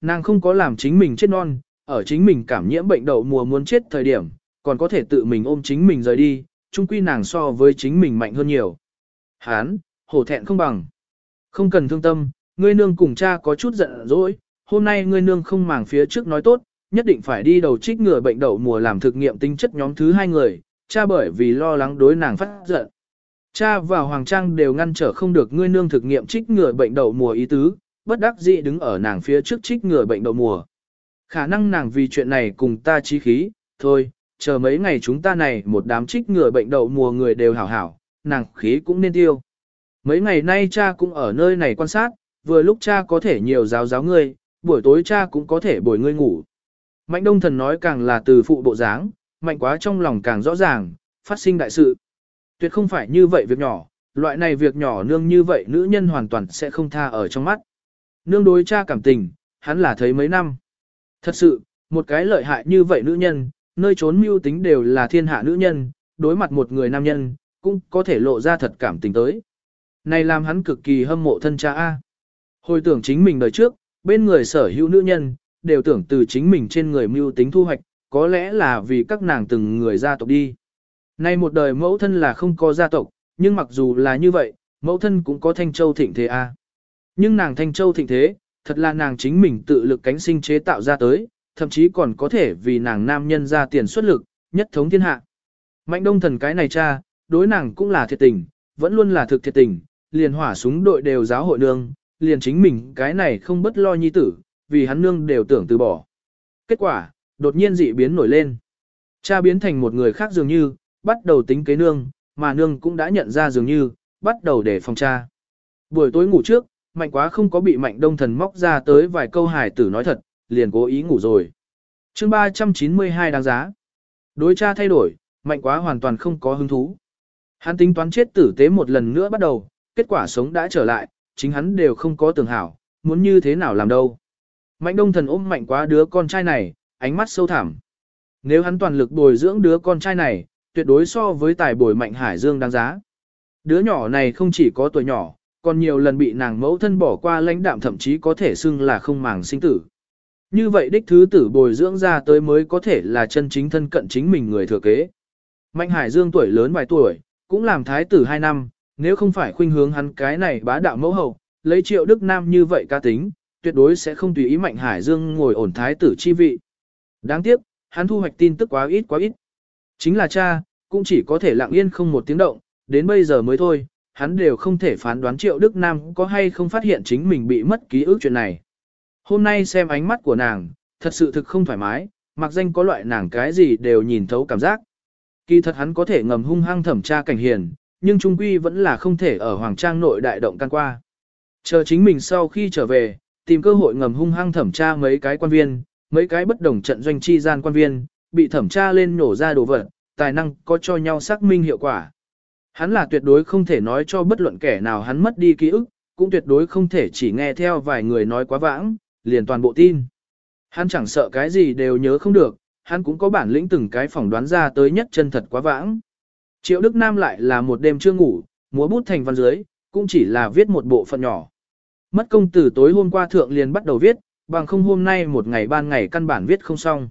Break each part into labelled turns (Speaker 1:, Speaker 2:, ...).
Speaker 1: Nàng không có làm chính mình chết non, ở chính mình cảm nhiễm bệnh đậu mùa muốn chết thời điểm, còn có thể tự mình ôm chính mình rời đi, chung quy nàng so với chính mình mạnh hơn nhiều. Hán, hổ thẹn không bằng. Không cần thương tâm, ngươi nương cùng cha có chút giận dỗi, hôm nay ngươi nương không màng phía trước nói tốt, nhất định phải đi đầu trích ngừa bệnh đậu mùa làm thực nghiệm tính chất nhóm thứ hai người, cha bởi vì lo lắng đối nàng phát giận. Cha và Hoàng Trang đều ngăn trở không được ngươi nương thực nghiệm trích ngừa bệnh đậu mùa ý tứ, bất đắc dĩ đứng ở nàng phía trước trích ngừa bệnh đậu mùa. Khả năng nàng vì chuyện này cùng ta chí khí, thôi, chờ mấy ngày chúng ta này một đám trích ngừa bệnh đậu mùa người đều hảo hảo, nàng khí cũng nên tiêu. Mấy ngày nay cha cũng ở nơi này quan sát, vừa lúc cha có thể nhiều giáo giáo ngươi, buổi tối cha cũng có thể bồi ngươi ngủ. Mạnh đông thần nói càng là từ phụ bộ dáng, mạnh quá trong lòng càng rõ ràng, phát sinh đại sự. Tuyệt không phải như vậy việc nhỏ, loại này việc nhỏ nương như vậy nữ nhân hoàn toàn sẽ không tha ở trong mắt. Nương đối cha cảm tình, hắn là thấy mấy năm. Thật sự, một cái lợi hại như vậy nữ nhân, nơi trốn mưu tính đều là thiên hạ nữ nhân, đối mặt một người nam nhân, cũng có thể lộ ra thật cảm tình tới. Này làm hắn cực kỳ hâm mộ thân cha A. Hồi tưởng chính mình đời trước, bên người sở hữu nữ nhân, đều tưởng từ chính mình trên người mưu tính thu hoạch, có lẽ là vì các nàng từng người gia tộc đi. Nay một đời mẫu thân là không có gia tộc, nhưng mặc dù là như vậy, mẫu thân cũng có thanh châu thịnh thế A. Nhưng nàng thanh châu thịnh thế, thật là nàng chính mình tự lực cánh sinh chế tạo ra tới, thậm chí còn có thể vì nàng nam nhân ra tiền xuất lực, nhất thống thiên hạ. Mạnh đông thần cái này cha, đối nàng cũng là thiệt tình, vẫn luôn là thực thiệt tình, liền hỏa súng đội đều giáo hội nương, liền chính mình cái này không bất lo nhi tử, vì hắn nương đều tưởng từ bỏ. Kết quả, đột nhiên dị biến nổi lên. Cha biến thành một người khác dường như, bắt đầu tính kế nương, mà nương cũng đã nhận ra dường như, bắt đầu để phòng cha. Buổi tối ngủ trước, mạnh quá không có bị mạnh đông thần móc ra tới vài câu hài tử nói thật, liền cố ý ngủ rồi. chương 392 đáng giá. Đối tra thay đổi, mạnh quá hoàn toàn không có hứng thú. Hắn tính toán chết tử tế một lần nữa bắt đầu, kết quả sống đã trở lại, chính hắn đều không có tưởng hảo, muốn như thế nào làm đâu. Mạnh đông thần ôm mạnh quá đứa con trai này, ánh mắt sâu thẳm. Nếu hắn toàn lực bồi dưỡng đứa con trai này, tuyệt đối so với tài bồi mạnh hải dương đáng giá. Đứa nhỏ này không chỉ có tuổi nhỏ, còn nhiều lần bị nàng mẫu thân bỏ qua lãnh đạm thậm chí có thể xưng là không màng sinh tử. Như vậy đích thứ tử bồi dưỡng ra tới mới có thể là chân chính thân cận chính mình người thừa kế. Mạnh Hải Dương tuổi lớn vài tuổi, cũng làm thái tử 2 năm, nếu không phải khuynh hướng hắn cái này bá đạo mẫu hậu, lấy triệu Đức Nam như vậy ca tính, tuyệt đối sẽ không tùy ý Mạnh Hải Dương ngồi ổn thái tử chi vị. Đáng tiếc, hắn thu hoạch tin tức quá ít quá ít. Chính là cha, cũng chỉ có thể lặng yên không một tiếng động, đến bây giờ mới thôi, hắn đều không thể phán đoán Triệu Đức Nam có hay không phát hiện chính mình bị mất ký ức chuyện này. Hôm nay xem ánh mắt của nàng, thật sự thực không thoải mái, mặc danh có loại nàng cái gì đều nhìn thấu cảm giác. Kỳ thật hắn có thể ngầm hung hăng thẩm tra cảnh hiền, nhưng trung quy vẫn là không thể ở Hoàng Trang nội đại động can qua. Chờ chính mình sau khi trở về, tìm cơ hội ngầm hung hăng thẩm tra mấy cái quan viên, mấy cái bất đồng trận doanh chi gian quan viên, bị thẩm tra lên nổ ra đồ vật, tài năng có cho nhau xác minh hiệu quả. Hắn là tuyệt đối không thể nói cho bất luận kẻ nào hắn mất đi ký ức, cũng tuyệt đối không thể chỉ nghe theo vài người nói quá vãng, liền toàn bộ tin. Hắn chẳng sợ cái gì đều nhớ không được, hắn cũng có bản lĩnh từng cái phỏng đoán ra tới nhất chân thật quá vãng. Triệu Đức Nam lại là một đêm chưa ngủ, múa bút thành văn dưới, cũng chỉ là viết một bộ phận nhỏ. Mất công từ tối hôm qua thượng liền bắt đầu viết, bằng không hôm nay một ngày ban ngày căn bản viết không xong.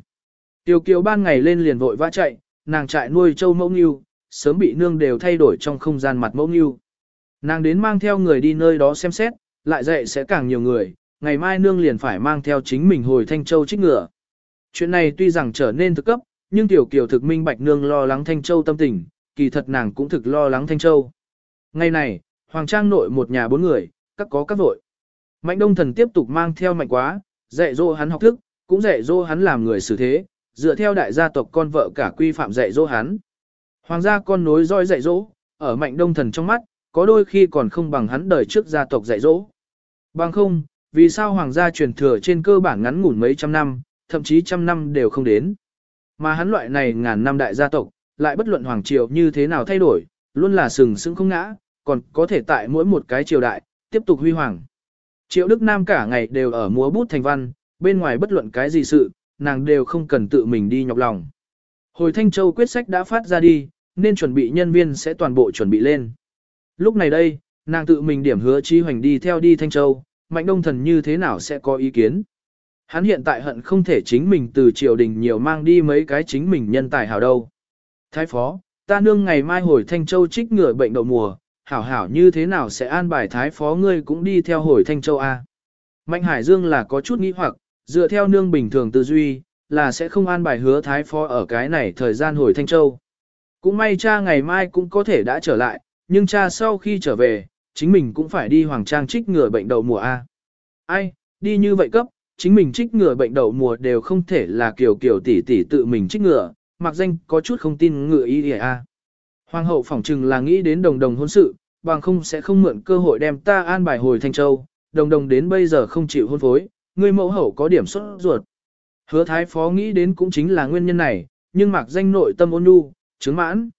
Speaker 1: Tiêu kiều ban ngày lên liền vội vã chạy, nàng trại nuôi châu mẫu nghiêu, sớm bị nương đều thay đổi trong không gian mặt mẫu nghiêu. Nàng đến mang theo người đi nơi đó xem xét, lại dạy sẽ càng nhiều người, ngày mai nương liền phải mang theo chính mình hồi Thanh Châu trích ngựa. Chuyện này tuy rằng trở nên thực cấp, nhưng tiểu kiều thực minh bạch nương lo lắng Thanh Châu tâm tình, kỳ thật nàng cũng thực lo lắng Thanh Châu. Ngày này, Hoàng Trang nội một nhà bốn người, các có các vội. Mạnh Đông Thần tiếp tục mang theo mạnh quá, dạy dỗ hắn học thức, cũng dạy dỗ hắn làm người xử thế, dựa theo đại gia tộc con vợ cả quy phạm dạy dỗ hắn. Hoàng gia con nối roi dạy dỗ, ở Mạnh Đông Thần trong mắt, có đôi khi còn không bằng hắn đời trước gia tộc dạy dỗ. Bằng không, vì sao hoàng gia truyền thừa trên cơ bản ngắn ngủn mấy trăm năm, thậm chí trăm năm đều không đến. Mà hắn loại này ngàn năm đại gia tộc, lại bất luận hoàng triều như thế nào thay đổi, luôn là sừng sững không ngã, còn có thể tại mỗi một cái triều đại, tiếp tục huy hoàng. Triệu Đức Nam cả ngày đều ở múa bút thành văn, bên ngoài bất luận cái gì sự, nàng đều không cần tự mình đi nhọc lòng. Hồi Thanh Châu quyết sách đã phát ra đi, nên chuẩn bị nhân viên sẽ toàn bộ chuẩn bị lên. Lúc này đây, nàng tự mình điểm hứa chi hoành đi theo đi Thanh Châu, Mạnh Đông Thần như thế nào sẽ có ý kiến. Hắn hiện tại hận không thể chính mình từ triều đình nhiều mang đi mấy cái chính mình nhân tài hảo đâu. Thái phó, ta nương ngày mai hồi Thanh Châu trích ngừa bệnh đậu mùa, hảo hảo như thế nào sẽ an bài thái phó ngươi cũng đi theo hồi Thanh Châu A. Mạnh Hải Dương là có chút nghĩ hoặc, dựa theo nương bình thường tư duy, là sẽ không an bài hứa thái phó ở cái này thời gian hồi Thanh Châu. Cũng may cha ngày mai cũng có thể đã trở lại, nhưng cha sau khi trở về, chính mình cũng phải đi hoàng trang trích ngừa bệnh đậu mùa A. Ai, đi như vậy cấp, chính mình trích ngừa bệnh đậu mùa đều không thể là kiểu kiểu tỷ tỷ tự mình trích ngừa, mặc danh có chút không tin ngựa ý A. Hoàng hậu phỏng chừng là nghĩ đến đồng đồng hôn sự, bằng không sẽ không mượn cơ hội đem ta an bài hồi Thanh Châu, đồng đồng đến bây giờ không chịu hôn phối, người mẫu hậu có điểm xuất ruột. Hứa thái phó nghĩ đến cũng chính là nguyên nhân này, nhưng mặc danh nội tâm ôn nhu, chứng mãn.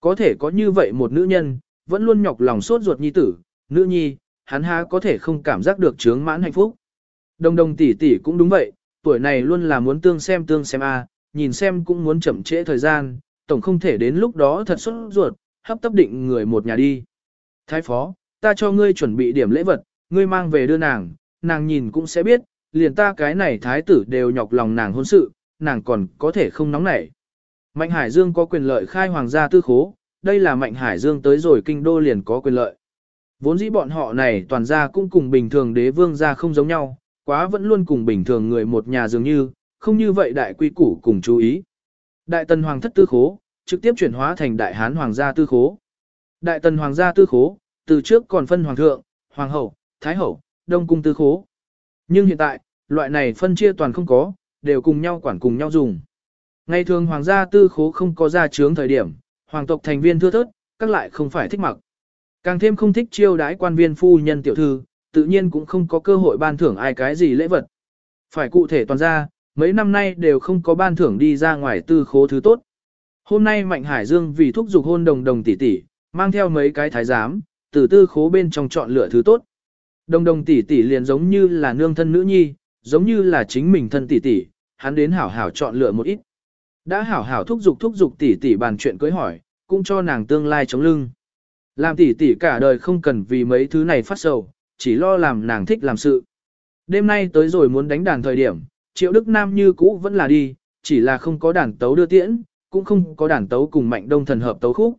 Speaker 1: Có thể có như vậy một nữ nhân, vẫn luôn nhọc lòng sốt ruột nhi tử, nữ nhi, hắn há có thể không cảm giác được chứng mãn hạnh phúc. Đồng đồng tỷ tỷ cũng đúng vậy, tuổi này luôn là muốn tương xem tương xem a, nhìn xem cũng muốn chậm trễ thời gian, tổng không thể đến lúc đó thật sốt ruột, hấp tấp định người một nhà đi. Thái phó, ta cho ngươi chuẩn bị điểm lễ vật, ngươi mang về đưa nàng, nàng nhìn cũng sẽ biết, liền ta cái này thái tử đều nhọc lòng nàng hôn sự, nàng còn có thể không nóng nảy. Mạnh Hải Dương có quyền lợi khai hoàng gia tư khố, đây là Mạnh Hải Dương tới rồi kinh đô liền có quyền lợi. Vốn dĩ bọn họ này toàn gia cũng cùng bình thường đế vương gia không giống nhau, quá vẫn luôn cùng bình thường người một nhà dường như, không như vậy đại quy củ cùng chú ý. Đại tần hoàng thất tư khố, trực tiếp chuyển hóa thành đại hán hoàng gia tư khố. Đại tần hoàng gia tư khố, từ trước còn phân hoàng thượng, hoàng hậu, thái hậu, đông cung tư khố. Nhưng hiện tại, loại này phân chia toàn không có, đều cùng nhau quản cùng nhau dùng. Ngày thường hoàng gia tư khố không có ra chướng thời điểm, hoàng tộc thành viên thưa thớt, các lại không phải thích mặc. Càng thêm không thích chiêu đãi quan viên phu nhân tiểu thư, tự nhiên cũng không có cơ hội ban thưởng ai cái gì lễ vật. Phải cụ thể toàn ra, mấy năm nay đều không có ban thưởng đi ra ngoài tư khố thứ tốt. Hôm nay Mạnh Hải Dương vì thúc giục hôn đồng đồng tỷ tỷ, mang theo mấy cái thái giám, từ tư khố bên trong chọn lựa thứ tốt. Đồng đồng tỷ tỷ liền giống như là nương thân nữ nhi, giống như là chính mình thân tỷ tỷ, hắn đến hảo hảo chọn lựa một ít. Đã hảo hảo thúc giục thúc giục tỷ tỷ bàn chuyện cưới hỏi, cũng cho nàng tương lai chống lưng. Làm tỷ tỷ cả đời không cần vì mấy thứ này phát sầu, chỉ lo làm nàng thích làm sự. Đêm nay tới rồi muốn đánh đàn thời điểm, Triệu Đức Nam như cũ vẫn là đi, chỉ là không có đàn tấu đưa tiễn, cũng không có đàn tấu cùng mạnh đông thần hợp tấu khúc.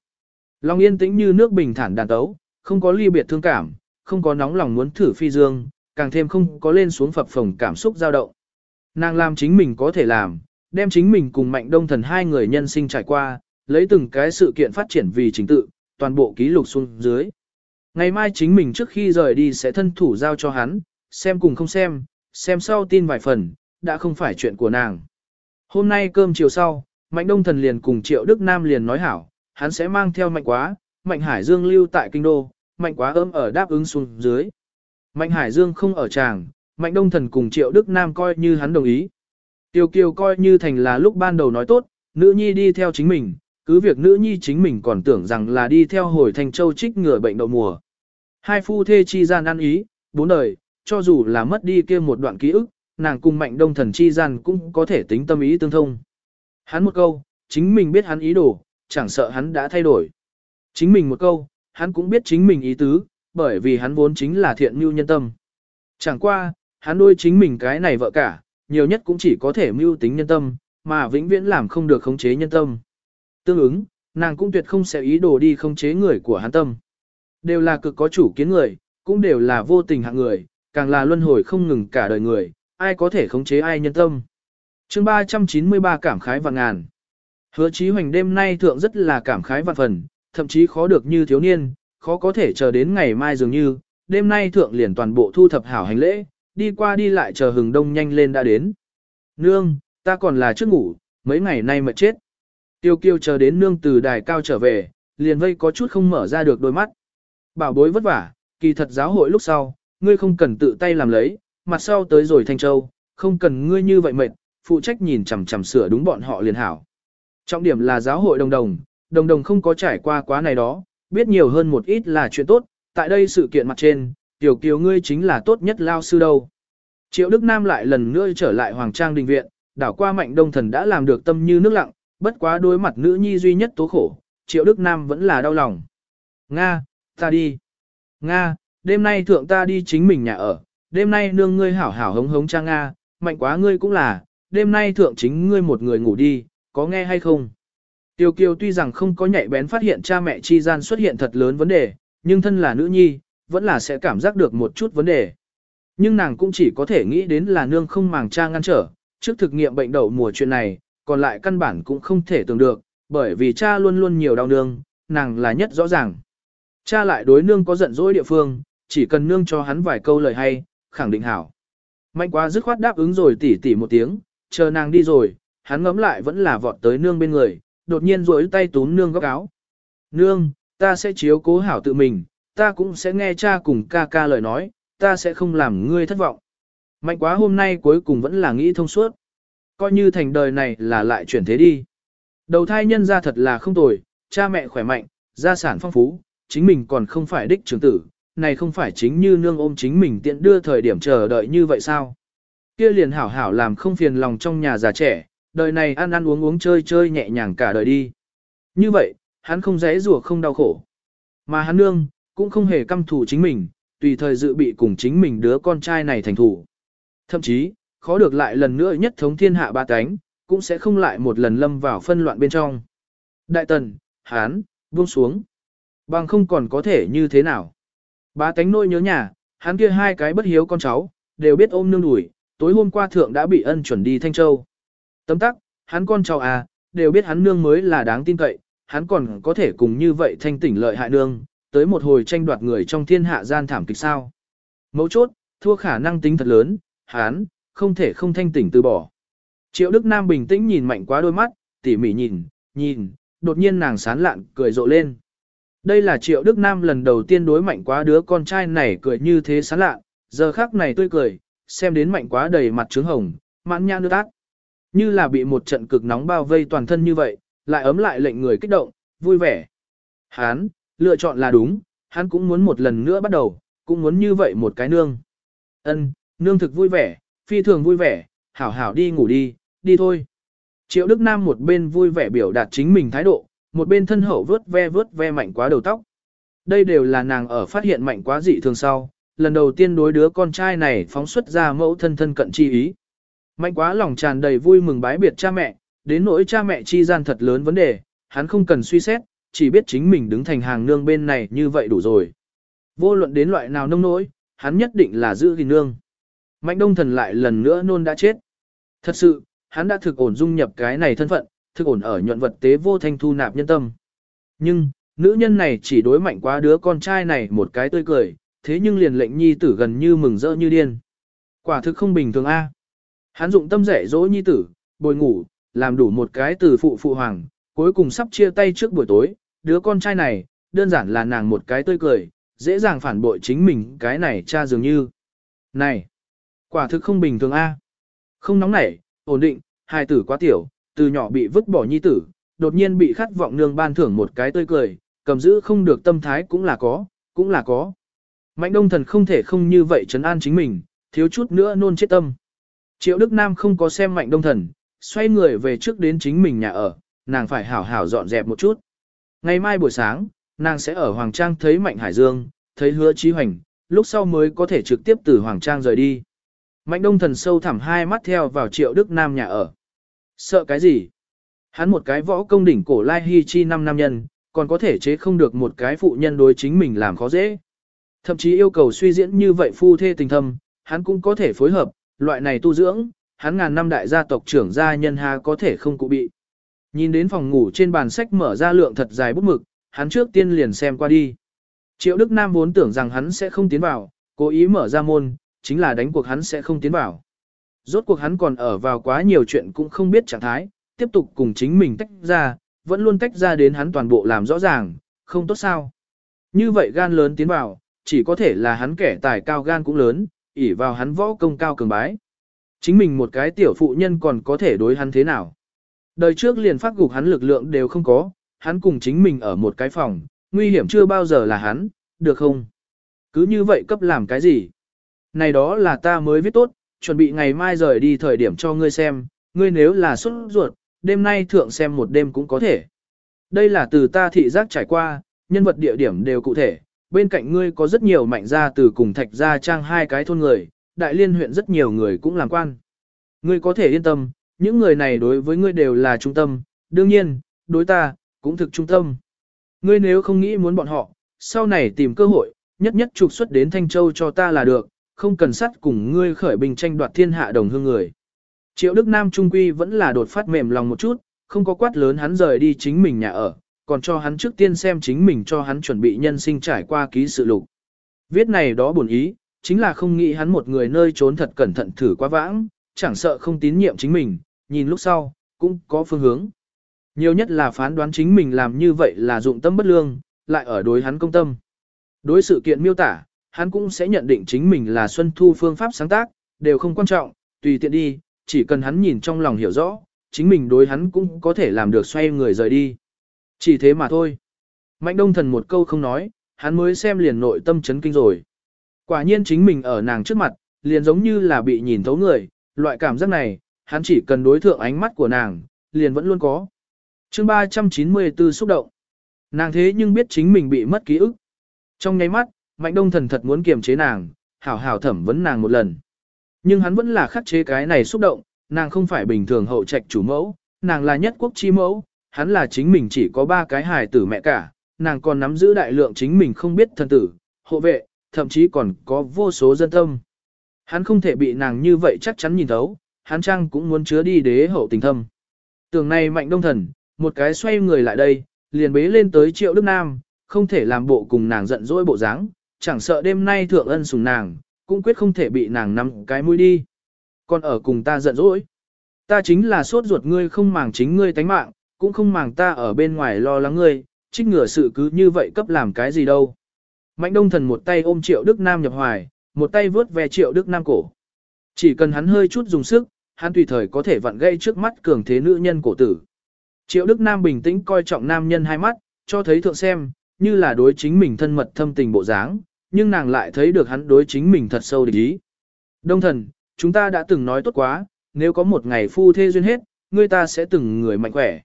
Speaker 1: Long yên tĩnh như nước bình thản đàn tấu, không có ly biệt thương cảm, không có nóng lòng muốn thử phi dương, càng thêm không có lên xuống phập phồng cảm xúc dao động. Nàng làm chính mình có thể làm, đem chính mình cùng mạnh đông thần hai người nhân sinh trải qua, lấy từng cái sự kiện phát triển vì chính tự, toàn bộ ký lục xuống dưới. Ngày mai chính mình trước khi rời đi sẽ thân thủ giao cho hắn, xem cùng không xem, xem sau tin vài phần, đã không phải chuyện của nàng. Hôm nay cơm chiều sau, Mạnh Đông Thần liền cùng Triệu Đức Nam liền nói hảo, hắn sẽ mang theo Mạnh Quá, Mạnh Hải Dương lưu tại kinh đô, Mạnh Quá ấm ở đáp ứng xuống dưới. Mạnh Hải Dương không ở tràng, Mạnh Đông Thần cùng Triệu Đức Nam coi như hắn đồng ý. Tiêu Kiều coi như thành là lúc ban đầu nói tốt, nữ nhi đi theo chính mình, cứ việc nữ nhi chính mình còn tưởng rằng là đi theo hồi thành châu trích ngừa bệnh đậu mùa. Hai phu thê chi gian ăn ý, bốn đời, cho dù là mất đi kia một đoạn ký ức, nàng cùng mạnh đông thần chi gian cũng có thể tính tâm ý tương thông. Hắn một câu, chính mình biết hắn ý đồ, chẳng sợ hắn đã thay đổi. Chính mình một câu, hắn cũng biết chính mình ý tứ, bởi vì hắn vốn chính là thiện mưu nhân tâm. Chẳng qua, hắn đôi chính mình cái này vợ cả, nhiều nhất cũng chỉ có thể mưu tính nhân tâm, mà vĩnh viễn làm không được khống chế nhân tâm. Tương ứng, nàng cũng tuyệt không sẽ ý đồ đi khống chế người của hắn tâm. Đều là cực có chủ kiến người, cũng đều là vô tình hạng người, càng là luân hồi không ngừng cả đời người, ai có thể khống chế ai nhân tâm. chương 393 cảm khái vạn ngàn. Hứa chí hoành đêm nay thượng rất là cảm khái vạn phần, thậm chí khó được như thiếu niên, khó có thể chờ đến ngày mai dường như, đêm nay thượng liền toàn bộ thu thập hảo hành lễ, đi qua đi lại chờ hừng đông nhanh lên đã đến. Nương, ta còn là trước ngủ, mấy ngày nay mệt chết. Tiêu kiêu chờ đến nương từ đài cao trở về, liền vây có chút không mở ra được đôi mắt. Bảo bối vất vả, kỳ thật giáo hội lúc sau, ngươi không cần tự tay làm lấy, mặt sau tới rồi Thanh Châu, không cần ngươi như vậy mệt, phụ trách nhìn chằm chằm sửa đúng bọn họ liền hảo. Trọng điểm là giáo hội đồng đồng, đồng đồng không có trải qua quá này đó, biết nhiều hơn một ít là chuyện tốt, tại đây sự kiện mặt trên, tiểu kiều ngươi chính là tốt nhất lao sư đâu. Triệu Đức Nam lại lần nữa trở lại Hoàng Trang Đình Viện, đảo qua mạnh đông thần đã làm được tâm như nước lặng, bất quá đối mặt nữ nhi duy nhất tố khổ, Triệu Đức Nam vẫn là đau lòng. Nga, ta đi. Nga, đêm nay thượng ta đi chính mình nhà ở, đêm nay nương ngươi hảo hảo hống hống cha Nga, mạnh quá ngươi cũng là, đêm nay thượng chính ngươi một người ngủ đi, có nghe hay không? Tiêu kiều tuy rằng không có nhạy bén phát hiện cha mẹ chi gian xuất hiện thật lớn vấn đề, nhưng thân là nữ nhi, vẫn là sẽ cảm giác được một chút vấn đề. Nhưng nàng cũng chỉ có thể nghĩ đến là nương không màng cha ngăn trở, trước thực nghiệm bệnh đậu mùa chuyện này, còn lại căn bản cũng không thể tưởng được, bởi vì cha luôn luôn nhiều đau nương, nàng là nhất rõ ràng. Cha lại đối nương có giận dỗi địa phương, chỉ cần nương cho hắn vài câu lời hay, khẳng định hảo. Mạnh quá dứt khoát đáp ứng rồi tỉ tỉ một tiếng, chờ nàng đi rồi, hắn ngấm lại vẫn là vọt tới nương bên người, đột nhiên rối tay túm nương góc áo. Nương, ta sẽ chiếu cố hảo tự mình, ta cũng sẽ nghe cha cùng ca ca lời nói, ta sẽ không làm ngươi thất vọng. Mạnh quá hôm nay cuối cùng vẫn là nghĩ thông suốt. Coi như thành đời này là lại chuyển thế đi. Đầu thai nhân ra thật là không tồi, cha mẹ khỏe mạnh, gia sản phong phú, chính mình còn không phải đích trưởng tử, này không phải chính như nương ôm chính mình tiện đưa thời điểm chờ đợi như vậy sao? Kia liền hảo hảo làm không phiền lòng trong nhà già trẻ, đời này ăn ăn uống uống chơi chơi nhẹ nhàng cả đời đi. Như vậy, hắn không dễ rủa không đau khổ. Mà hắn nương, cũng không hề căm thù chính mình, tùy thời dự bị cùng chính mình đứa con trai này thành thủ. Thậm chí, khó được lại lần nữa nhất thống thiên hạ ba cánh, cũng sẽ không lại một lần lâm vào phân loạn bên trong. Đại tần, hán, buông xuống. Bằng không còn có thể như thế nào. Ba cánh nôi nhớ nhà, hắn kia hai cái bất hiếu con cháu, đều biết ôm nương đuổi, tối hôm qua thượng đã bị ân chuẩn đi Thanh Châu. Tấm tắc, hắn con cháu à, đều biết hắn nương mới là đáng tin cậy, hắn còn có thể cùng như vậy thanh tỉnh lợi hại nương, tới một hồi tranh đoạt người trong thiên hạ gian thảm kịch sao. Mấu chốt, thua khả năng tính thật lớn, hắn, không thể không thanh tỉnh từ bỏ. Triệu Đức Nam bình tĩnh nhìn mạnh quá đôi mắt, tỉ mỉ nhìn, nhìn, đột nhiên nàng sán lạn, cười rộ lên. Đây là Triệu Đức Nam lần đầu tiên đối mạnh quá đứa con trai này cười như thế sán lạn, giờ khác này tươi cười, xem đến mạnh quá đầy mặt trướng hồng, mãn nhãn nước ác. Như là bị một trận cực nóng bao vây toàn thân như vậy, lại ấm lại lệnh người kích động, vui vẻ. Hán, lựa chọn là đúng, hắn cũng muốn một lần nữa bắt đầu, cũng muốn như vậy một cái nương. Ân, nương thực vui vẻ, phi thường vui vẻ, hảo hảo đi ngủ đi, đi thôi. Triệu Đức Nam một bên vui vẻ biểu đạt chính mình thái độ, một bên thân hậu vớt ve vớt ve mạnh quá đầu tóc. Đây đều là nàng ở phát hiện mạnh quá dị thường sau, lần đầu tiên đối đứa con trai này phóng xuất ra mẫu thân thân cận chi ý. Mạnh quá lòng tràn đầy vui mừng bái biệt cha mẹ, đến nỗi cha mẹ chi gian thật lớn vấn đề, hắn không cần suy xét, chỉ biết chính mình đứng thành hàng nương bên này như vậy đủ rồi. Vô luận đến loại nào nông nỗi, hắn nhất định là giữ gìn nương. Mạnh đông thần lại lần nữa nôn đã chết. Thật sự, hắn đã thực ổn dung nhập cái này thân phận, thực ổn ở nhuận vật tế vô thanh thu nạp nhân tâm. Nhưng, nữ nhân này chỉ đối mạnh quá đứa con trai này một cái tươi cười, thế nhưng liền lệnh nhi tử gần như mừng rỡ như điên. Quả thực không bình thường a. Hắn dụng tâm rẻ dỗ nhi tử, bồi ngủ, làm đủ một cái từ phụ phụ hoàng, cuối cùng sắp chia tay trước buổi tối, đứa con trai này, đơn giản là nàng một cái tươi cười, dễ dàng phản bội chính mình cái này cha dường như. Này, quả thực không bình thường a. Không nóng nảy, ổn định, hai tử quá tiểu, từ nhỏ bị vứt bỏ nhi tử, đột nhiên bị khát vọng nương ban thưởng một cái tươi cười, cầm giữ không được tâm thái cũng là có, cũng là có. Mạnh đông thần không thể không như vậy trấn an chính mình, thiếu chút nữa nôn chết tâm. Triệu Đức Nam không có xem mạnh đông thần, xoay người về trước đến chính mình nhà ở, nàng phải hảo hảo dọn dẹp một chút. Ngày mai buổi sáng, nàng sẽ ở Hoàng Trang thấy Mạnh Hải Dương, thấy hứa trí hoành, lúc sau mới có thể trực tiếp từ Hoàng Trang rời đi. Mạnh đông thần sâu thẳm hai mắt theo vào triệu Đức Nam nhà ở. Sợ cái gì? Hắn một cái võ công đỉnh cổ lai hy chi năm nam nhân, còn có thể chế không được một cái phụ nhân đối chính mình làm khó dễ. Thậm chí yêu cầu suy diễn như vậy phu thê tình thâm, hắn cũng có thể phối hợp, loại này tu dưỡng, hắn ngàn năm đại gia tộc trưởng gia nhân ha có thể không cụ bị. Nhìn đến phòng ngủ trên bàn sách mở ra lượng thật dài bút mực, hắn trước tiên liền xem qua đi. Triệu Đức Nam vốn tưởng rằng hắn sẽ không tiến vào, cố ý mở ra môn, chính là đánh cuộc hắn sẽ không tiến vào. Rốt cuộc hắn còn ở vào quá nhiều chuyện cũng không biết trạng thái, tiếp tục cùng chính mình tách ra, vẫn luôn tách ra đến hắn toàn bộ làm rõ ràng, không tốt sao. Như vậy gan lớn tiến vào, chỉ có thể là hắn kẻ tài cao gan cũng lớn, ỉ vào hắn võ công cao cường bái. Chính mình một cái tiểu phụ nhân còn có thể đối hắn thế nào. Đời trước liền phát gục hắn lực lượng đều không có, hắn cùng chính mình ở một cái phòng, nguy hiểm chưa bao giờ là hắn, được không? Cứ như vậy cấp làm cái gì? Này đó là ta mới viết tốt, chuẩn bị ngày mai rời đi thời điểm cho ngươi xem, ngươi nếu là xuất ruột, đêm nay thượng xem một đêm cũng có thể. Đây là từ ta thị giác trải qua, nhân vật địa điểm đều cụ thể, bên cạnh ngươi có rất nhiều mạnh gia từ cùng thạch gia trang hai cái thôn người, đại liên huyện rất nhiều người cũng làm quan. Ngươi có thể yên tâm, những người này đối với ngươi đều là trung tâm, đương nhiên, đối ta, cũng thực trung tâm. Ngươi nếu không nghĩ muốn bọn họ, sau này tìm cơ hội, nhất nhất trục xuất đến Thanh Châu cho ta là được, không cần sắt cùng ngươi khởi bình tranh đoạt thiên hạ đồng hương người. Triệu Đức Nam Trung Quy vẫn là đột phát mềm lòng một chút, không có quát lớn hắn rời đi chính mình nhà ở, còn cho hắn trước tiên xem chính mình cho hắn chuẩn bị nhân sinh trải qua ký sự lục. Viết này đó buồn ý, chính là không nghĩ hắn một người nơi trốn thật cẩn thận thử quá vãng, chẳng sợ không tín nhiệm chính mình, nhìn lúc sau, cũng có phương hướng. Nhiều nhất là phán đoán chính mình làm như vậy là dụng tâm bất lương, lại ở đối hắn công tâm. Đối sự kiện miêu tả, hắn cũng sẽ nhận định chính mình là Xuân Thu phương pháp sáng tác, đều không quan trọng, tùy tiện đi, chỉ cần hắn nhìn trong lòng hiểu rõ, chính mình đối hắn cũng có thể làm được xoay người rời đi. Chỉ thế mà thôi. Mạnh đông thần một câu không nói, hắn mới xem liền nội tâm chấn kinh rồi. Quả nhiên chính mình ở nàng trước mặt, liền giống như là bị nhìn thấu người, loại cảm giác này, hắn chỉ cần đối thượng ánh mắt của nàng, liền vẫn luôn có. chương 394 xúc động. Nàng thế nhưng biết chính mình bị mất ký ức. Trong nháy mắt, Mạnh Đông Thần thật muốn kiềm chế nàng, hảo hảo thẩm vấn nàng một lần. Nhưng hắn vẫn là khắc chế cái này xúc động, nàng không phải bình thường hậu trạch chủ mẫu, nàng là nhất quốc chi mẫu, hắn là chính mình chỉ có ba cái hài tử mẹ cả, nàng còn nắm giữ đại lượng chính mình không biết thân tử, hộ vệ, thậm chí còn có vô số dân tâm. Hắn không thể bị nàng như vậy chắc chắn nhìn thấu, hắn chăng cũng muốn chứa đi đế hậu tình thâm. Tưởng này mạnh đông thần, một cái xoay người lại đây, liền bế lên tới triệu Đức Nam, không thể làm bộ cùng nàng giận dỗi bộ dáng, chẳng sợ đêm nay thượng ân sùng nàng, cũng quyết không thể bị nàng nắm cái mũi đi. Còn ở cùng ta giận dỗi. Ta chính là sốt ruột ngươi không màng chính ngươi tánh mạng, cũng không màng ta ở bên ngoài lo lắng ngươi, trích ngửa sự cứ như vậy cấp làm cái gì đâu. Mạnh đông thần một tay ôm triệu Đức Nam nhập hoài, một tay vướt về triệu Đức Nam cổ. Chỉ cần hắn hơi chút dùng sức, hắn tùy thời có thể vặn gây trước mắt cường thế nữ nhân cổ tử. Triệu Đức Nam bình tĩnh coi trọng nam nhân hai mắt, cho thấy thượng xem, như là đối chính mình thân mật thâm tình bộ dáng, nhưng nàng lại thấy được hắn đối chính mình thật sâu địch ý. Đông thần, chúng ta đã từng nói tốt quá, nếu có một ngày phu thê duyên hết, ngươi ta sẽ từng người mạnh khỏe.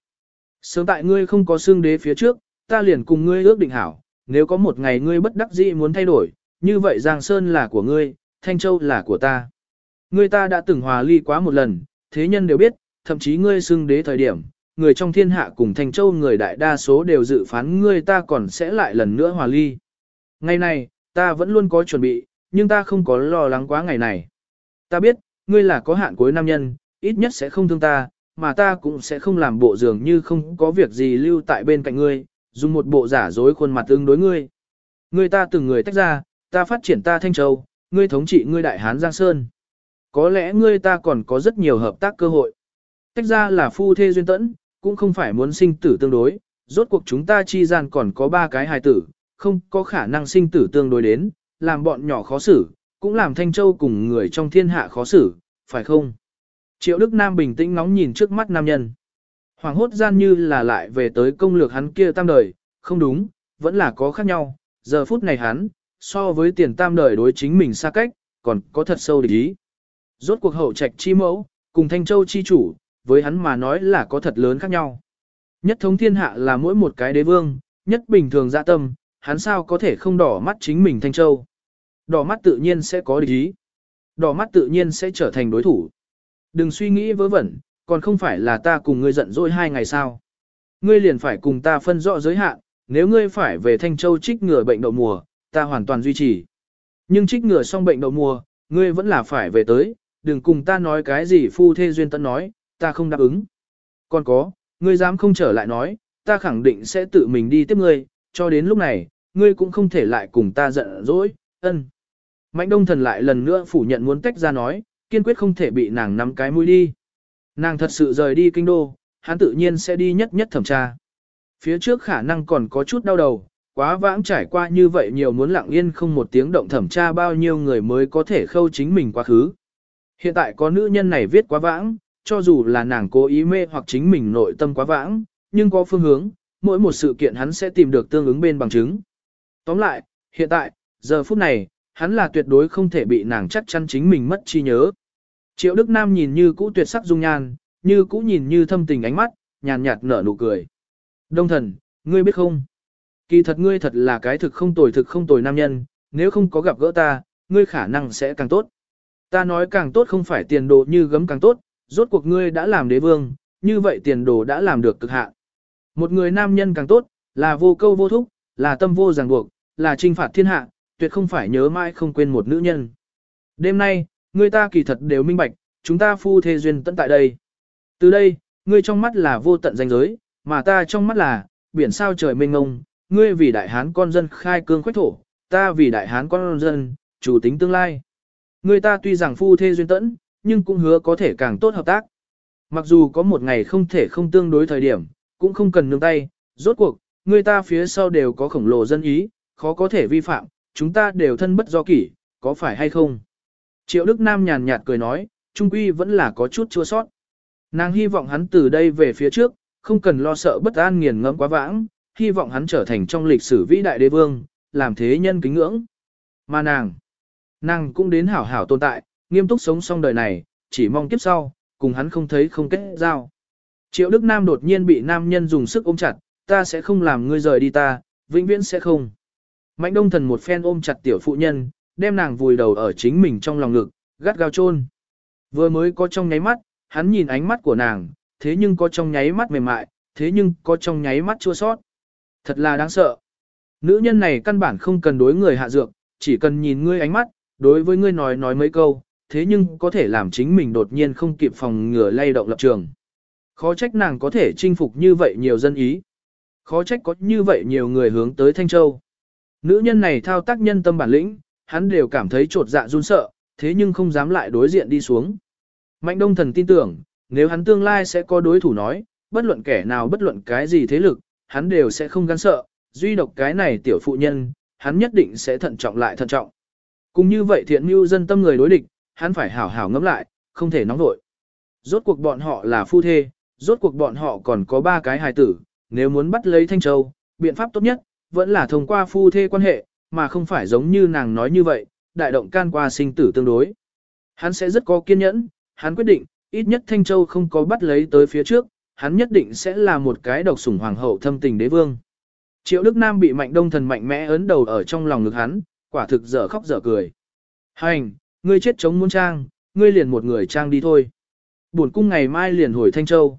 Speaker 1: Sớm tại ngươi không có xương đế phía trước, ta liền cùng ngươi ước định hảo, nếu có một ngày ngươi bất đắc dĩ muốn thay đổi, như vậy Giang Sơn là của ngươi, Thanh Châu là của ta. Ngươi ta đã từng hòa ly quá một lần, thế nhân đều biết, thậm chí ngươi xưng đế thời điểm, người trong thiên hạ cùng thành Châu người đại đa số đều dự phán ngươi ta còn sẽ lại lần nữa hòa ly. Ngày này, ta vẫn luôn có chuẩn bị, nhưng ta không có lo lắng quá ngày này. Ta biết, ngươi là có hạn cuối nam nhân, ít nhất sẽ không thương ta, mà ta cũng sẽ không làm bộ dường như không có việc gì lưu tại bên cạnh ngươi, dùng một bộ giả dối khuôn mặt tương đối ngươi. Ngươi ta từng người tách ra, ta phát triển ta Thanh Châu, ngươi thống trị ngươi Đại Hán Giang Sơn. Có lẽ ngươi ta còn có rất nhiều hợp tác cơ hội. Tách ra là phu thê duyên tẫn, cũng không phải muốn sinh tử tương đối, rốt cuộc chúng ta chi gian còn có ba cái hài tử, không có khả năng sinh tử tương đối đến, làm bọn nhỏ khó xử, cũng làm Thanh Châu cùng người trong thiên hạ khó xử, phải không? Triệu Đức Nam bình tĩnh ngóng nhìn trước mắt nam nhân. Hoàng hốt gian như là lại về tới công lược hắn kia tam đời, không đúng, vẫn là có khác nhau, giờ phút này hắn, so với tiền tam đời đối chính mình xa cách, còn có thật sâu địch ý. Rốt cuộc hậu trạch chi mẫu, cùng Thanh Châu chi chủ, với hắn mà nói là có thật lớn khác nhau. Nhất thống thiên hạ là mỗi một cái đế vương, nhất bình thường dạ tâm, hắn sao có thể không đỏ mắt chính mình Thanh Châu. Đỏ mắt tự nhiên sẽ có địch ý. Đỏ mắt tự nhiên sẽ trở thành đối thủ. Đừng suy nghĩ vớ vẩn, còn không phải là ta cùng ngươi giận dỗi hai ngày sao. Ngươi liền phải cùng ta phân rõ giới hạn, nếu ngươi phải về Thanh Châu trích ngừa bệnh đậu mùa, ta hoàn toàn duy trì. Nhưng trích ngừa xong bệnh đậu mùa, ngươi vẫn là phải về tới, đừng cùng ta nói cái gì phu thê duyên tận nói, ta không đáp ứng. Còn có, ngươi dám không trở lại nói, ta khẳng định sẽ tự mình đi tiếp ngươi, cho đến lúc này, ngươi cũng không thể lại cùng ta giận dỗi, ân. Mạnh đông thần lại lần nữa phủ nhận muốn tách ra nói, kiên quyết không thể bị nàng nắm cái mũi đi. Nàng thật sự rời đi kinh đô, hắn tự nhiên sẽ đi nhất nhất thẩm tra. Phía trước khả năng còn có chút đau đầu, quá vãng trải qua như vậy nhiều muốn lặng yên không một tiếng động thẩm tra bao nhiêu người mới có thể khâu chính mình quá khứ. Hiện tại có nữ nhân này viết quá vãng, cho dù là nàng cố ý mê hoặc chính mình nội tâm quá vãng, nhưng có phương hướng, mỗi một sự kiện hắn sẽ tìm được tương ứng bên bằng chứng. Tóm lại, hiện tại, giờ phút này, hắn là tuyệt đối không thể bị nàng chắc chắn chính mình mất chi nhớ. Triệu Đức Nam nhìn như cũ tuyệt sắc dung nhan, như cũ nhìn như thâm tình ánh mắt, nhàn nhạt nở nụ cười. Đông thần, ngươi biết không? Kỳ thật ngươi thật là cái thực không tồi thực không tồi nam nhân, nếu không có gặp gỡ ta, ngươi khả năng sẽ càng tốt. Ta nói càng tốt không phải tiền đồ như gấm càng tốt, rốt cuộc ngươi đã làm đế vương, như vậy tiền đồ đã làm được cực hạn. Một người nam nhân càng tốt, là vô câu vô thúc, là tâm vô ràng buộc, là trinh phạt thiên hạ, tuyệt không phải nhớ mãi không quên một nữ nhân. Đêm nay, người ta kỳ thật đều minh bạch, chúng ta phu thê duyên tận tại đây. Từ đây, ngươi trong mắt là vô tận danh giới, mà ta trong mắt là, biển sao trời mênh ngông, ngươi vì đại hán con dân khai cương khuếch thổ, ta vì đại hán con dân, chủ tính tương lai. Người ta tuy rằng phu thê duyên tẫn, nhưng cũng hứa có thể càng tốt hợp tác. Mặc dù có một ngày không thể không tương đối thời điểm, cũng không cần nương tay, rốt cuộc, người ta phía sau đều có khổng lồ dân ý, khó có thể vi phạm, chúng ta đều thân bất do kỷ, có phải hay không? Triệu Đức Nam nhàn nhạt cười nói, trung quy vẫn là có chút chua sót. Nàng hy vọng hắn từ đây về phía trước, không cần lo sợ bất an nghiền ngẫm quá vãng, hy vọng hắn trở thành trong lịch sử vĩ đại đế vương, làm thế nhân kính ngưỡng. Mà nàng, nàng cũng đến hảo hảo tồn tại, nghiêm túc sống xong đời này, chỉ mong kiếp sau, cùng hắn không thấy không kết giao. Triệu Đức Nam đột nhiên bị nam nhân dùng sức ôm chặt, ta sẽ không làm ngươi rời đi ta, vĩnh viễn sẽ không. Mạnh đông thần một phen ôm chặt tiểu phụ nhân, đem nàng vùi đầu ở chính mình trong lòng ngực, gắt gao chôn. Vừa mới có trong nháy mắt, hắn nhìn ánh mắt của nàng, thế nhưng có trong nháy mắt mềm mại, thế nhưng có trong nháy mắt chua sót. Thật là đáng sợ. Nữ nhân này căn bản không cần đối người hạ dược, chỉ cần nhìn ngươi ánh mắt, đối với ngươi nói nói mấy câu, thế nhưng có thể làm chính mình đột nhiên không kịp phòng ngừa lay động lập trường. Khó trách nàng có thể chinh phục như vậy nhiều dân ý. Khó trách có như vậy nhiều người hướng tới Thanh Châu. Nữ nhân này thao tác nhân tâm bản lĩnh, hắn đều cảm thấy trột dạ run sợ, thế nhưng không dám lại đối diện đi xuống. Mạnh đông thần tin tưởng, nếu hắn tương lai sẽ có đối thủ nói, bất luận kẻ nào bất luận cái gì thế lực, hắn đều sẽ không gan sợ, duy độc cái này tiểu phụ nhân, hắn nhất định sẽ thận trọng lại thận trọng. Cùng như vậy thiện mưu dân tâm người đối địch, hắn phải hảo hảo ngẫm lại, không thể nóng vội. Rốt cuộc bọn họ là phu thê, rốt cuộc bọn họ còn có ba cái hài tử, nếu muốn bắt lấy Thanh Châu, biện pháp tốt nhất, vẫn là thông qua phu thê quan hệ, mà không phải giống như nàng nói như vậy, đại động can qua sinh tử tương đối. Hắn sẽ rất có kiên nhẫn, hắn quyết định, ít nhất Thanh Châu không có bắt lấy tới phía trước, hắn nhất định sẽ là một cái độc sủng hoàng hậu thâm tình đế vương. Triệu Đức Nam bị mạnh đông thần mạnh mẽ ấn đầu ở trong lòng ngực hắn, quả thực dở khóc dở cười. Hành, ngươi chết chống muốn trang, ngươi liền một người trang đi thôi. Bổn cung ngày mai liền hồi Thanh Châu.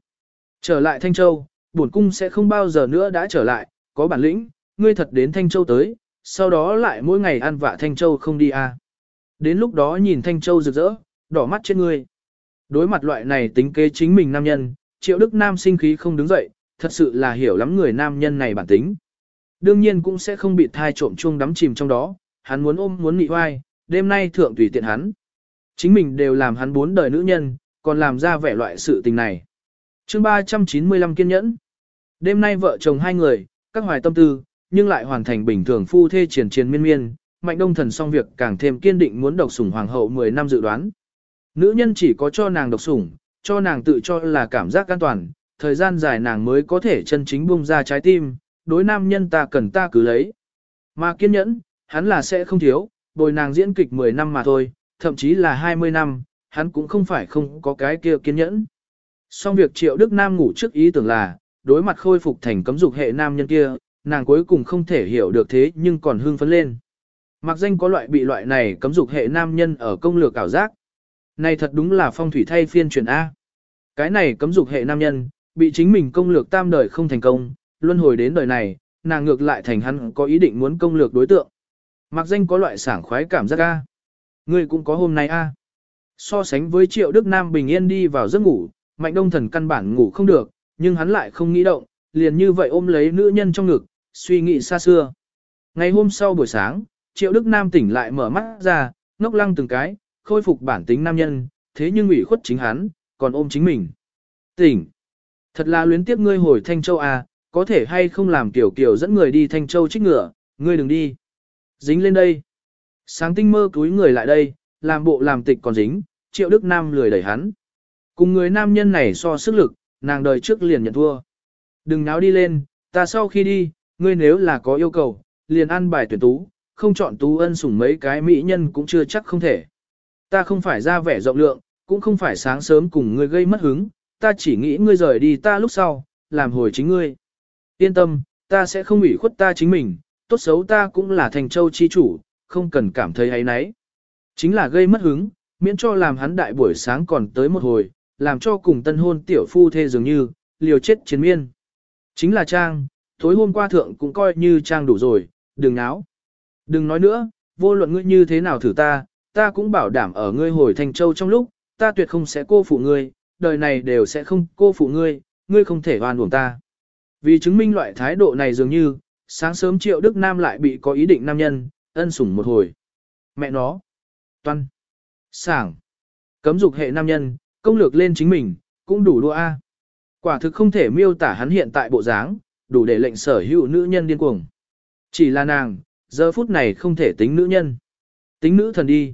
Speaker 1: Trở lại Thanh Châu, bổn cung sẽ không bao giờ nữa đã trở lại, có bản lĩnh, ngươi thật đến Thanh Châu tới, sau đó lại mỗi ngày ăn vạ Thanh Châu không đi à. Đến lúc đó nhìn Thanh Châu rực rỡ, đỏ mắt trên ngươi. Đối mặt loại này tính kế chính mình nam nhân, triệu đức nam sinh khí không đứng dậy, thật sự là hiểu lắm người nam nhân này bản tính. Đương nhiên cũng sẽ không bị thai trộm chuông đắm chìm trong đó, hắn muốn ôm muốn nị hoai, đêm nay thượng tùy tiện hắn. Chính mình đều làm hắn bốn đời nữ nhân, còn làm ra vẻ loại sự tình này. chương 395 kiên nhẫn. Đêm nay vợ chồng hai người, các hoài tâm tư, nhưng lại hoàn thành bình thường phu thê triển triển miên miên, mạnh đông thần xong việc càng thêm kiên định muốn độc sủng hoàng hậu 10 năm dự đoán. Nữ nhân chỉ có cho nàng độc sủng, cho nàng tự cho là cảm giác an toàn, thời gian dài nàng mới có thể chân chính buông ra trái tim, đối nam nhân ta cần ta cứ lấy. Mà kiên nhẫn, hắn là sẽ không thiếu, bồi nàng diễn kịch 10 năm mà thôi, thậm chí là 20 năm, hắn cũng không phải không có cái kia kiên nhẫn. Xong việc triệu Đức Nam ngủ trước ý tưởng là, đối mặt khôi phục thành cấm dục hệ nam nhân kia, nàng cuối cùng không thể hiểu được thế nhưng còn hưng phấn lên. Mặc danh có loại bị loại này cấm dục hệ nam nhân ở công lược ảo giác. Này thật đúng là phong thủy thay phiên truyền A. Cái này cấm dục hệ nam nhân, bị chính mình công lược tam đời không thành công, luân hồi đến đời này, nàng ngược lại thành hắn có ý định muốn công lược đối tượng. Mặc danh có loại sảng khoái cảm giác A. Ngươi cũng có hôm nay A. So sánh với triệu Đức Nam bình yên đi vào giấc ngủ, mạnh đông thần căn bản ngủ không được, nhưng hắn lại không nghĩ động, liền như vậy ôm lấy nữ nhân trong ngực, suy nghĩ xa xưa. Ngày hôm sau buổi sáng, triệu Đức Nam tỉnh lại mở mắt ra, ngốc lăng từng cái, khôi phục bản tính nam nhân, thế nhưng ủy khuất chính hắn, còn ôm chính mình. Tỉnh! Thật là luyến tiếp ngươi hồi Thanh Châu à, có thể hay không làm kiểu kiểu dẫn người đi Thanh Châu trích ngựa, ngươi đừng đi. Dính lên đây. Sáng tinh mơ túi người lại đây, làm bộ làm tịch còn dính, triệu Đức Nam lười đẩy hắn. Cùng người nam nhân này so sức lực, nàng đời trước liền nhận thua. Đừng náo đi lên, ta sau khi đi, ngươi nếu là có yêu cầu, liền ăn bài tuyển tú, không chọn tú ân sủng mấy cái mỹ nhân cũng chưa chắc không thể. Ta không phải ra vẻ rộng lượng, cũng không phải sáng sớm cùng ngươi gây mất hứng, ta chỉ nghĩ ngươi rời đi ta lúc sau, làm hồi chính ngươi. Yên tâm, ta sẽ không ủy khuất ta chính mình, tốt xấu ta cũng là thành châu chi chủ, không cần cảm thấy ấy nấy. Chính là gây mất hứng, miễn cho làm hắn đại buổi sáng còn tới một hồi, làm cho cùng tân hôn tiểu phu thê dường như, liều chết chiến miên. Chính là Trang, tối hôm qua thượng cũng coi như Trang đủ rồi, đừng náo. Đừng nói nữa, vô luận ngươi như thế nào thử ta, ta cũng bảo đảm ở ngươi hồi thành châu trong lúc, ta tuyệt không sẽ cô phụ ngươi, đời này đều sẽ không cô phụ ngươi, ngươi không thể oan uổng ta. Vì chứng minh loại thái độ này dường như, sáng sớm triệu Đức Nam lại bị có ý định nam nhân, ân sủng một hồi. Mẹ nó, toan, sảng, cấm dục hệ nam nhân, công lược lên chính mình, cũng đủ đua A. Quả thực không thể miêu tả hắn hiện tại bộ dáng, đủ để lệnh sở hữu nữ nhân điên cuồng. Chỉ là nàng, giờ phút này không thể tính nữ nhân. Tính nữ thần đi.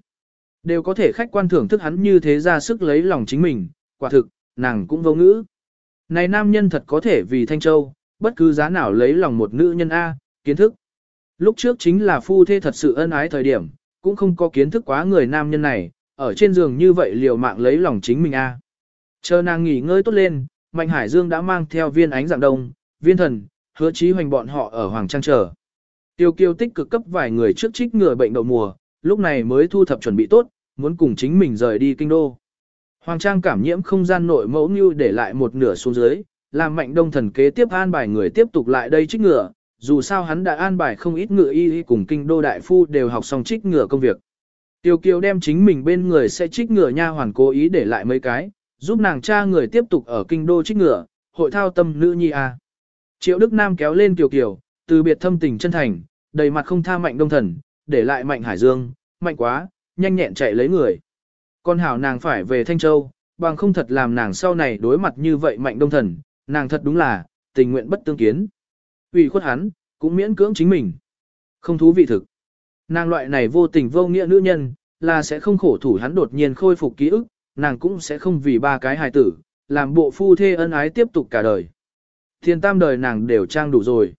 Speaker 1: Đều có thể khách quan thưởng thức hắn như thế ra sức lấy lòng chính mình, quả thực, nàng cũng vô ngữ. Này nam nhân thật có thể vì Thanh Châu, bất cứ giá nào lấy lòng một nữ nhân A, kiến thức. Lúc trước chính là phu thê thật sự ân ái thời điểm, cũng không có kiến thức quá người nam nhân này, ở trên giường như vậy liều mạng lấy lòng chính mình A. Chờ nàng nghỉ ngơi tốt lên, Mạnh Hải Dương đã mang theo viên ánh dạng đông, viên thần, hứa chí hoành bọn họ ở Hoàng Trang chờ. Tiêu kiêu tích cực cấp vài người trước trích ngừa bệnh đậu mùa, lúc này mới thu thập chuẩn bị tốt, muốn cùng chính mình rời đi kinh đô. Hoàng Trang cảm nhiễm không gian nội mẫu như để lại một nửa xuống dưới, làm mạnh đông thần kế tiếp an bài người tiếp tục lại đây trích ngựa, dù sao hắn đã an bài không ít ngựa y cùng kinh đô đại phu đều học xong trích ngựa công việc. Tiêu Kiều đem chính mình bên người sẽ trích ngựa nha hoàn cố ý để lại mấy cái, giúp nàng cha người tiếp tục ở kinh đô trích ngựa, hội thao tâm nữ nhi a. Triệu Đức Nam kéo lên tiểu Kiều, từ biệt thâm tình chân thành, đầy mặt không tha mạnh đông thần, để lại mạnh hải dương, mạnh quá, nhanh nhẹn chạy lấy người. Con hảo nàng phải về Thanh Châu, bằng không thật làm nàng sau này đối mặt như vậy mạnh đông thần, nàng thật đúng là, tình nguyện bất tương kiến. Vì khuất hắn, cũng miễn cưỡng chính mình. Không thú vị thực. Nàng loại này vô tình vô nghĩa nữ nhân, là sẽ không khổ thủ hắn đột nhiên khôi phục ký ức, nàng cũng sẽ không vì ba cái hài tử, làm bộ phu thê ân ái tiếp tục cả đời. Thiên tam đời nàng đều trang đủ rồi.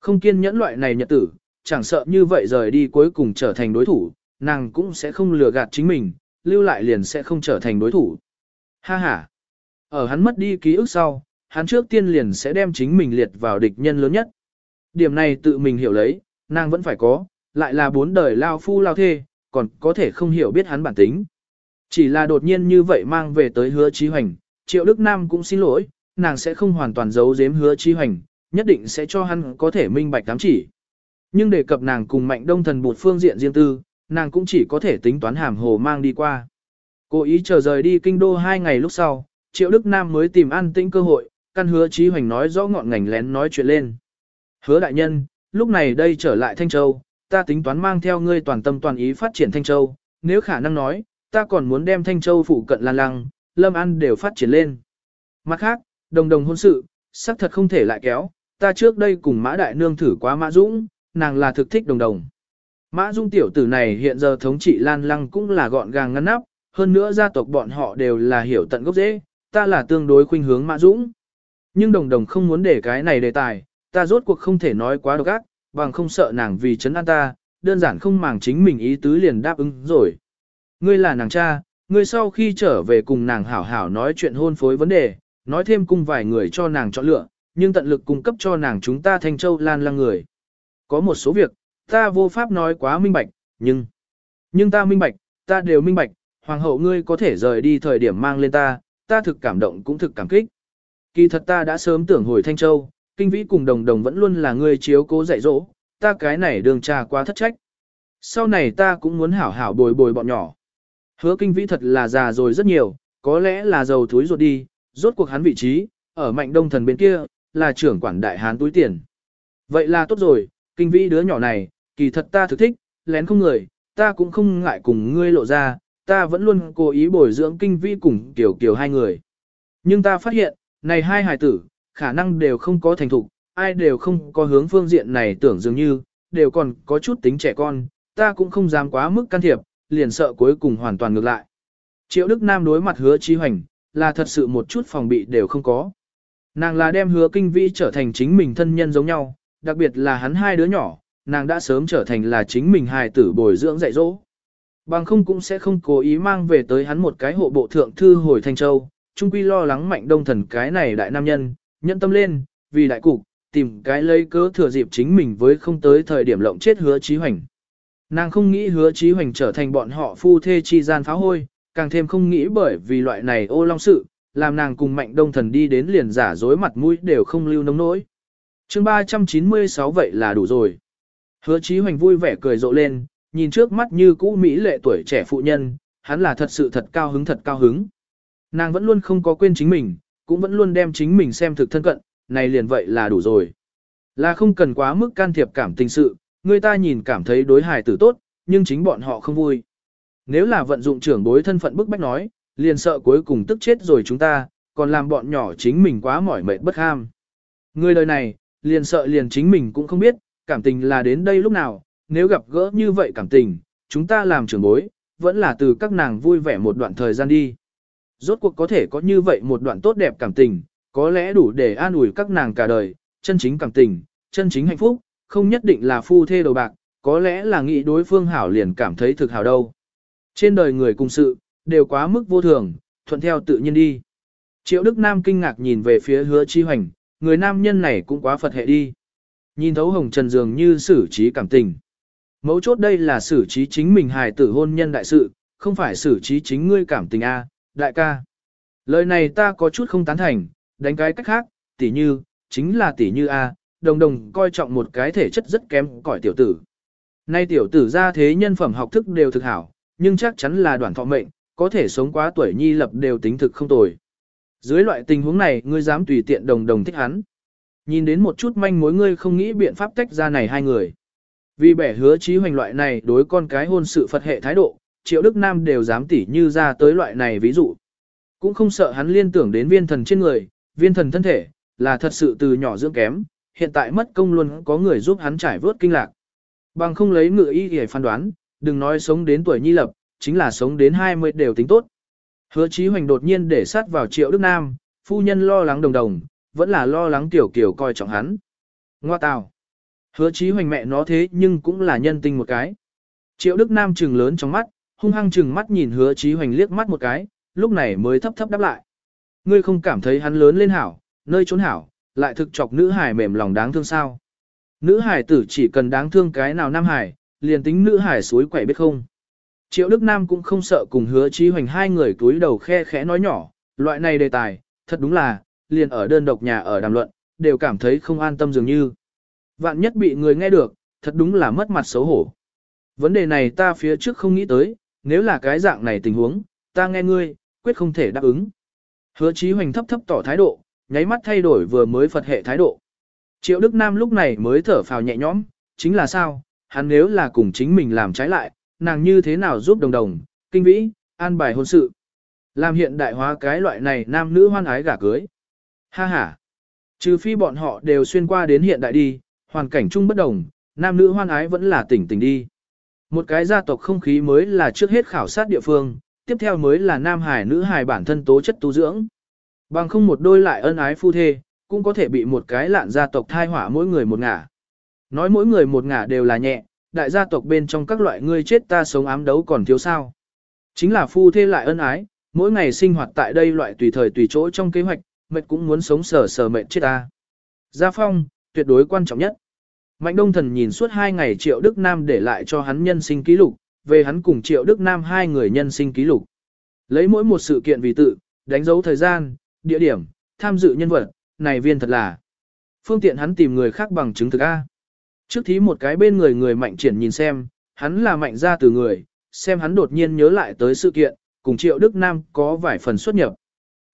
Speaker 1: Không kiên nhẫn loại này nhật tử, chẳng sợ như vậy rời đi cuối cùng trở thành đối thủ, nàng cũng sẽ không lừa gạt chính mình, lưu lại liền sẽ không trở thành đối thủ. Ha ha! Ở hắn mất đi ký ức sau, hắn trước tiên liền sẽ đem chính mình liệt vào địch nhân lớn nhất. Điểm này tự mình hiểu lấy, nàng vẫn phải có, lại là bốn đời lao phu lao thê, còn có thể không hiểu biết hắn bản tính. Chỉ là đột nhiên như vậy mang về tới hứa trí hoành, triệu Đức Nam cũng xin lỗi, nàng sẽ không hoàn toàn giấu giếm hứa trí hoành, nhất định sẽ cho hắn có thể minh bạch tám chỉ. Nhưng đề cập nàng cùng mạnh đông thần bột phương diện riêng tư, nàng cũng chỉ có thể tính toán hàm hồ mang đi qua. Cố ý chờ rời đi kinh đô hai ngày lúc sau, Triệu Đức Nam mới tìm an tĩnh cơ hội, căn hứa Chí Hoành nói rõ ngọn ngành lén nói chuyện lên. Hứa đại nhân, lúc này đây trở lại Thanh Châu, ta tính toán mang theo ngươi toàn tâm toàn ý phát triển Thanh Châu, nếu khả năng nói, ta còn muốn đem Thanh Châu phụ cận Lan Lăng, Lâm An đều phát triển lên. Mặt khác, đồng đồng hôn sự, xác thật không thể lại kéo, ta trước đây cùng Mã Đại Nương thử quá Mã Dũng, nàng là thực thích đồng đồng. Mã Dung tiểu tử này hiện giờ thống trị Lan Lăng cũng là gọn gàng ngăn nắp, hơn nữa gia tộc bọn họ đều là hiểu tận gốc dễ, ta là tương đối khuynh hướng Mã Dũng. Nhưng đồng đồng không muốn để cái này đề tài, ta rốt cuộc không thể nói quá độc ác, bằng không sợ nàng vì chấn an ta, đơn giản không màng chính mình ý tứ liền đáp ứng rồi. Ngươi là nàng cha, ngươi sau khi trở về cùng nàng hảo hảo nói chuyện hôn phối vấn đề, nói thêm cùng vài người cho nàng chọn lựa, nhưng tận lực cung cấp cho nàng chúng ta thanh châu lan lăng người. Có một số việc, ta vô pháp nói quá minh bạch, nhưng... Nhưng ta minh bạch, ta đều minh bạch, hoàng hậu ngươi có thể rời đi thời điểm mang lên ta, ta thực cảm động cũng thực cảm kích. Kỳ thật ta đã sớm tưởng hồi Thanh Châu, kinh vĩ cùng đồng đồng vẫn luôn là ngươi chiếu cố dạy dỗ, ta cái này đường trà quá thất trách. Sau này ta cũng muốn hảo hảo bồi bồi bọn nhỏ. Hứa kinh vĩ thật là già rồi rất nhiều, có lẽ là giàu túi ruột đi, rốt cuộc hắn vị trí, ở mạnh đông thần bên kia, là trưởng quản đại hán túi tiền. Vậy là tốt rồi, kinh vĩ đứa nhỏ này, kỳ thật ta thực thích, lén không người, ta cũng không ngại cùng ngươi lộ ra, ta vẫn luôn cố ý bồi dưỡng kinh vĩ cùng tiểu kiểu hai người. Nhưng ta phát hiện, này hai hài tử, khả năng đều không có thành thục, ai đều không có hướng phương diện này tưởng dường như, đều còn có chút tính trẻ con, ta cũng không dám quá mức can thiệp, liền sợ cuối cùng hoàn toàn ngược lại. Triệu Đức Nam đối mặt hứa chi hoành, là thật sự một chút phòng bị đều không có. Nàng là đem hứa kinh vĩ trở thành chính mình thân nhân giống nhau, đặc biệt là hắn hai đứa nhỏ, nàng đã sớm trở thành là chính mình hài tử bồi dưỡng dạy dỗ. Bằng không cũng sẽ không cố ý mang về tới hắn một cái hộ bộ thượng thư hồi Thanh Châu, trung quy lo lắng mạnh đông thần cái này đại nam nhân, nhận tâm lên, vì đại cục, tìm cái lấy cớ thừa dịp chính mình với không tới thời điểm lộng chết hứa trí hoành. Nàng không nghĩ hứa trí hoành trở thành bọn họ phu thê chi gian phá hôi, càng thêm không nghĩ bởi vì loại này ô long sự, làm nàng cùng mạnh đông thần đi đến liền giả dối mặt mũi đều không lưu nông nỗi. chương 396 vậy là đủ rồi. Hứa Chí Hoành vui vẻ cười rộ lên, nhìn trước mắt như cũ Mỹ lệ tuổi trẻ phụ nhân, hắn là thật sự thật cao hứng thật cao hứng. Nàng vẫn luôn không có quên chính mình, cũng vẫn luôn đem chính mình xem thực thân cận, này liền vậy là đủ rồi. Là không cần quá mức can thiệp cảm tình sự, người ta nhìn cảm thấy đối hài tử tốt, nhưng chính bọn họ không vui. Nếu là vận dụng trưởng bối thân phận bức bách nói, liền sợ cuối cùng tức chết rồi chúng ta, còn làm bọn nhỏ chính mình quá mỏi mệt bất ham. Người đời này, liền sợ liền chính mình cũng không biết, cảm tình là đến đây lúc nào, nếu gặp gỡ như vậy cảm tình, chúng ta làm trưởng bối, vẫn là từ các nàng vui vẻ một đoạn thời gian đi. Rốt cuộc có thể có như vậy một đoạn tốt đẹp cảm tình, có lẽ đủ để an ủi các nàng cả đời, chân chính cảm tình, chân chính hạnh phúc, không nhất định là phu thê đầu bạc, có lẽ là nghĩ đối phương hảo liền cảm thấy thực hảo đâu. Trên đời người cùng sự, đều quá mức vô thường, thuận theo tự nhiên đi. Triệu Đức Nam kinh ngạc nhìn về phía hứa chi hoành, người nam nhân này cũng quá Phật hệ đi. Nhìn thấu hồng trần dường như xử trí cảm tình. Mấu chốt đây là xử trí chính mình hài tử hôn nhân đại sự, không phải xử trí chính ngươi cảm tình A, đại ca. Lời này ta có chút không tán thành, đánh cái cách khác, tỉ như, chính là tỉ như A, đồng đồng coi trọng một cái thể chất rất kém cỏi tiểu tử. Nay tiểu tử ra thế nhân phẩm học thức đều thực hảo, nhưng chắc chắn là đoạn thọ mệnh, có thể sống quá tuổi nhi lập đều tính thực không tồi. Dưới loại tình huống này ngươi dám tùy tiện đồng đồng thích hắn. Nhìn đến một chút manh mối ngươi không nghĩ biện pháp tách ra này hai người. Vì bẻ hứa trí hoành loại này đối con cái hôn sự Phật hệ thái độ, triệu Đức Nam đều dám tỉ như ra tới loại này ví dụ. Cũng không sợ hắn liên tưởng đến viên thần trên người, viên thần thân thể, là thật sự từ nhỏ dưỡng kém, hiện tại mất công luôn có người giúp hắn trải vớt kinh lạc. Bằng không lấy ngựa y để phán đoán, đừng nói sống đến tuổi nhi lập, chính là sống đến 20 đều tính tốt. Hứa Chí Hoành đột nhiên để sát vào Triệu Đức Nam, phu nhân lo lắng đồng đồng, vẫn là lo lắng tiểu kiểu coi trọng hắn. Ngoa tào. Hứa Chí Hoành mẹ nó thế nhưng cũng là nhân tình một cái. Triệu Đức Nam trừng lớn trong mắt, hung hăng chừng mắt nhìn Hứa trí Hoành liếc mắt một cái, lúc này mới thấp thấp đáp lại. Ngươi không cảm thấy hắn lớn lên hảo, nơi trốn hảo, lại thực chọc nữ hải mềm lòng đáng thương sao? Nữ hải tử chỉ cần đáng thương cái nào nam hải, liền tính nữ hải suối quậy biết không? Triệu Đức Nam cũng không sợ cùng hứa trí hoành hai người túi đầu khe khẽ nói nhỏ, loại này đề tài, thật đúng là, liền ở đơn độc nhà ở đàm luận, đều cảm thấy không an tâm dường như. Vạn nhất bị người nghe được, thật đúng là mất mặt xấu hổ. Vấn đề này ta phía trước không nghĩ tới, nếu là cái dạng này tình huống, ta nghe ngươi, quyết không thể đáp ứng. Hứa chí hoành thấp thấp tỏ thái độ, nháy mắt thay đổi vừa mới Phật hệ thái độ. Triệu Đức Nam lúc này mới thở phào nhẹ nhõm, chính là sao, hắn nếu là cùng chính mình làm trái lại, nàng như thế nào giúp đồng đồng, kinh vĩ, an bài hôn sự. Làm hiện đại hóa cái loại này nam nữ hoan ái gả cưới. Ha ha. Trừ phi bọn họ đều xuyên qua đến hiện đại đi, hoàn cảnh chung bất đồng, nam nữ hoan ái vẫn là tỉnh tỉnh đi. Một cái gia tộc không khí mới là trước hết khảo sát địa phương, tiếp theo mới là nam hài nữ hài bản thân tố chất tu dưỡng. Bằng không một đôi lại ân ái phu thê, cũng có thể bị một cái lạn gia tộc thai hỏa mỗi người một ngả. Nói mỗi người một ngả đều là nhẹ, đại gia tộc bên trong các loại ngươi chết ta sống ám đấu còn thiếu sao. Chính là phu thê lại ân ái, mỗi ngày sinh hoạt tại đây loại tùy thời tùy chỗ trong kế hoạch, mệt cũng muốn sống sờ sờ mệt chết ta. Gia phong, tuyệt đối quan trọng nhất. Mạnh Đông Thần nhìn suốt hai ngày Triệu Đức Nam để lại cho hắn nhân sinh ký lục, về hắn cùng Triệu Đức Nam hai người nhân sinh ký lục. Lấy mỗi một sự kiện vì tự, đánh dấu thời gian, địa điểm, tham dự nhân vật, này viên thật là. Phương tiện hắn tìm người khác bằng chứng thực A. Trước thí một cái bên người người mạnh triển nhìn xem, hắn là mạnh ra từ người, xem hắn đột nhiên nhớ lại tới sự kiện, cùng Triệu Đức Nam có vài phần xuất nhập.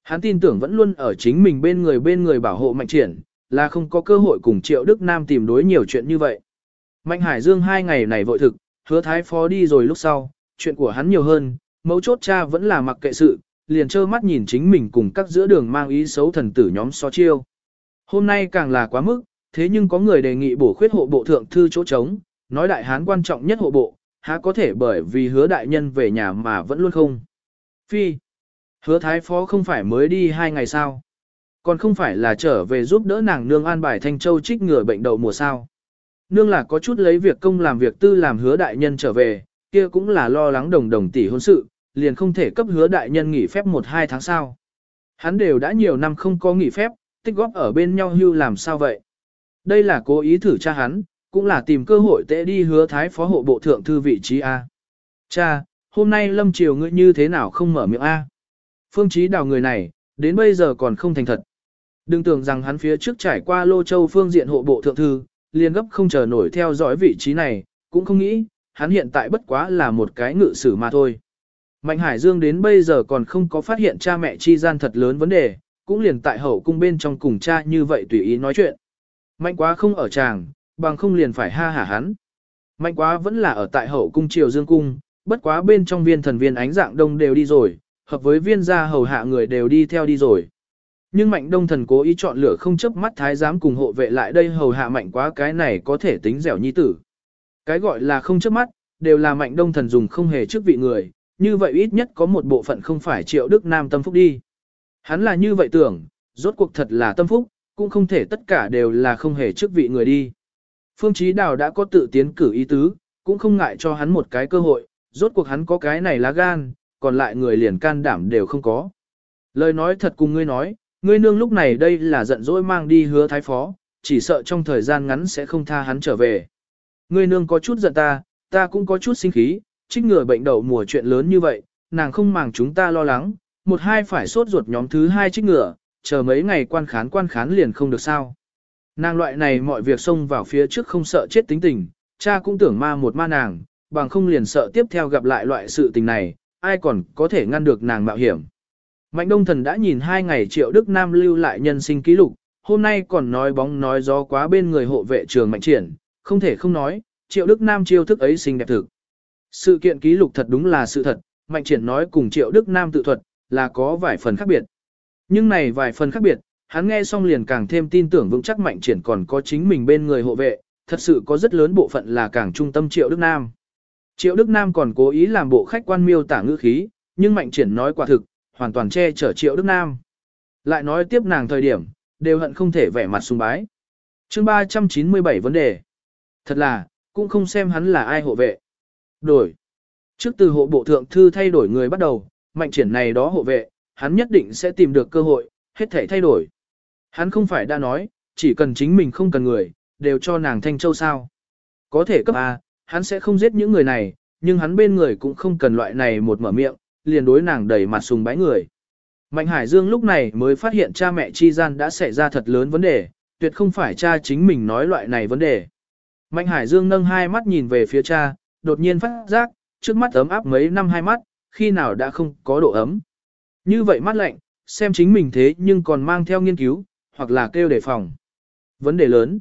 Speaker 1: Hắn tin tưởng vẫn luôn ở chính mình bên người bên người bảo hộ mạnh triển, là không có cơ hội cùng Triệu Đức Nam tìm đối nhiều chuyện như vậy. Mạnh Hải Dương hai ngày này vội thực, hứa thái phó đi rồi lúc sau, chuyện của hắn nhiều hơn, mấu chốt cha vẫn là mặc kệ sự, liền trơ mắt nhìn chính mình cùng các giữa đường mang ý xấu thần tử nhóm so chiêu. Hôm nay càng là quá mức, thế nhưng có người đề nghị bổ khuyết hộ bộ thượng thư chỗ trống, nói đại hán quan trọng nhất hộ bộ, há có thể bởi vì hứa đại nhân về nhà mà vẫn luôn không. Phi, hứa thái phó không phải mới đi hai ngày sao, còn không phải là trở về giúp đỡ nàng nương an bài thanh châu trích ngừa bệnh đậu mùa sao. Nương là có chút lấy việc công làm việc tư làm hứa đại nhân trở về, kia cũng là lo lắng đồng đồng tỷ hôn sự, liền không thể cấp hứa đại nhân nghỉ phép một hai tháng sau. Hắn đều đã nhiều năm không có nghỉ phép, tích góp ở bên nhau hưu làm sao vậy. Đây là cố ý thử cha hắn, cũng là tìm cơ hội tệ đi hứa thái phó hộ bộ thượng thư vị trí A. Cha, hôm nay lâm triều ngươi như thế nào không mở miệng A. Phương Chí đào người này, đến bây giờ còn không thành thật. Đừng tưởng rằng hắn phía trước trải qua Lô Châu phương diện hộ bộ thượng thư, liền gấp không chờ nổi theo dõi vị trí này, cũng không nghĩ, hắn hiện tại bất quá là một cái ngự sử mà thôi. Mạnh Hải Dương đến bây giờ còn không có phát hiện cha mẹ chi gian thật lớn vấn đề, cũng liền tại hậu cung bên trong cùng cha như vậy tùy ý nói chuyện. Mạnh quá không ở chàng, bằng không liền phải ha hả hắn. Mạnh quá vẫn là ở tại hậu cung triều dương cung, bất quá bên trong viên thần viên ánh dạng đông đều đi rồi, hợp với viên gia hầu hạ người đều đi theo đi rồi. Nhưng mạnh đông thần cố ý chọn lựa không chấp mắt thái giám cùng hộ vệ lại đây hầu hạ mạnh quá cái này có thể tính dẻo nhi tử. Cái gọi là không chấp mắt, đều là mạnh đông thần dùng không hề trước vị người, như vậy ít nhất có một bộ phận không phải triệu đức nam tâm phúc đi. Hắn là như vậy tưởng, rốt cuộc thật là tâm phúc, cũng không thể tất cả đều là không hề trước vị người đi. Phương Chí Đào đã có tự tiến cử ý tứ, cũng không ngại cho hắn một cái cơ hội, rốt cuộc hắn có cái này lá gan, còn lại người liền can đảm đều không có. Lời nói thật cùng ngươi nói, ngươi nương lúc này đây là giận dỗi mang đi hứa thái phó, chỉ sợ trong thời gian ngắn sẽ không tha hắn trở về. Ngươi nương có chút giận ta, ta cũng có chút sinh khí, trích ngừa bệnh đậu mùa chuyện lớn như vậy, nàng không màng chúng ta lo lắng, một hai phải sốt ruột nhóm thứ hai trích ngừa, chờ mấy ngày quan khán quan khán liền không được sao. Nàng loại này mọi việc xông vào phía trước không sợ chết tính tình, cha cũng tưởng ma một ma nàng, bằng không liền sợ tiếp theo gặp lại loại sự tình này, ai còn có thể ngăn được nàng mạo hiểm. Mạnh Đông Thần đã nhìn hai ngày Triệu Đức Nam lưu lại nhân sinh ký lục, hôm nay còn nói bóng nói gió quá bên người hộ vệ trường Mạnh Triển, không thể không nói, Triệu Đức Nam chiêu thức ấy xinh đẹp thực. Sự kiện ký lục thật đúng là sự thật, Mạnh Triển nói cùng Triệu Đức Nam tự thuật, là có vài phần khác biệt. Nhưng này vài phần khác biệt, hắn nghe xong liền càng thêm tin tưởng vững chắc Mạnh Triển còn có chính mình bên người hộ vệ, thật sự có rất lớn bộ phận là càng trung tâm Triệu Đức Nam. Triệu Đức Nam còn cố ý làm bộ khách quan miêu tả ngữ khí, nhưng Mạnh Triển nói quả thực, hoàn toàn che chở Triệu Đức Nam. Lại nói tiếp nàng thời điểm, đều hận không thể vẻ mặt sung bái. chương 397 vấn đề. Thật là, cũng không xem hắn là ai hộ vệ. Đổi. Trước từ hộ bộ thượng thư thay đổi người bắt đầu, mạnh triển này đó hộ vệ, hắn nhất định sẽ tìm được cơ hội, hết thể thay đổi. Hắn không phải đã nói, chỉ cần chính mình không cần người, đều cho nàng Thanh Châu sao. Có thể cấp A, hắn sẽ không giết những người này, nhưng hắn bên người cũng không cần loại này một mở miệng, liền đối nàng đẩy mặt sùng bái người. Mạnh Hải Dương lúc này mới phát hiện cha mẹ chi gian đã xảy ra thật lớn vấn đề, tuyệt không phải cha chính mình nói loại này vấn đề. Mạnh Hải Dương nâng hai mắt nhìn về phía cha, đột nhiên phát giác, trước mắt ấm áp mấy năm hai mắt, khi nào đã không có độ ấm. Như vậy mắt lạnh, xem chính mình thế nhưng còn mang theo nghiên cứu, hoặc là kêu đề phòng. Vấn đề lớn.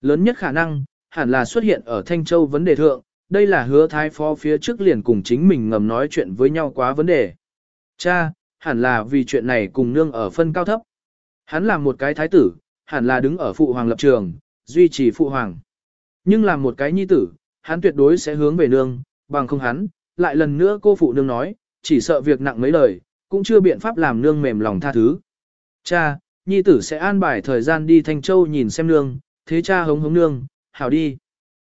Speaker 1: Lớn nhất khả năng, hẳn là xuất hiện ở Thanh Châu vấn đề thượng, đây là hứa thái phó phía trước liền cùng chính mình ngầm nói chuyện với nhau quá vấn đề. Cha, hẳn là vì chuyện này cùng nương ở phân cao thấp. Hắn là một cái thái tử, hẳn là đứng ở phụ hoàng lập trường, duy trì phụ hoàng. Nhưng làm một cái nhi tử, hắn tuyệt đối sẽ hướng về nương, bằng không hắn, lại lần nữa cô phụ nương nói, chỉ sợ việc nặng mấy lời, cũng chưa biện pháp làm nương mềm lòng tha thứ. Cha, nhi tử sẽ an bài thời gian đi Thanh Châu nhìn xem nương, thế cha hống hống nương, hảo đi.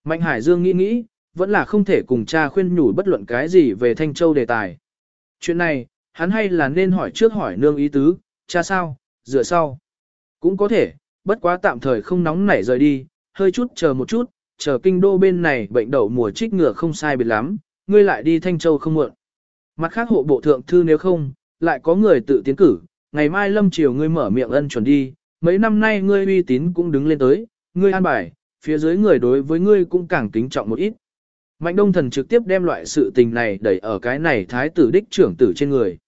Speaker 1: Mạnh Hải Dương nghĩ nghĩ, vẫn là không thể cùng cha khuyên nhủ bất luận cái gì về Thanh Châu đề tài. Chuyện này, hắn hay là nên hỏi trước hỏi nương ý tứ, cha sao, dựa sau. Cũng có thể, bất quá tạm thời không nóng nảy rời đi, hơi chút chờ một chút, chờ kinh đô bên này bệnh đậu mùa trích ngừa không sai biệt lắm, ngươi lại đi Thanh Châu không muộn. Mặt khác hộ bộ thượng thư nếu không, lại có người tự tiến cử, ngày mai lâm chiều ngươi mở miệng ân chuẩn đi, mấy năm nay ngươi uy tín cũng đứng lên tới, ngươi an bài, phía dưới người đối với ngươi cũng càng kính trọng một ít. Mạnh đông thần trực tiếp đem loại sự tình này đẩy ở cái này thái tử đích trưởng tử trên người.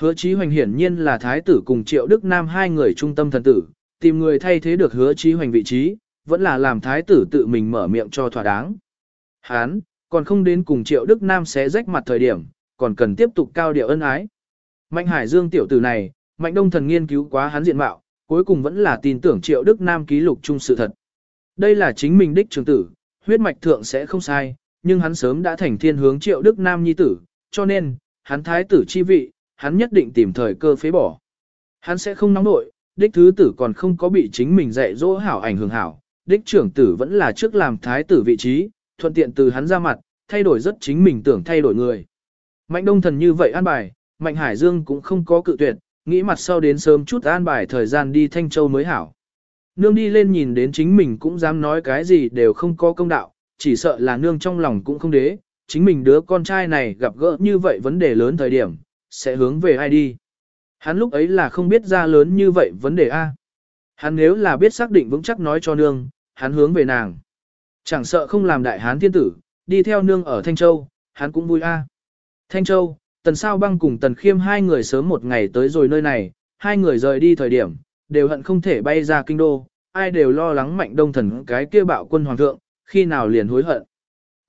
Speaker 1: Hứa Chí Hoành hiển nhiên là thái tử cùng Triệu Đức Nam hai người trung tâm thần tử, tìm người thay thế được Hứa Chí Hoành vị trí, vẫn là làm thái tử tự mình mở miệng cho thỏa đáng. Hán, còn không đến cùng Triệu Đức Nam sẽ rách mặt thời điểm, còn cần tiếp tục cao điệu ân ái. Mạnh Hải Dương tiểu tử này, Mạnh Đông Thần nghiên cứu quá hắn diện mạo, cuối cùng vẫn là tin tưởng Triệu Đức Nam ký lục chung sự thật. Đây là chính mình đích trưởng tử, huyết mạch thượng sẽ không sai, nhưng hắn sớm đã thành thiên hướng Triệu Đức Nam nhi tử, cho nên, hắn thái tử chi vị, hắn nhất định tìm thời cơ phế bỏ. Hắn sẽ không nóng nội, đích thứ tử còn không có bị chính mình dạy dỗ hảo ảnh hưởng hảo, đích trưởng tử vẫn là trước làm thái tử vị trí, thuận tiện từ hắn ra mặt, thay đổi rất chính mình tưởng thay đổi người. Mạnh đông thần như vậy an bài, Mạnh Hải Dương cũng không có cự tuyệt, nghĩ mặt sau đến sớm chút an bài thời gian đi Thanh Châu mới hảo. Nương đi lên nhìn đến chính mình cũng dám nói cái gì đều không có công đạo, chỉ sợ là nương trong lòng cũng không đế, chính mình đứa con trai này gặp gỡ như vậy vấn đề lớn thời điểm, sẽ hướng về ai đi. Hắn lúc ấy là không biết ra lớn như vậy vấn đề A. Hắn nếu là biết xác định vững chắc nói cho nương, hắn hướng về nàng. Chẳng sợ không làm đại hán thiên tử, đi theo nương ở Thanh Châu, hắn cũng vui A. Thanh Châu, Tần Sao Băng cùng Tần Khiêm hai người sớm một ngày tới rồi nơi này, hai người rời đi thời điểm, đều hận không thể bay ra kinh đô, ai đều lo lắng mạnh đông thần cái kia bạo quân hoàng thượng, khi nào liền hối hận.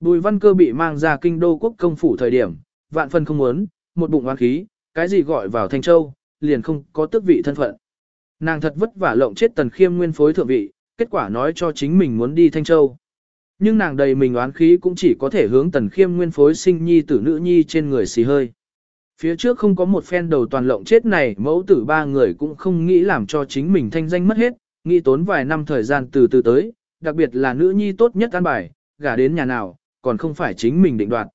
Speaker 1: Bùi văn cơ bị mang ra kinh đô quốc công phủ thời điểm, vạn phân không muốn, một bụng oán khí, cái gì gọi vào Thanh Châu, liền không có tước vị thân phận. Nàng thật vất vả lộng chết tần khiêm nguyên phối thượng vị, kết quả nói cho chính mình muốn đi Thanh Châu. Nhưng nàng đầy mình oán khí cũng chỉ có thể hướng tần khiêm nguyên phối sinh nhi tử nữ nhi trên người xì hơi. Phía trước không có một phen đầu toàn lộng chết này mẫu tử ba người cũng không nghĩ làm cho chính mình thanh danh mất hết, nghĩ tốn vài năm thời gian từ từ tới, đặc biệt là nữ nhi tốt nhất an bài, gả đến nhà nào, còn không phải chính mình định đoạt.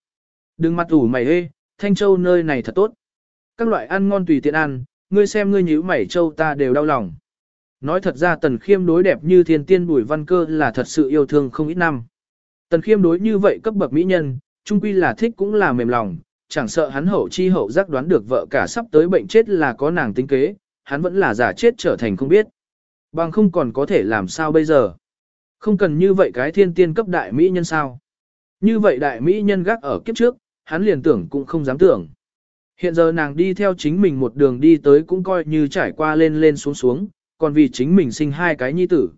Speaker 1: Đừng mặt ủ mày hê, Thanh Châu nơi này thật tốt. Các loại ăn ngon tùy tiện ăn, ngươi xem ngươi nhíu mày châu ta đều đau lòng. Nói thật ra Tần Khiêm đối đẹp như thiên tiên bùi văn cơ là thật sự yêu thương không ít năm. Tần Khiêm đối như vậy cấp bậc mỹ nhân, trung quy là thích cũng là mềm lòng, chẳng sợ hắn hậu chi hậu giác đoán được vợ cả sắp tới bệnh chết là có nàng tính kế, hắn vẫn là giả chết trở thành không biết. Bằng không còn có thể làm sao bây giờ. Không cần như vậy cái thiên tiên cấp đại mỹ nhân sao. Như vậy đại mỹ nhân gác ở kiếp trước, hắn liền tưởng cũng không dám tưởng. Hiện giờ nàng đi theo chính mình một đường đi tới cũng coi như trải qua lên lên xuống xuống, còn vì chính mình sinh hai cái nhi tử.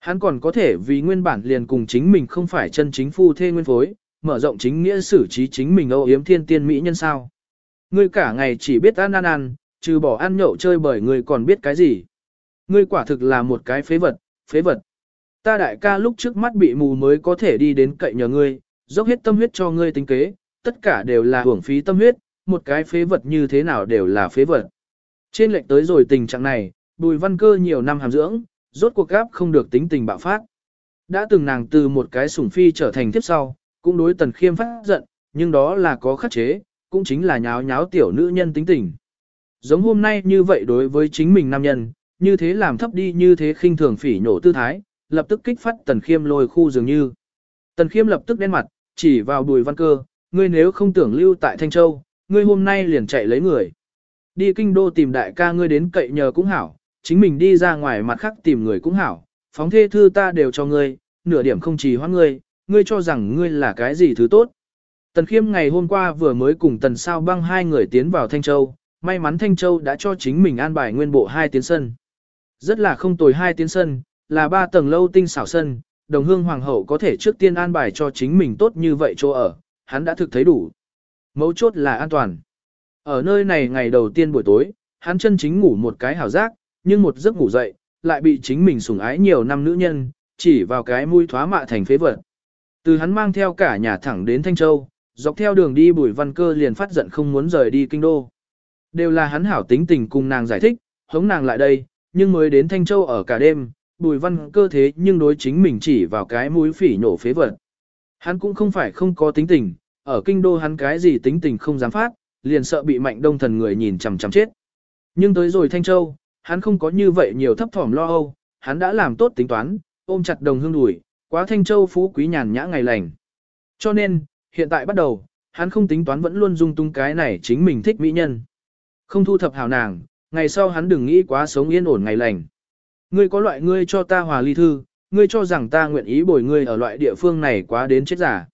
Speaker 1: Hắn còn có thể vì nguyên bản liền cùng chính mình không phải chân chính phu thê nguyên phối, mở rộng chính nghĩa xử trí chính mình âu yếm thiên tiên mỹ nhân sao. Ngươi cả ngày chỉ biết ăn ăn ăn, trừ bỏ ăn nhậu chơi bởi ngươi còn biết cái gì. Ngươi quả thực là một cái phế vật, phế vật. Ta đại ca lúc trước mắt bị mù mới có thể đi đến cậy nhờ ngươi, dốc hết tâm huyết cho ngươi tính kế, tất cả đều là hưởng phí tâm huyết, một cái phế vật như thế nào đều là phế vật. Trên lệnh tới rồi tình trạng này, bùi văn cơ nhiều năm hàm dưỡng, rốt cuộc gáp không được tính tình bạo phát. Đã từng nàng từ một cái sủng phi trở thành tiếp sau, cũng đối tần khiêm phát giận, nhưng đó là có khắc chế, cũng chính là nháo nháo tiểu nữ nhân tính tình. Giống hôm nay như vậy đối với chính mình nam nhân, như thế làm thấp đi như thế khinh thường phỉ nhổ tư thái, lập tức kích phát tần khiêm lôi khu dường như. Tần khiêm lập tức đen mặt, chỉ vào bùi văn cơ, ngươi nếu không tưởng lưu tại Thanh Châu, ngươi hôm nay liền chạy lấy người. Đi kinh đô tìm đại ca ngươi đến cậy nhờ cũng hảo, chính mình đi ra ngoài mặt khác tìm người cũng hảo, phóng thê thư ta đều cho ngươi, nửa điểm không chỉ hoãn ngươi, ngươi cho rằng ngươi là cái gì thứ tốt. Tần khiêm ngày hôm qua vừa mới cùng tần sao băng hai người tiến vào Thanh Châu, may mắn Thanh Châu đã cho chính mình an bài nguyên bộ hai tiến sân. Rất là không tồi hai tiến sân, là ba tầng lâu tinh xảo sân, đồng hương hoàng hậu có thể trước tiên an bài cho chính mình tốt như vậy chỗ ở, hắn đã thực thấy đủ. Mấu chốt là an toàn. Ở nơi này ngày đầu tiên buổi tối, hắn chân chính ngủ một cái hảo giác, nhưng một giấc ngủ dậy, lại bị chính mình sủng ái nhiều năm nữ nhân, chỉ vào cái mũi thoá mạ thành phế vật. Từ hắn mang theo cả nhà thẳng đến Thanh Châu, dọc theo đường đi bùi văn cơ liền phát giận không muốn rời đi kinh đô. Đều là hắn hảo tính tình cùng nàng giải thích, hống nàng lại đây, nhưng mới đến Thanh Châu ở cả đêm, bùi văn cơ thế nhưng đối chính mình chỉ vào cái mũi phỉ nổ phế vật. Hắn cũng không phải không có tính tình, ở kinh đô hắn cái gì tính tình không dám phát, liền sợ bị mạnh đông thần người nhìn chằm chằm chết. Nhưng tới rồi Thanh Châu, hắn không có như vậy nhiều thấp thỏm lo âu, hắn đã làm tốt tính toán, ôm chặt đồng hương đùi, quá Thanh Châu phú quý nhàn nhã ngày lành. Cho nên, hiện tại bắt đầu, hắn không tính toán vẫn luôn dung tung cái này chính mình thích mỹ nhân. Không thu thập hảo nàng, ngày sau hắn đừng nghĩ quá sống yên ổn ngày lành. Ngươi có loại ngươi cho ta hòa ly thư, ngươi cho rằng ta nguyện ý bồi ngươi ở loại địa phương này quá đến chết giả.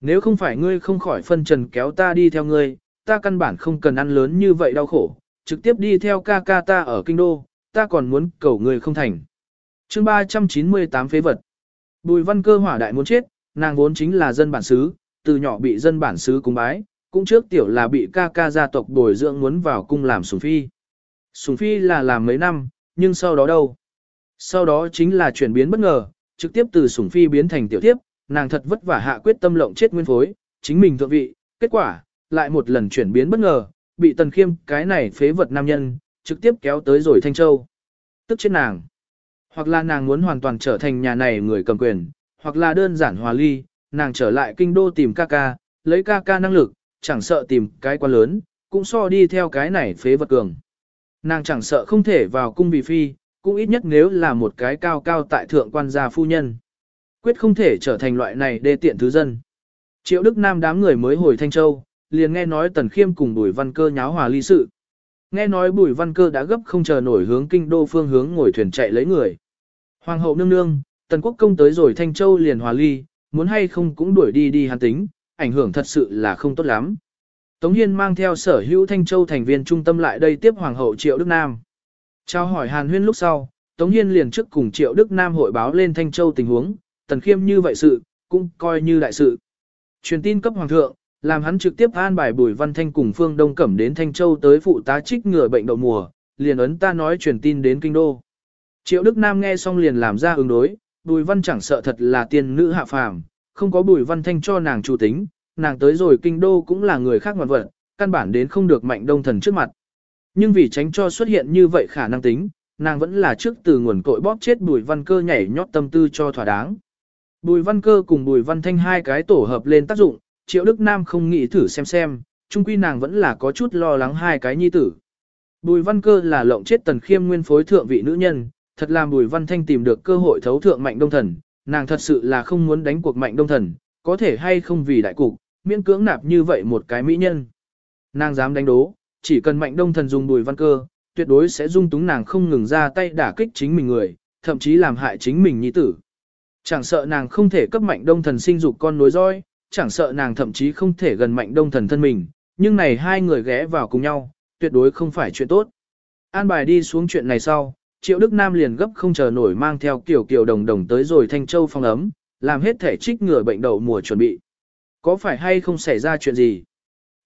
Speaker 1: Nếu không phải ngươi không khỏi phân trần kéo ta đi theo ngươi, ta căn bản không cần ăn lớn như vậy đau khổ, trực tiếp đi theo ca ca ta ở kinh đô, ta còn muốn cầu ngươi không thành. chương 398 phế vật. Bùi văn cơ hỏa đại muốn chết, nàng vốn chính là dân bản xứ, từ nhỏ bị dân bản xứ cung bái, cũng trước tiểu là bị ca ca gia tộc bồi dưỡng muốn vào cung làm sùng phi. Sùng phi là làm mấy năm, nhưng sau đó đâu? Sau đó chính là chuyển biến bất ngờ, trực tiếp từ sủng phi biến thành tiểu tiếp, nàng thật vất vả hạ quyết tâm lộng chết nguyên phối, chính mình thượng vị, kết quả, lại một lần chuyển biến bất ngờ, bị tần khiêm cái này phế vật nam nhân, trực tiếp kéo tới rồi Thanh Châu. Tức chết nàng. Hoặc là nàng muốn hoàn toàn trở thành nhà này người cầm quyền, hoặc là đơn giản hòa ly, nàng trở lại kinh đô tìm ca ca, lấy ca ca năng lực, chẳng sợ tìm cái quá lớn, cũng so đi theo cái này phế vật cường. Nàng chẳng sợ không thể vào cung vì phi, cũng ít nhất nếu là một cái cao cao tại thượng quan gia phu nhân. Quyết không thể trở thành loại này đê tiện thứ dân. Triệu Đức Nam đám người mới hồi Thanh Châu, liền nghe nói Tần Khiêm cùng Bùi Văn Cơ nháo hòa ly sự. Nghe nói Bùi Văn Cơ đã gấp không chờ nổi hướng kinh đô phương hướng ngồi thuyền chạy lấy người. Hoàng hậu nương nương, Tần Quốc công tới rồi Thanh Châu liền hòa ly, muốn hay không cũng đuổi đi đi hắn tính, ảnh hưởng thật sự là không tốt lắm. Tống Hiên mang theo sở hữu Thanh Châu thành viên trung tâm lại đây tiếp Hoàng hậu Triệu Đức Nam. Trao hỏi Hàn Huyên lúc sau, Tống Hiên liền trước cùng Triệu Đức Nam hội báo lên Thanh Châu tình huống, Tần Khiêm như vậy sự, cũng coi như đại sự. Truyền tin cấp Hoàng thượng, làm hắn trực tiếp an bài Bùi Văn Thanh cùng Phương Đông Cẩm đến Thanh Châu tới phụ tá trích ngừa bệnh đậu mùa, liền ấn ta nói truyền tin đến kinh đô. Triệu Đức Nam nghe xong liền làm ra ứng đối, Bùi Văn chẳng sợ thật là tiên nữ hạ phàm, không có Bùi Văn Thanh cho nàng chủ tính, nàng tới rồi kinh đô cũng là người khác ngoan vật, căn bản đến không được mạnh đông thần trước mặt. Nhưng vì tránh cho xuất hiện như vậy khả năng tính, nàng vẫn là trước từ nguồn cội bóp chết Bùi Văn Cơ nhảy nhót tâm tư cho thỏa đáng. Bùi Văn Cơ cùng Bùi Văn Thanh hai cái tổ hợp lên tác dụng, Triệu Đức Nam không nghĩ thử xem xem, chung quy nàng vẫn là có chút lo lắng hai cái nhi tử. Bùi Văn Cơ là lộng chết Tần Khiêm nguyên phối thượng vị nữ nhân, thật làm Bùi Văn Thanh tìm được cơ hội thấu thượng mạnh đông thần, nàng thật sự là không muốn đánh cuộc mạnh đông thần, có thể hay không vì đại cục, miễn cưỡng nạp như vậy một cái mỹ nhân. Nàng dám đánh đố, chỉ cần mạnh đông thần dùng Bùi Văn Cơ, tuyệt đối sẽ dung túng nàng không ngừng ra tay đả kích chính mình người, thậm chí làm hại chính mình nhi tử. Chẳng sợ nàng không thể cấp mạnh đông thần sinh dục con nối roi, chẳng sợ nàng thậm chí không thể gần mạnh đông thần thân mình, nhưng này hai người ghé vào cùng nhau, tuyệt đối không phải chuyện tốt. An bài đi xuống chuyện này sau, Triệu Đức Nam liền gấp không chờ nổi mang theo kiểu kiểu đồng đồng tới rồi Thanh Châu phong ấm, làm hết thể trích ngừa bệnh đậu mùa chuẩn bị. Có phải hay không xảy ra chuyện gì?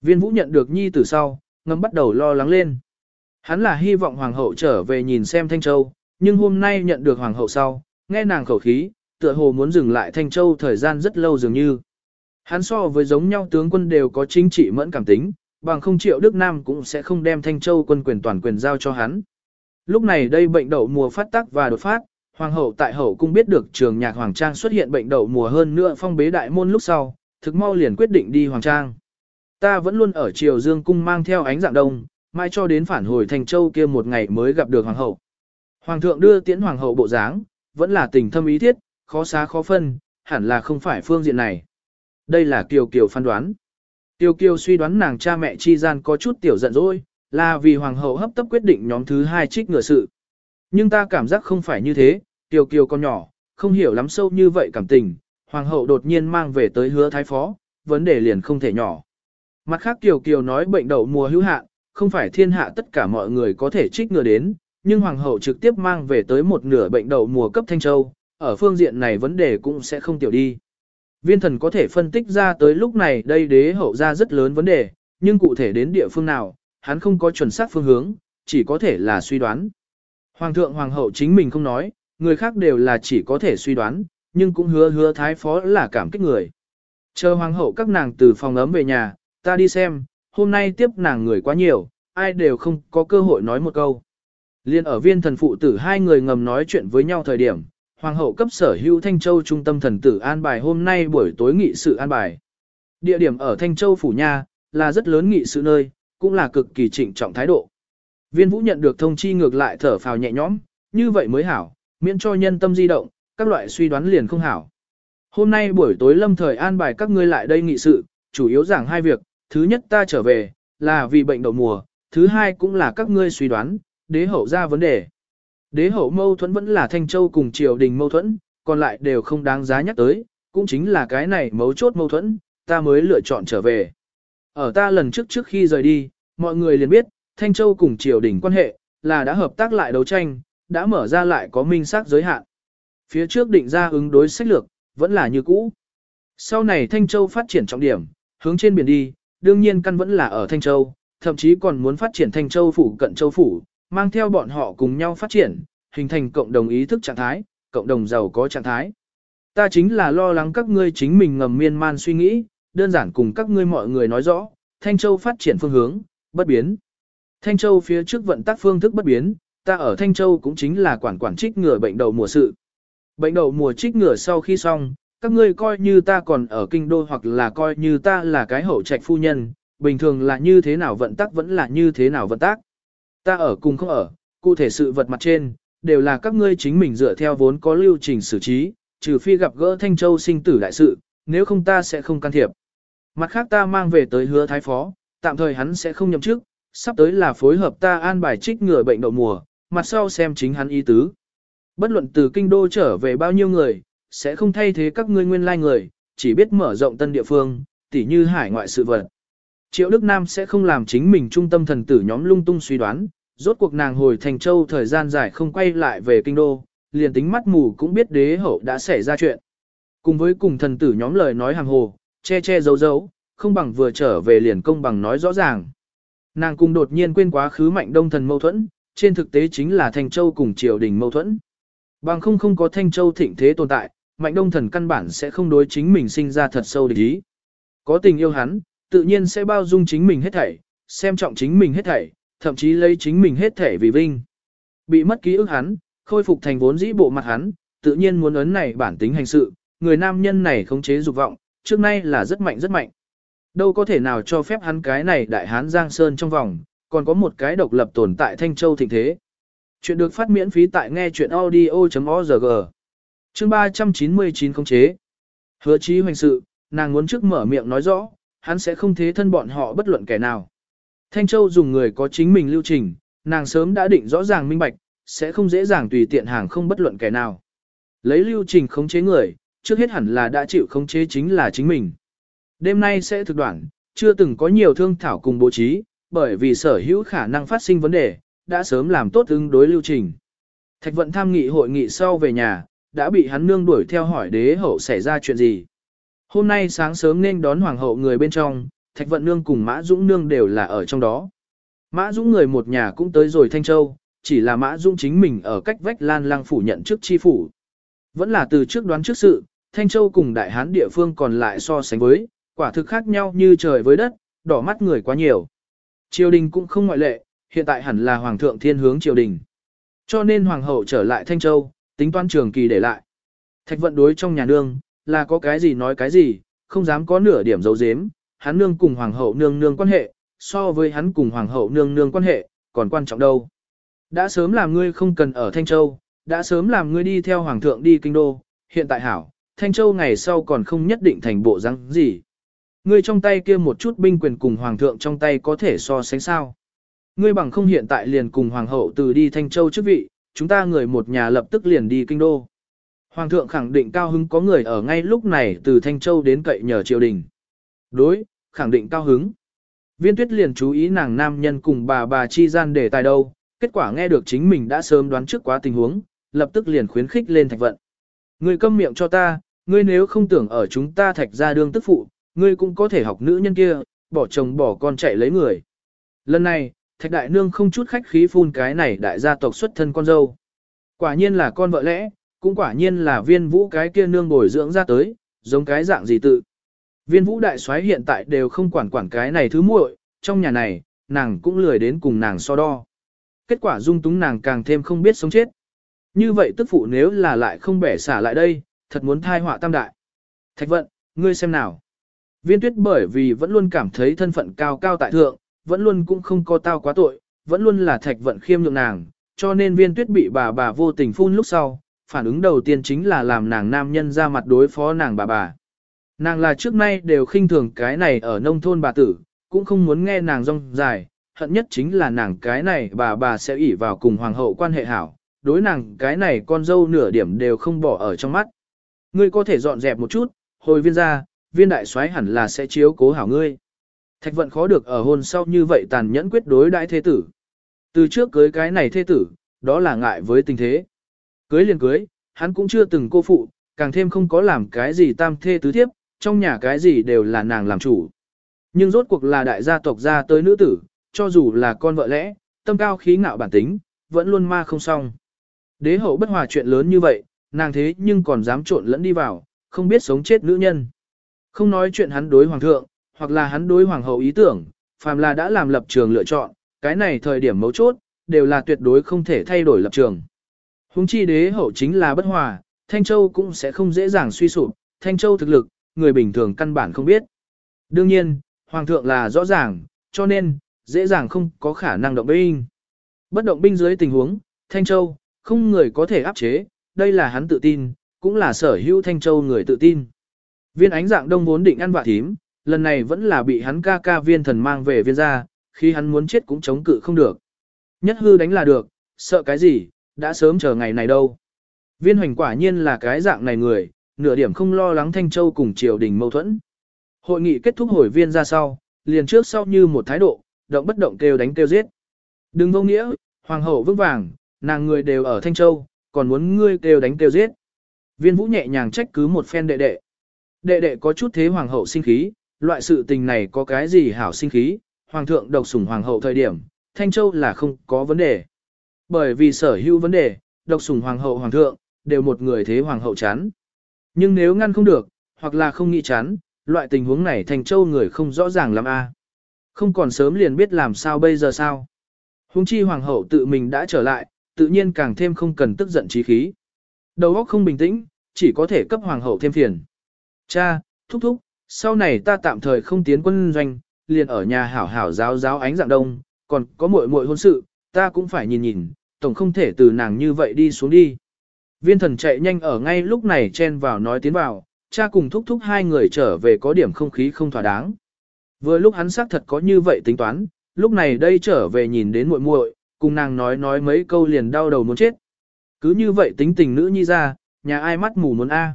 Speaker 1: Viên Vũ nhận được nhi từ sau, ngâm bắt đầu lo lắng lên. Hắn là hy vọng Hoàng hậu trở về nhìn xem Thanh Châu, nhưng hôm nay nhận được Hoàng hậu sau, nghe nàng khẩu khí, tựa hồ muốn dừng lại Thanh Châu thời gian rất lâu dường như. Hắn so với giống nhau tướng quân đều có chính trị mẫn cảm tính, bằng không triệu Đức Nam cũng sẽ không đem Thanh Châu quân quyền toàn quyền giao cho hắn. Lúc này đây bệnh đậu mùa phát tác và đột phát, Hoàng hậu tại hậu cũng biết được trường nhạc Hoàng Trang xuất hiện bệnh đậu mùa hơn nữa phong bế đại môn lúc sau, thực mau liền quyết định đi Hoàng Trang. Ta vẫn luôn ở triều dương cung mang theo ánh dạng đông, mai cho đến phản hồi thành Châu kia một ngày mới gặp được Hoàng hậu. Hoàng thượng đưa tiễn Hoàng hậu bộ dáng, vẫn là tình thâm ý thiết, khó xá khó phân, hẳn là không phải phương diện này. Đây là Kiều Kiều phán đoán. Tiêu Kiều suy đoán nàng cha mẹ chi gian có chút tiểu giận dỗi, là vì hoàng hậu hấp tấp quyết định nhóm thứ hai trích ngựa sự. Nhưng ta cảm giác không phải như thế, kiều Kiều con nhỏ, không hiểu lắm sâu như vậy cảm tình, hoàng hậu đột nhiên mang về tới hứa thái phó, vấn đề liền không thể nhỏ. Mặt khác Kiều Kiều nói bệnh đậu mùa hữu hạn, không phải thiên hạ tất cả mọi người có thể trích ngừa đến, nhưng hoàng hậu trực tiếp mang về tới một nửa bệnh đậu mùa cấp Thanh Châu, ở phương diện này vấn đề cũng sẽ không tiểu đi. Viên thần có thể phân tích ra tới lúc này đây đế hậu ra rất lớn vấn đề, nhưng cụ thể đến địa phương nào, hắn không có chuẩn xác phương hướng, chỉ có thể là suy đoán. Hoàng thượng hoàng hậu chính mình không nói, người khác đều là chỉ có thể suy đoán, nhưng cũng hứa hứa thái phó là cảm kích người. Chờ hoàng hậu các nàng từ phòng ấm về nhà, ta đi xem, hôm nay tiếp nàng người quá nhiều, ai đều không có cơ hội nói một câu. Liên ở viên thần phụ tử hai người ngầm nói chuyện với nhau thời điểm, Hoàng hậu cấp sở hữu Thanh Châu trung tâm thần tử an bài hôm nay buổi tối nghị sự an bài. Địa điểm ở Thanh Châu Phủ Nha, là rất lớn nghị sự nơi, cũng là cực kỳ trịnh trọng thái độ. Viên vũ nhận được thông chi ngược lại thở phào nhẹ nhõm, như vậy mới hảo, miễn cho nhân tâm di động, các loại suy đoán liền không hảo. Hôm nay buổi tối lâm thời an bài các ngươi lại đây nghị sự, chủ yếu giảng hai việc, thứ nhất ta trở về, là vì bệnh đậu mùa, thứ hai cũng là các ngươi suy đoán, đế hậu ra vấn đề. Đế hậu mâu thuẫn vẫn là Thanh Châu cùng triều đình mâu thuẫn, còn lại đều không đáng giá nhắc tới, cũng chính là cái này mấu chốt mâu thuẫn, ta mới lựa chọn trở về. Ở ta lần trước trước khi rời đi, mọi người liền biết, Thanh Châu cùng triều đình quan hệ, là đã hợp tác lại đấu tranh, đã mở ra lại có minh xác giới hạn. Phía trước định ra ứng đối sách lược, vẫn là như cũ. Sau này Thanh Châu phát triển trọng điểm, hướng trên biển đi, đương nhiên căn vẫn là ở Thanh Châu, thậm chí còn muốn phát triển Thanh Châu phủ cận Châu phủ, mang theo bọn họ cùng nhau phát triển, hình thành cộng đồng ý thức trạng thái, cộng đồng giàu có trạng thái. Ta chính là lo lắng các ngươi chính mình ngầm miên man suy nghĩ, đơn giản cùng các ngươi mọi người nói rõ, Thanh Châu phát triển phương hướng, bất biến. Thanh Châu phía trước vận tác phương thức bất biến, ta ở Thanh Châu cũng chính là quản quản trích ngừa bệnh đầu mùa sự. Bệnh đầu mùa trích ngừa sau khi xong, các ngươi coi như ta còn ở kinh đô hoặc là coi như ta là cái hậu trạch phu nhân, bình thường là như thế nào vận tác vẫn là như thế nào vận tác. Ta ở cùng không ở, cụ thể sự vật mặt trên, đều là các ngươi chính mình dựa theo vốn có lưu trình xử trí, trừ phi gặp gỡ Thanh Châu sinh tử đại sự, nếu không ta sẽ không can thiệp. Mặt khác ta mang về tới hứa thái phó, tạm thời hắn sẽ không nhậm chức, sắp tới là phối hợp ta an bài trích ngừa bệnh đậu mùa, mặt sau xem chính hắn ý tứ. Bất luận từ kinh đô trở về bao nhiêu người, sẽ không thay thế các ngươi nguyên lai người, chỉ biết mở rộng tân địa phương, tỉ như hải ngoại sự vật. Triệu Đức Nam sẽ không làm chính mình trung tâm thần tử nhóm lung tung suy đoán, rốt cuộc nàng hồi thành châu thời gian dài không quay lại về kinh đô, liền tính mắt mù cũng biết đế hậu đã xảy ra chuyện. Cùng với cùng thần tử nhóm lời nói hàng hồ, che che giấu giấu, không bằng vừa trở về liền công bằng nói rõ ràng. Nàng cùng đột nhiên quên quá khứ mạnh đông thần mâu thuẫn, trên thực tế chính là Thanh Châu cùng triều đình mâu thuẫn. Bằng không không có Thanh Châu thịnh thế tồn tại, mạnh đông thần căn bản sẽ không đối chính mình sinh ra thật sâu địch ý. Có tình yêu hắn, tự nhiên sẽ bao dung chính mình hết thảy, xem trọng chính mình hết thảy, thậm chí lấy chính mình hết thảy vì vinh. Bị mất ký ức hắn, khôi phục thành vốn dĩ bộ mặt hắn, tự nhiên muốn ấn này bản tính hành sự, người nam nhân này khống chế dục vọng, trước nay là rất mạnh rất mạnh. Đâu có thể nào cho phép hắn cái này đại hán Giang Sơn trong vòng, còn có một cái độc lập tồn tại Thanh Châu thịnh thế. Chuyện được phát miễn phí tại nghe chuyện audio.org. Chương 399 không chế. Hứa chí hoành sự, nàng muốn trước mở miệng nói rõ, hắn sẽ không thế thân bọn họ bất luận kẻ nào. Thanh Châu dùng người có chính mình lưu trình, nàng sớm đã định rõ ràng minh bạch, sẽ không dễ dàng tùy tiện hàng không bất luận kẻ nào. Lấy lưu trình khống chế người, trước hết hẳn là đã chịu khống chế chính là chính mình. Đêm nay sẽ thực đoạn, chưa từng có nhiều thương thảo cùng bố trí, bởi vì sở hữu khả năng phát sinh vấn đề, đã sớm làm tốt ứng đối lưu trình. Thạch vận tham nghị hội nghị sau về nhà, đã bị hắn nương đuổi theo hỏi đế hậu xảy ra chuyện gì. Hôm nay sáng sớm nên đón hoàng hậu người bên trong, Thạch Vận Nương cùng Mã Dũng Nương đều là ở trong đó. Mã Dũng người một nhà cũng tới rồi Thanh Châu, chỉ là Mã Dũng chính mình ở cách vách Lan lang phủ nhận trước chi phủ. Vẫn là từ trước đoán trước sự, Thanh Châu cùng Đại Hán địa phương còn lại so sánh với, quả thực khác nhau như trời với đất, đỏ mắt người quá nhiều. Triều đình cũng không ngoại lệ, hiện tại hẳn là Hoàng thượng thiên hướng triều đình. Cho nên Hoàng hậu trở lại Thanh Châu, tính toán trường kỳ để lại. Thạch vận đối trong nhà nương, là có cái gì nói cái gì, không dám có nửa điểm giấu giếm, hắn nương cùng hoàng hậu nương nương quan hệ, so với hắn cùng hoàng hậu nương nương quan hệ, còn quan trọng đâu. Đã sớm làm ngươi không cần ở Thanh Châu, đã sớm làm ngươi đi theo hoàng thượng đi kinh đô, hiện tại hảo, Thanh Châu ngày sau còn không nhất định thành bộ răng gì. Ngươi trong tay kia một chút binh quyền cùng hoàng thượng trong tay có thể so sánh sao. Ngươi bằng không hiện tại liền cùng hoàng hậu từ đi Thanh Châu chức vị, chúng ta người một nhà lập tức liền đi kinh đô. Hoàng thượng khẳng định cao hứng có người ở ngay lúc này từ Thanh Châu đến cậy nhờ triều đình. Đối, khẳng định cao hứng. Viên tuyết liền chú ý nàng nam nhân cùng bà bà chi gian để tài đâu, kết quả nghe được chính mình đã sớm đoán trước quá tình huống, lập tức liền khuyến khích lên thạch vận. Ngươi câm miệng cho ta, ngươi nếu không tưởng ở chúng ta thạch ra đương tức phụ, ngươi cũng có thể học nữ nhân kia, bỏ chồng bỏ con chạy lấy người. Lần này, thạch đại nương không chút khách khí phun cái này đại gia tộc xuất thân con dâu. Quả nhiên là con vợ lẽ, cũng quả nhiên là viên vũ cái kia nương bồi dưỡng ra tới, giống cái dạng gì tự. Viên vũ đại soái hiện tại đều không quản quản cái này thứ muội, trong nhà này, nàng cũng lười đến cùng nàng so đo. Kết quả dung túng nàng càng thêm không biết sống chết. Như vậy tức phụ nếu là lại không bẻ xả lại đây, thật muốn thai họa tam đại. Thạch vận, ngươi xem nào. Viên tuyết bởi vì vẫn luôn cảm thấy thân phận cao cao tại thượng, vẫn luôn cũng không có tao quá tội, vẫn luôn là thạch vận khiêm nhượng nàng, cho nên viên tuyết bị bà bà vô tình phun lúc sau, phản ứng đầu tiên chính là làm nàng nam nhân ra mặt đối phó nàng bà bà. Nàng là trước nay đều khinh thường cái này ở nông thôn bà tử, cũng không muốn nghe nàng rong dài, hận nhất chính là nàng cái này bà bà sẽ ủy vào cùng hoàng hậu quan hệ hảo, đối nàng cái này con dâu nửa điểm đều không bỏ ở trong mắt. Ngươi có thể dọn dẹp một chút, hồi viên ra, viên đại soái hẳn là sẽ chiếu cố hảo ngươi. Thạch vận khó được ở hôn sau như vậy tàn nhẫn quyết đối đại thế tử. Từ trước cưới cái này thế tử, đó là ngại với tình thế. Cưới liền cưới, hắn cũng chưa từng cô phụ, càng thêm không có làm cái gì tam thê tứ thiếp, trong nhà cái gì đều là nàng làm chủ. Nhưng rốt cuộc là đại gia tộc ra tới nữ tử, cho dù là con vợ lẽ, tâm cao khí ngạo bản tính, vẫn luôn ma không xong. Đế hậu bất hòa chuyện lớn như vậy, nàng thế nhưng còn dám trộn lẫn đi vào, không biết sống chết nữ nhân. Không nói chuyện hắn đối hoàng thượng, hoặc là hắn đối hoàng hậu ý tưởng, phàm là đã làm lập trường lựa chọn, cái này thời điểm mấu chốt, đều là tuyệt đối không thể thay đổi lập trường. Hùng chi đế hậu chính là bất hòa, Thanh Châu cũng sẽ không dễ dàng suy sụp, Thanh Châu thực lực, người bình thường căn bản không biết. Đương nhiên, Hoàng thượng là rõ ràng, cho nên, dễ dàng không có khả năng động binh. Bất động binh dưới tình huống, Thanh Châu, không người có thể áp chế, đây là hắn tự tin, cũng là sở hữu Thanh Châu người tự tin. Viên ánh dạng đông vốn định ăn vạ thím, lần này vẫn là bị hắn ca ca viên thần mang về viên gia, khi hắn muốn chết cũng chống cự không được. Nhất hư đánh là được, sợ cái gì, đã sớm chờ ngày này đâu. Viên hoành quả nhiên là cái dạng này người, nửa điểm không lo lắng Thanh Châu cùng triều đình mâu thuẫn. Hội nghị kết thúc hồi viên ra sau, liền trước sau như một thái độ, động bất động kêu đánh kêu giết. Đừng vô nghĩa, hoàng hậu vững vàng, nàng người đều ở Thanh Châu, còn muốn ngươi kêu đánh kêu giết. Viên vũ nhẹ nhàng trách cứ một phen đệ đệ. Đệ đệ có chút thế hoàng hậu sinh khí, loại sự tình này có cái gì hảo sinh khí, hoàng thượng độc sủng hoàng hậu thời điểm, Thanh Châu là không có vấn đề. Bởi vì sở hữu vấn đề, độc sủng hoàng hậu hoàng thượng, đều một người thế hoàng hậu chán. Nhưng nếu ngăn không được, hoặc là không nghĩ chán, loại tình huống này Thanh Châu người không rõ ràng lắm a. À. Không còn sớm liền biết làm sao bây giờ sao. Hùng chi hoàng hậu tự mình đã trở lại, tự nhiên càng thêm không cần tức giận trí khí. Đầu óc không bình tĩnh, chỉ có thể cấp hoàng hậu thêm phiền. Cha, thúc thúc, sau này ta tạm thời không tiến quân doanh, liền ở nhà hảo hảo giáo giáo ánh dạng đông, còn có muội muội hôn sự, ta cũng phải nhìn nhìn, tổng không thể từ nàng như vậy đi xuống đi. Viên thần chạy nhanh ở ngay lúc này chen vào nói tiến vào, cha cùng thúc thúc hai người trở về có điểm không khí không thỏa đáng. Vừa lúc hắn xác thật có như vậy tính toán, lúc này đây trở về nhìn đến muội muội, cùng nàng nói nói mấy câu liền đau đầu muốn chết. Cứ như vậy tính tình nữ nhi ra, nhà ai mắt mù muốn A.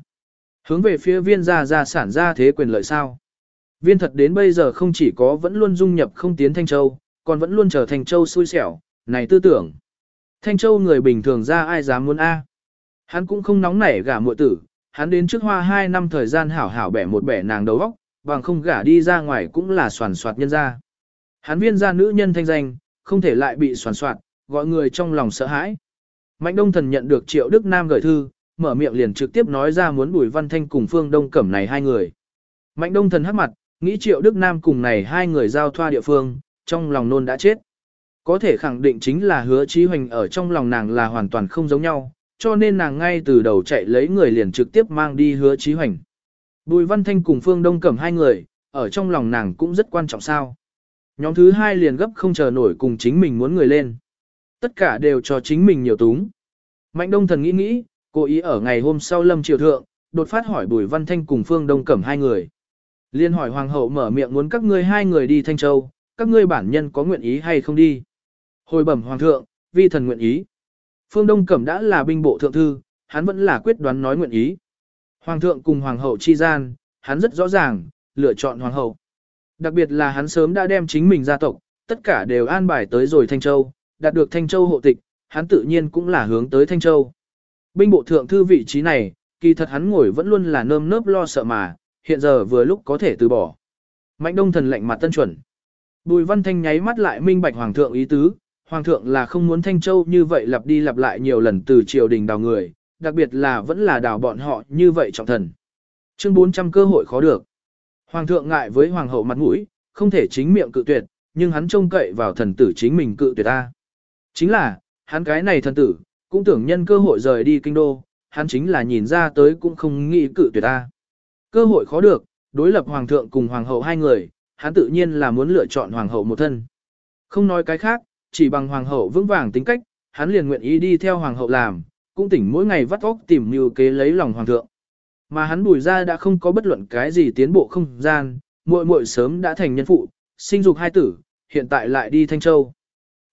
Speaker 1: Hướng về phía viên gia gia sản gia thế quyền lợi sao. Viên thật đến bây giờ không chỉ có vẫn luôn dung nhập không tiến Thanh Châu, còn vẫn luôn trở thành Châu xui xẻo, này tư tưởng. Thanh Châu người bình thường ra ai dám muốn A. Hắn cũng không nóng nảy gả muội tử, hắn đến trước hoa 2 năm thời gian hảo hảo bẻ một bẻ nàng đầu óc, bằng không gả đi ra ngoài cũng là soàn soạt nhân ra. Hắn viên gia nữ nhân thanh danh, không thể lại bị soàn soạt, gọi người trong lòng sợ hãi. Mạnh Đông Thần nhận được Triệu Đức Nam gửi thư, mở miệng liền trực tiếp nói ra muốn Bùi Văn Thanh cùng Phương Đông Cẩm này hai người. Mạnh Đông Thần hắc mặt, nghĩ Triệu Đức Nam cùng này hai người giao thoa địa phương, trong lòng nôn đã chết. Có thể khẳng định chính là hứa trí hoành ở trong lòng nàng là hoàn toàn không giống nhau, cho nên nàng ngay từ đầu chạy lấy người liền trực tiếp mang đi hứa trí hoành. Bùi Văn Thanh cùng Phương Đông Cẩm hai người, ở trong lòng nàng cũng rất quan trọng sao. Nhóm thứ hai liền gấp không chờ nổi cùng chính mình muốn người lên. Tất cả đều cho chính mình nhiều túng. Mạnh Đông Thần nghĩ nghĩ, cố ý ở ngày hôm sau lâm triều thượng, đột phát hỏi Bùi Văn Thanh cùng Phương Đông Cẩm hai người. Liên hỏi Hoàng hậu mở miệng muốn các ngươi hai người đi Thanh Châu, các ngươi bản nhân có nguyện ý hay không đi. Hồi bẩm Hoàng thượng, vi thần nguyện ý. Phương Đông Cẩm đã là binh bộ thượng thư, hắn vẫn là quyết đoán nói nguyện ý. Hoàng thượng cùng hoàng hậu chi gian, hắn rất rõ ràng, lựa chọn hoàng hậu. Đặc biệt là hắn sớm đã đem chính mình gia tộc, tất cả đều an bài tới rồi Thanh Châu, đạt được Thanh Châu hộ tịch, hắn tự nhiên cũng là hướng tới Thanh Châu. Binh bộ thượng thư vị trí này, kỳ thật hắn ngồi vẫn luôn là nơm nớp lo sợ mà, hiện giờ vừa lúc có thể từ bỏ. Mạnh đông thần lệnh mặt tân chuẩn. Bùi văn thanh nháy mắt lại minh bạch hoàng thượng ý tứ, hoàng thượng là không muốn Thanh Châu như vậy lặp đi lặp lại nhiều lần từ triều đình đào người, đặc biệt là vẫn là đào bọn họ như vậy trọng thần. Chương 400 cơ hội khó được. Hoàng thượng ngại với hoàng hậu mặt mũi, không thể chính miệng cự tuyệt, nhưng hắn trông cậy vào thần tử chính mình cự tuyệt ta. Chính là, hắn cái này thần tử, cũng tưởng nhân cơ hội rời đi kinh đô, hắn chính là nhìn ra tới cũng không nghĩ cự tuyệt ta. Cơ hội khó được, đối lập hoàng thượng cùng hoàng hậu hai người, hắn tự nhiên là muốn lựa chọn hoàng hậu một thân. Không nói cái khác, chỉ bằng hoàng hậu vững vàng tính cách, hắn liền nguyện ý đi theo hoàng hậu làm, cũng tỉnh mỗi ngày vắt óc tìm mưu kế lấy lòng hoàng thượng. Mà hắn bùi ra đã không có bất luận cái gì tiến bộ không gian, muội muội sớm đã thành nhân phụ, sinh dục hai tử, hiện tại lại đi Thanh Châu.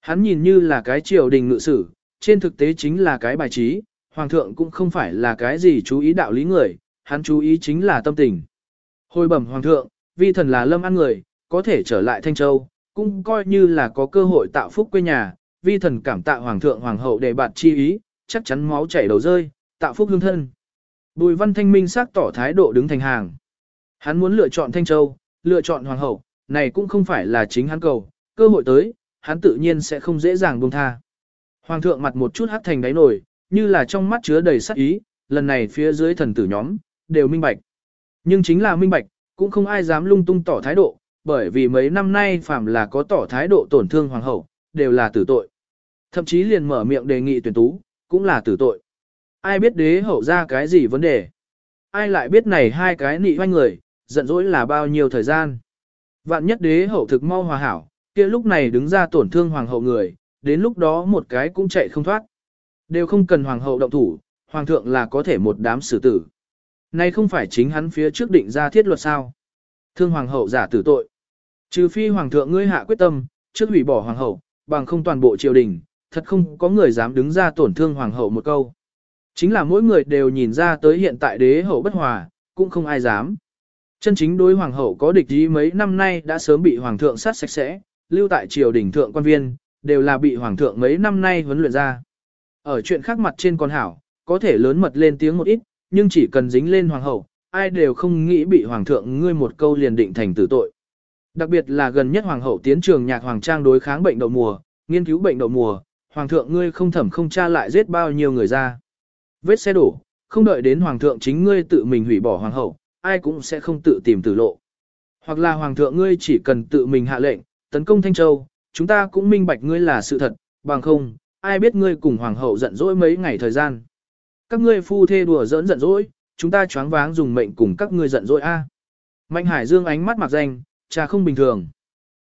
Speaker 1: Hắn nhìn như là cái triều đình ngự sử, trên thực tế chính là cái bài trí, hoàng thượng cũng không phải là cái gì chú ý đạo lý người, hắn chú ý chính là tâm tình. Hồi bẩm hoàng thượng, vi thần là lâm ăn người, có thể trở lại Thanh Châu, cũng coi như là có cơ hội tạo phúc quê nhà, vi thần cảm tạ hoàng thượng hoàng hậu để bạt chi ý, chắc chắn máu chảy đầu rơi, tạo phúc hương thân. Bùi văn thanh minh xác tỏ thái độ đứng thành hàng. Hắn muốn lựa chọn Thanh Châu, lựa chọn hoàng hậu, này cũng không phải là chính hắn cầu, cơ hội tới, hắn tự nhiên sẽ không dễ dàng buông tha. Hoàng thượng mặt một chút hắt thành đáy nổi, như là trong mắt chứa đầy sắc ý, lần này phía dưới thần tử nhóm, đều minh bạch. Nhưng chính là minh bạch, cũng không ai dám lung tung tỏ thái độ, bởi vì mấy năm nay phàm là có tỏ thái độ tổn thương hoàng hậu, đều là tử tội. Thậm chí liền mở miệng đề nghị tuyển tú, cũng là tử tội. Ai biết đế hậu ra cái gì vấn đề? Ai lại biết này hai cái nị hoanh người, giận dỗi là bao nhiêu thời gian? Vạn nhất đế hậu thực mau hòa hảo, kia lúc này đứng ra tổn thương hoàng hậu người, đến lúc đó một cái cũng chạy không thoát. Đều không cần hoàng hậu động thủ, hoàng thượng là có thể một đám xử tử. nay không phải chính hắn phía trước định ra thiết luật sao? thương hoàng hậu giả tử tội. Trừ phi hoàng thượng ngươi hạ quyết tâm, trước hủy bỏ hoàng hậu, bằng không toàn bộ triều đình, thật không có người dám đứng ra tổn thương hoàng hậu một câu. Chính là mỗi người đều nhìn ra tới hiện tại đế hậu bất hòa, cũng không ai dám. Chân chính đối hoàng hậu có địch ý mấy năm nay đã sớm bị hoàng thượng sát sạch sẽ, lưu tại triều đình thượng quan viên, đều là bị hoàng thượng mấy năm nay huấn luyện ra. Ở chuyện khác mặt trên con hảo, có thể lớn mật lên tiếng một ít, nhưng chỉ cần dính lên hoàng hậu, ai đều không nghĩ bị hoàng thượng ngươi một câu liền định thành tử tội. Đặc biệt là gần nhất hoàng hậu tiến trường nhạc hoàng trang đối kháng bệnh đậu mùa, nghiên cứu bệnh đậu mùa, hoàng thượng ngươi không thẩm không tra lại giết bao nhiêu người ra. Vết xe đổ, không đợi đến hoàng thượng chính ngươi tự mình hủy bỏ hoàng hậu, ai cũng sẽ không tự tìm tử lộ. Hoặc là hoàng thượng ngươi chỉ cần tự mình hạ lệnh, tấn công Thanh Châu, chúng ta cũng minh bạch ngươi là sự thật, bằng không, ai biết ngươi cùng hoàng hậu giận dỗi mấy ngày thời gian. Các ngươi phu thê đùa giỡn giận dỗi, chúng ta choáng váng dùng mệnh cùng các ngươi giận dỗi a. Mạnh Hải Dương ánh mắt mặc danh, cha không bình thường.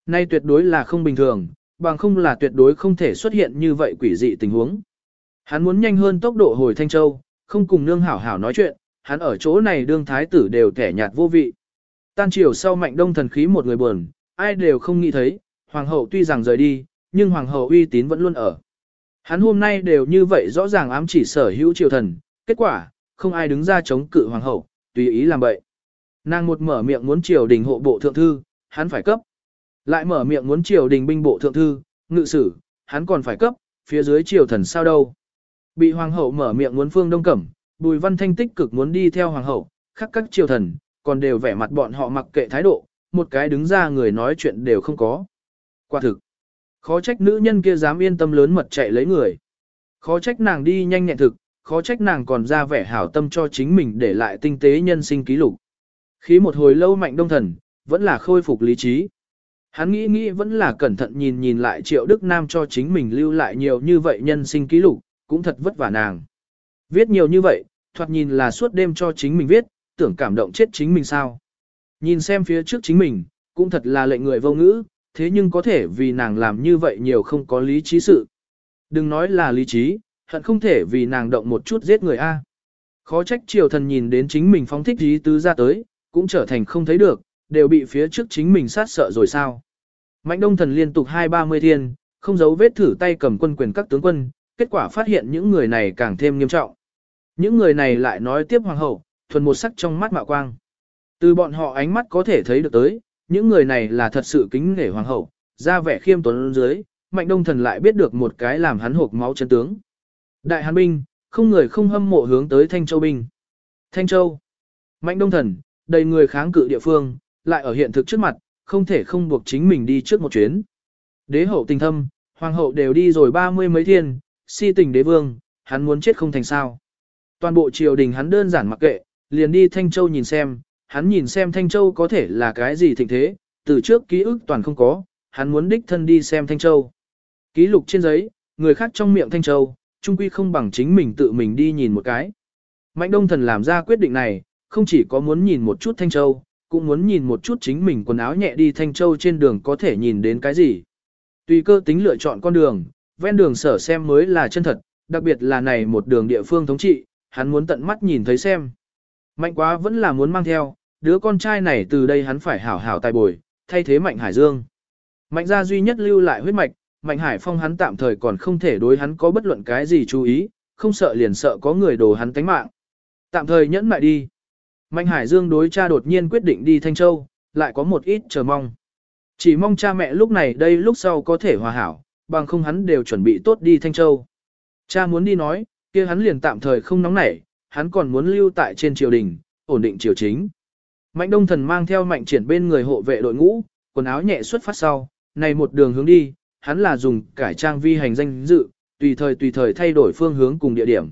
Speaker 1: Nay tuyệt đối là không bình thường, bằng không là tuyệt đối không thể xuất hiện như vậy quỷ dị tình huống. Hắn muốn nhanh hơn tốc độ hồi Thanh Châu, không cùng nương hảo hảo nói chuyện, hắn ở chỗ này đương thái tử đều thẻ nhạt vô vị. Tan chiều sau mạnh đông thần khí một người buồn, ai đều không nghĩ thấy, hoàng hậu tuy rằng rời đi, nhưng hoàng hậu uy tín vẫn luôn ở. Hắn hôm nay đều như vậy rõ ràng ám chỉ sở hữu triều thần, kết quả, không ai đứng ra chống cự hoàng hậu, tùy ý làm vậy. Nàng một mở miệng muốn triều đình hộ bộ thượng thư, hắn phải cấp. Lại mở miệng muốn triều đình binh bộ thượng thư, ngự sử, hắn còn phải cấp, phía dưới triều thần sao đâu. Bị hoàng hậu mở miệng muốn phương đông cẩm, bùi văn thanh tích cực muốn đi theo hoàng hậu, khắc các triều thần, còn đều vẻ mặt bọn họ mặc kệ thái độ, một cái đứng ra người nói chuyện đều không có. Quả thực, khó trách nữ nhân kia dám yên tâm lớn mật chạy lấy người. Khó trách nàng đi nhanh nhẹn thực, khó trách nàng còn ra vẻ hảo tâm cho chính mình để lại tinh tế nhân sinh ký lục. Khi một hồi lâu mạnh đông thần, vẫn là khôi phục lý trí. Hắn nghĩ nghĩ vẫn là cẩn thận nhìn nhìn lại triệu Đức Nam cho chính mình lưu lại nhiều như vậy nhân sinh ký lục, cũng thật vất vả nàng. Viết nhiều như vậy, thoạt nhìn là suốt đêm cho chính mình viết, tưởng cảm động chết chính mình sao. Nhìn xem phía trước chính mình, cũng thật là lệnh người vô ngữ, thế nhưng có thể vì nàng làm như vậy nhiều không có lý trí sự. Đừng nói là lý trí, hận không thể vì nàng động một chút giết người A. Khó trách triều thần nhìn đến chính mình phóng thích ý tứ ra tới, cũng trở thành không thấy được, đều bị phía trước chính mình sát sợ rồi sao. Mạnh đông thần liên tục hai ba mươi thiên, không giấu vết thử tay cầm quân quyền các tướng quân, kết quả phát hiện những người này càng thêm nghiêm trọng. Những người này lại nói tiếp hoàng hậu, thuần một sắc trong mắt mạo quang. Từ bọn họ ánh mắt có thể thấy được tới, những người này là thật sự kính nể hoàng hậu, ra vẻ khiêm tốn dưới, mạnh đông thần lại biết được một cái làm hắn hộp máu chân tướng. Đại hàn binh, không người không hâm mộ hướng tới Thanh Châu binh. Thanh Châu, mạnh đông thần, đầy người kháng cự địa phương, lại ở hiện thực trước mặt, không thể không buộc chính mình đi trước một chuyến. Đế hậu tình thâm, hoàng hậu đều đi rồi ba mươi mấy thiên, si tình đế vương, hắn muốn chết không thành sao. Toàn bộ triều đình hắn đơn giản mặc kệ, liền đi Thanh Châu nhìn xem, hắn nhìn xem Thanh Châu có thể là cái gì thịnh thế, từ trước ký ức toàn không có, hắn muốn đích thân đi xem Thanh Châu. Ký lục trên giấy, người khác trong miệng Thanh Châu, trung quy không bằng chính mình tự mình đi nhìn một cái. Mạnh Đông Thần làm ra quyết định này, không chỉ có muốn nhìn một chút Thanh Châu, cũng muốn nhìn một chút chính mình quần áo nhẹ đi Thanh Châu trên đường có thể nhìn đến cái gì. Tùy cơ tính lựa chọn con đường, ven đường sở xem mới là chân thật, đặc biệt là này một đường địa phương thống trị, hắn muốn tận mắt nhìn thấy xem. Mạnh quá vẫn là muốn mang theo, đứa con trai này từ đây hắn phải hảo hảo tài bồi, thay thế Mạnh Hải Dương. Mạnh gia duy nhất lưu lại huyết mạch, Mạnh Hải Phong hắn tạm thời còn không thể đối hắn có bất luận cái gì chú ý, không sợ liền sợ có người đồ hắn tánh mạng. Tạm thời nhẫn lại đi. Mạnh Hải Dương đối cha đột nhiên quyết định đi Thanh Châu, lại có một ít chờ mong. Chỉ mong cha mẹ lúc này đây lúc sau có thể hòa hảo, bằng không hắn đều chuẩn bị tốt đi Thanh Châu. Cha muốn đi nói, kia hắn liền tạm thời không nóng nảy, hắn còn muốn lưu tại trên triều đình, ổn định triều chính. Mạnh Đông Thần mang theo mạnh triển bên người hộ vệ đội ngũ, quần áo nhẹ xuất phát sau, này một đường hướng đi, hắn là dùng cải trang vi hành danh dự, tùy thời tùy thời thay đổi phương hướng cùng địa điểm.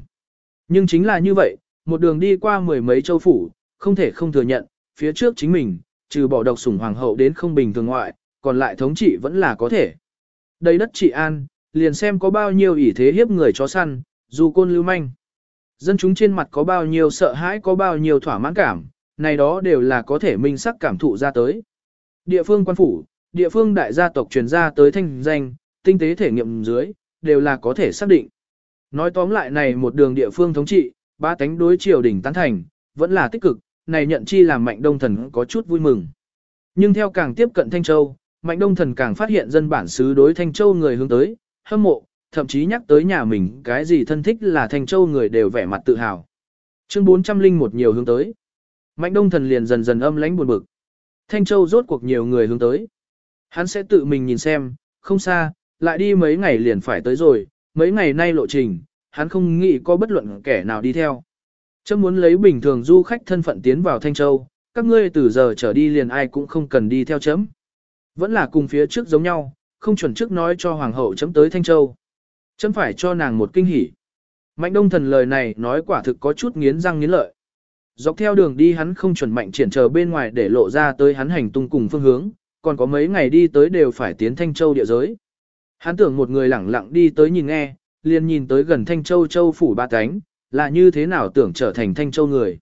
Speaker 1: Nhưng chính là như vậy, một đường đi qua mười mấy châu phủ, không thể không thừa nhận, phía trước chính mình, trừ bỏ độc sủng hoàng hậu đến không bình thường ngoại, còn lại thống trị vẫn là có thể. Đây đất trị an, liền xem có bao nhiêu ỷ thế hiếp người chó săn, dù côn lưu manh. Dân chúng trên mặt có bao nhiêu sợ hãi có bao nhiêu thỏa mãn cảm, này đó đều là có thể minh sắc cảm thụ ra tới. Địa phương quan phủ, địa phương đại gia tộc truyền ra tới thanh danh, tinh tế thể nghiệm dưới, đều là có thể xác định. Nói tóm lại này một đường địa phương thống trị, ba tánh đối triều đỉnh tán thành, vẫn là tích cực, này nhận chi làm mạnh đông thần có chút vui mừng. Nhưng theo càng tiếp cận Thanh Châu, Mạnh Đông Thần càng phát hiện dân bản xứ đối Thanh Châu người hướng tới, hâm mộ, thậm chí nhắc tới nhà mình cái gì thân thích là Thanh Châu người đều vẻ mặt tự hào. Chương 401 nhiều hướng tới. Mạnh Đông Thần liền dần dần âm lãnh buồn bực. Thanh Châu rốt cuộc nhiều người hướng tới. Hắn sẽ tự mình nhìn xem, không xa, lại đi mấy ngày liền phải tới rồi, mấy ngày nay lộ trình, hắn không nghĩ có bất luận kẻ nào đi theo. Chấm muốn lấy bình thường du khách thân phận tiến vào Thanh Châu, các ngươi từ giờ trở đi liền ai cũng không cần đi theo chấm. Vẫn là cùng phía trước giống nhau, không chuẩn trước nói cho Hoàng hậu chấm tới Thanh Châu. Chấm phải cho nàng một kinh hỉ. Mạnh đông thần lời này nói quả thực có chút nghiến răng nghiến lợi. Dọc theo đường đi hắn không chuẩn mạnh triển chờ bên ngoài để lộ ra tới hắn hành tung cùng phương hướng, còn có mấy ngày đi tới đều phải tiến Thanh Châu địa giới. Hắn tưởng một người lẳng lặng đi tới nhìn nghe, liền nhìn tới gần Thanh Châu Châu phủ ba cánh, là như thế nào tưởng trở thành Thanh Châu người.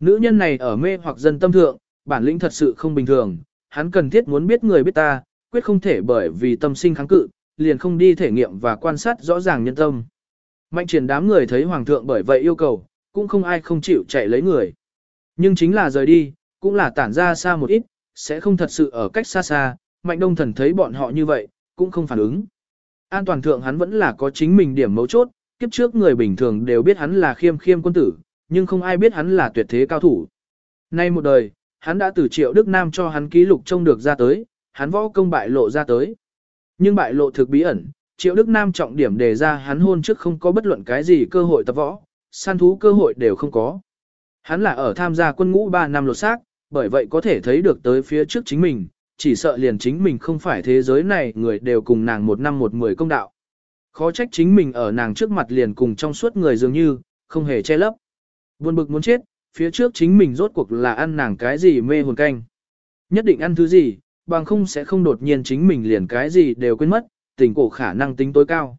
Speaker 1: Nữ nhân này ở mê hoặc dân tâm thượng, bản lĩnh thật sự không bình thường, hắn cần thiết muốn biết người biết ta, quyết không thể bởi vì tâm sinh kháng cự, liền không đi thể nghiệm và quan sát rõ ràng nhân tâm. Mạnh triển đám người thấy hoàng thượng bởi vậy yêu cầu, cũng không ai không chịu chạy lấy người. Nhưng chính là rời đi, cũng là tản ra xa một ít, sẽ không thật sự ở cách xa xa, mạnh đông thần thấy bọn họ như vậy, cũng không phản ứng. An toàn thượng hắn vẫn là có chính mình điểm mấu chốt, kiếp trước người bình thường đều biết hắn là khiêm khiêm quân tử, nhưng không ai biết hắn là tuyệt thế cao thủ. Nay một đời, hắn đã từ triệu Đức Nam cho hắn ký lục trông được ra tới, hắn võ công bại lộ ra tới. Nhưng bại lộ thực bí ẩn, triệu Đức Nam trọng điểm đề ra hắn hôn trước không có bất luận cái gì cơ hội tập võ, săn thú cơ hội đều không có. Hắn là ở tham gia quân ngũ 3 năm lột xác, bởi vậy có thể thấy được tới phía trước chính mình, chỉ sợ liền chính mình không phải thế giới này người đều cùng nàng một năm một mười công đạo. Khó trách chính mình ở nàng trước mặt liền cùng trong suốt người dường như, không hề che lấp. Buồn bực muốn chết, phía trước chính mình rốt cuộc là ăn nàng cái gì mê hồn canh. Nhất định ăn thứ gì, bằng không sẽ không đột nhiên chính mình liền cái gì đều quên mất, tình cổ khả năng tính tối cao.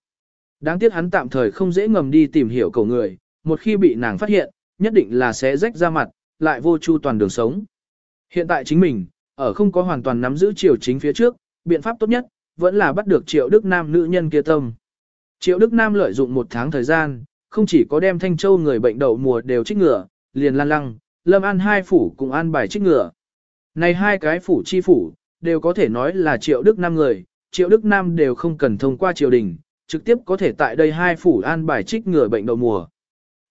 Speaker 1: Đáng tiếc hắn tạm thời không dễ ngầm đi tìm hiểu cầu người, một khi bị nàng phát hiện, nhất định là sẽ rách ra mặt, lại vô chu toàn đường sống. Hiện tại chính mình, ở không có hoàn toàn nắm giữ triều chính phía trước, biện pháp tốt nhất, vẫn là bắt được triệu Đức Nam nữ nhân kia tâm. Triệu Đức Nam lợi dụng một tháng thời gian, không chỉ có đem Thanh Châu người bệnh đậu mùa đều trích ngừa, liền lan lăng, lâm an hai phủ cùng an bài trích ngừa. Này hai cái phủ chi phủ, đều có thể nói là triệu Đức Nam người, triệu Đức Nam đều không cần thông qua triều đình, trực tiếp có thể tại đây hai phủ an bài trích ngừa bệnh đậu mùa.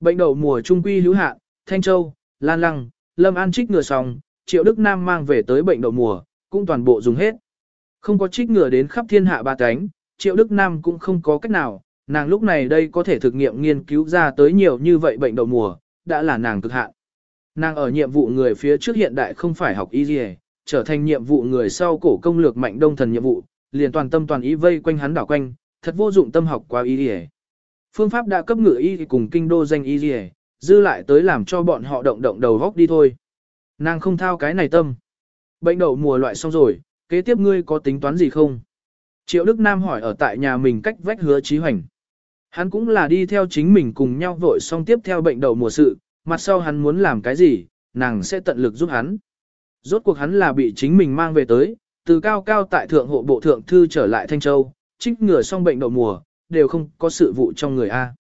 Speaker 1: Bệnh đậu mùa trung quy hữu hạn, Thanh Châu, Lan Lăng, Lâm An trích ngừa xong, Triệu Đức Nam mang về tới bệnh đậu mùa, cũng toàn bộ dùng hết. Không có trích ngừa đến khắp thiên hạ ba cánh, Triệu Đức Nam cũng không có cách nào, nàng lúc này đây có thể thực nghiệm nghiên cứu ra tới nhiều như vậy bệnh đậu mùa, đã là nàng cực hạn. Nàng ở nhiệm vụ người phía trước hiện đại không phải học y gì, trở thành nhiệm vụ người sau cổ công lược mạnh đông thần nhiệm vụ, liền toàn tâm toàn ý vây quanh hắn đảo quanh, thật vô dụng tâm học quá y gì. Phương pháp đã cấp ngự y cùng kinh đô danh y gì, dư lại tới làm cho bọn họ động động đầu góc đi thôi. Nàng không thao cái này tâm. Bệnh đậu mùa loại xong rồi, kế tiếp ngươi có tính toán gì không? Triệu Đức Nam hỏi ở tại nhà mình cách vách hứa trí hoành. Hắn cũng là đi theo chính mình cùng nhau vội xong tiếp theo bệnh đậu mùa sự, mặt sau hắn muốn làm cái gì, nàng sẽ tận lực giúp hắn. Rốt cuộc hắn là bị chính mình mang về tới, từ cao cao tại thượng hộ bộ thượng thư trở lại Thanh Châu, trích ngừa xong bệnh đậu mùa, đều không có sự vụ trong người A.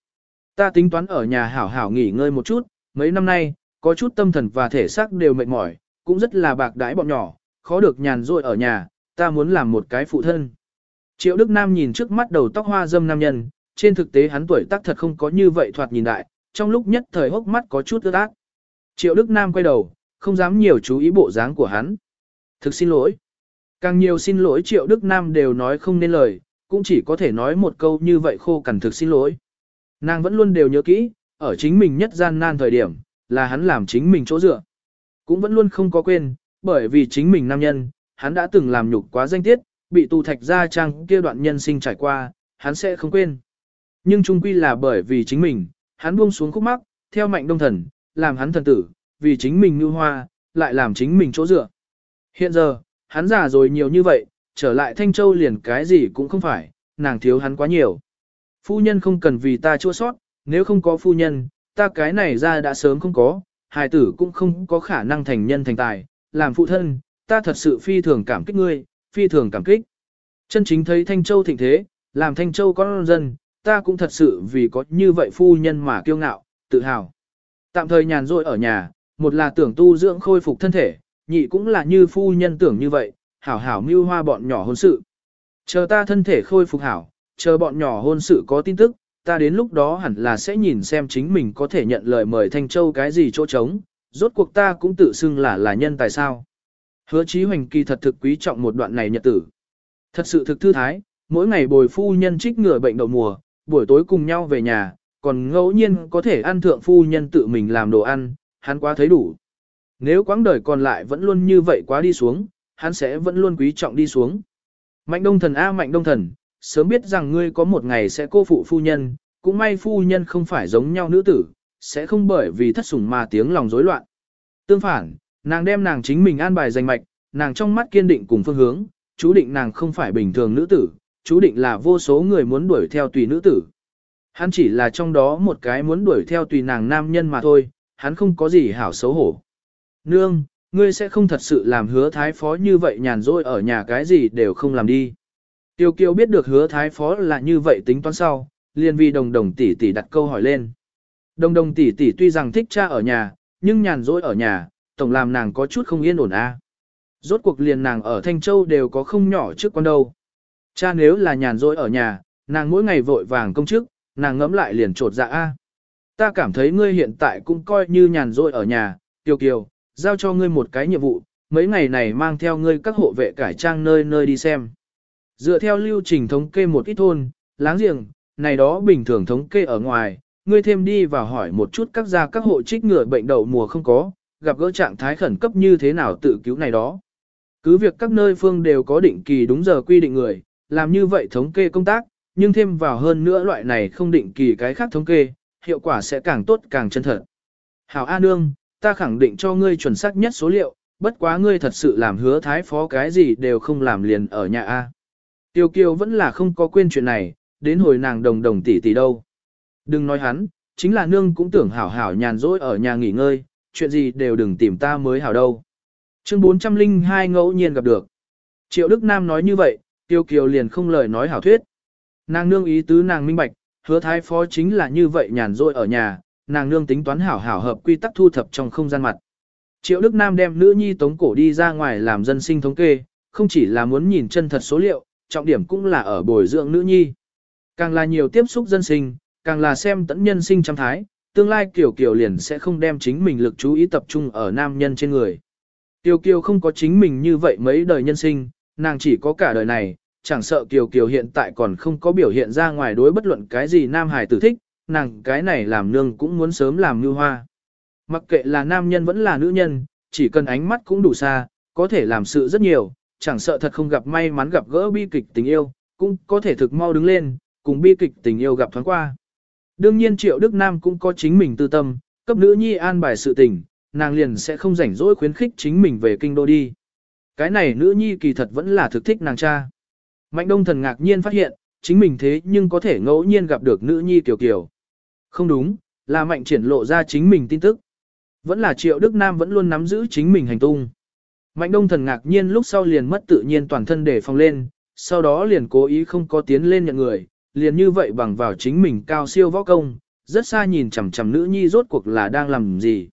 Speaker 1: Ta tính toán ở nhà hảo hảo nghỉ ngơi một chút, mấy năm nay, có chút tâm thần và thể xác đều mệt mỏi, cũng rất là bạc đãi bọn nhỏ, khó được nhàn rỗi ở nhà, ta muốn làm một cái phụ thân. Triệu Đức Nam nhìn trước mắt đầu tóc hoa dâm nam nhân, trên thực tế hắn tuổi tác thật không có như vậy thoạt nhìn đại, trong lúc nhất thời hốc mắt có chút ướt ác. Triệu Đức Nam quay đầu, không dám nhiều chú ý bộ dáng của hắn. Thực xin lỗi. Càng nhiều xin lỗi Triệu Đức Nam đều nói không nên lời, cũng chỉ có thể nói một câu như vậy khô cằn thực xin lỗi. Nàng vẫn luôn đều nhớ kỹ, ở chính mình nhất gian nan thời điểm, là hắn làm chính mình chỗ dựa. Cũng vẫn luôn không có quên, bởi vì chính mình nam nhân, hắn đã từng làm nhục quá danh tiết, bị tù thạch ra trang kia đoạn nhân sinh trải qua, hắn sẽ không quên. Nhưng chung quy là bởi vì chính mình, hắn buông xuống khúc mắc, theo mạnh đông thần, làm hắn thần tử, vì chính mình như hoa, lại làm chính mình chỗ dựa. Hiện giờ, hắn già rồi nhiều như vậy, trở lại Thanh Châu liền cái gì cũng không phải, nàng thiếu hắn quá nhiều. Phu nhân không cần vì ta chua sót, nếu không có phu nhân, ta cái này ra đã sớm không có, hài tử cũng không có khả năng thành nhân thành tài, làm phụ thân, ta thật sự phi thường cảm kích ngươi, phi thường cảm kích. Chân chính thấy Thanh Châu thịnh thế, làm Thanh Châu con dân, ta cũng thật sự vì có như vậy phu nhân mà kiêu ngạo, tự hào. Tạm thời nhàn rỗi ở nhà, một là tưởng tu dưỡng khôi phục thân thể, nhị cũng là như phu nhân tưởng như vậy, hảo hảo mưu hoa bọn nhỏ hôn sự. Chờ ta thân thể khôi phục hảo, chờ bọn nhỏ hôn sự có tin tức, ta đến lúc đó hẳn là sẽ nhìn xem chính mình có thể nhận lời mời Thanh Châu cái gì chỗ trống, rốt cuộc ta cũng tự xưng là là nhân tài sao. Hứa Chí Hoành kỳ thật thực quý trọng một đoạn này nhật tử. Thật sự thực thư thái, mỗi ngày bồi phu nhân trích ngừa bệnh đậu mùa, buổi tối cùng nhau về nhà, còn ngẫu nhiên có thể ăn thượng phu nhân tự mình làm đồ ăn, hắn quá thấy đủ. Nếu quãng đời còn lại vẫn luôn như vậy quá đi xuống, hắn sẽ vẫn luôn quý trọng đi xuống. Mạnh đông thần A mạnh đông thần, sớm biết rằng ngươi có một ngày sẽ cô phụ phu nhân, cũng may phu nhân không phải giống nhau nữ tử, sẽ không bởi vì thất sủng mà tiếng lòng rối loạn. Tương phản, nàng đem nàng chính mình an bài danh mạch, nàng trong mắt kiên định cùng phương hướng, chú định nàng không phải bình thường nữ tử, chú định là vô số người muốn đuổi theo tùy nữ tử. Hắn chỉ là trong đó một cái muốn đuổi theo tùy nàng nam nhân mà thôi, hắn không có gì hảo xấu hổ. Nương, ngươi sẽ không thật sự làm hứa thái phó như vậy nhàn rỗi ở nhà cái gì đều không làm đi. Tiêu kiều biết được hứa thái phó là như vậy tính toán sau, liền vì đồng đồng tỷ tỷ đặt câu hỏi lên. Đồng đồng tỷ tỷ tuy rằng thích cha ở nhà, nhưng nhàn rỗi ở nhà, tổng làm nàng có chút không yên ổn a. Rốt cuộc liền nàng ở Thanh Châu đều có không nhỏ trước con đâu. Cha nếu là nhàn rỗi ở nhà, nàng mỗi ngày vội vàng công chức, nàng ngẫm lại liền trột dạ a. Ta cảm thấy ngươi hiện tại cũng coi như nhàn rỗi ở nhà, Tiêu Kiều, giao cho ngươi một cái nhiệm vụ, mấy ngày này mang theo ngươi các hộ vệ cải trang nơi nơi đi xem. Dựa theo lưu trình thống kê một ít thôn, láng giềng, này đó bình thường thống kê ở ngoài, ngươi thêm đi và hỏi một chút các gia các hộ trích ngừa bệnh đậu mùa không có, gặp gỡ trạng thái khẩn cấp như thế nào tự cứu này đó. Cứ việc các nơi phương đều có định kỳ đúng giờ quy định người, làm như vậy thống kê công tác, nhưng thêm vào hơn nữa loại này không định kỳ cái khác thống kê, hiệu quả sẽ càng tốt càng chân thật. Hảo A Nương, ta khẳng định cho ngươi chuẩn xác nhất số liệu, bất quá ngươi thật sự làm hứa thái phó cái gì đều không làm liền ở nhà A. Tiêu kiều vẫn là không có quên chuyện này, đến hồi nàng đồng đồng tỷ tỷ đâu. Đừng nói hắn, chính là nương cũng tưởng hảo hảo nhàn rỗi ở nhà nghỉ ngơi, chuyện gì đều đừng tìm ta mới hảo đâu. Chương 402 ngẫu nhiên gặp được. Triệu Đức Nam nói như vậy, Tiêu Kiều liền không lời nói hảo thuyết. Nàng nương ý tứ nàng minh bạch, hứa thái phó chính là như vậy nhàn rỗi ở nhà, nàng nương tính toán hảo hảo hợp quy tắc thu thập trong không gian mặt. Triệu Đức Nam đem nữ nhi tống cổ đi ra ngoài làm dân sinh thống kê, không chỉ là muốn nhìn chân thật số liệu, trọng điểm cũng là ở bồi dưỡng nữ nhi. Càng là nhiều tiếp xúc dân sinh, càng là xem tẫn nhân sinh trăm thái, tương lai Kiều Kiều liền sẽ không đem chính mình lực chú ý tập trung ở nam nhân trên người. Kiều Kiều không có chính mình như vậy mấy đời nhân sinh, nàng chỉ có cả đời này, chẳng sợ Kiều Kiều hiện tại còn không có biểu hiện ra ngoài đối bất luận cái gì nam hải tử thích, nàng cái này làm nương cũng muốn sớm làm như hoa. Mặc kệ là nam nhân vẫn là nữ nhân, chỉ cần ánh mắt cũng đủ xa, có thể làm sự rất nhiều, chẳng sợ thật không gặp may mắn gặp gỡ bi kịch tình yêu, cũng có thể thực mau đứng lên, cùng bi kịch tình yêu gặp thoáng qua. Đương nhiên Triệu Đức Nam cũng có chính mình tư tâm, cấp nữ nhi an bài sự tình, nàng liền sẽ không rảnh rỗi khuyến khích chính mình về kinh đô đi. Cái này nữ nhi kỳ thật vẫn là thực thích nàng cha. Mạnh đông thần ngạc nhiên phát hiện, chính mình thế nhưng có thể ngẫu nhiên gặp được nữ nhi kiều kiều. Không đúng, là mạnh triển lộ ra chính mình tin tức. Vẫn là triệu Đức Nam vẫn luôn nắm giữ chính mình hành tung. Mạnh đông thần ngạc nhiên lúc sau liền mất tự nhiên toàn thân để phòng lên, sau đó liền cố ý không có tiến lên nhận người, liền như vậy bằng vào chính mình cao siêu võ công, rất xa nhìn chằm chằm nữ nhi rốt cuộc là đang làm gì.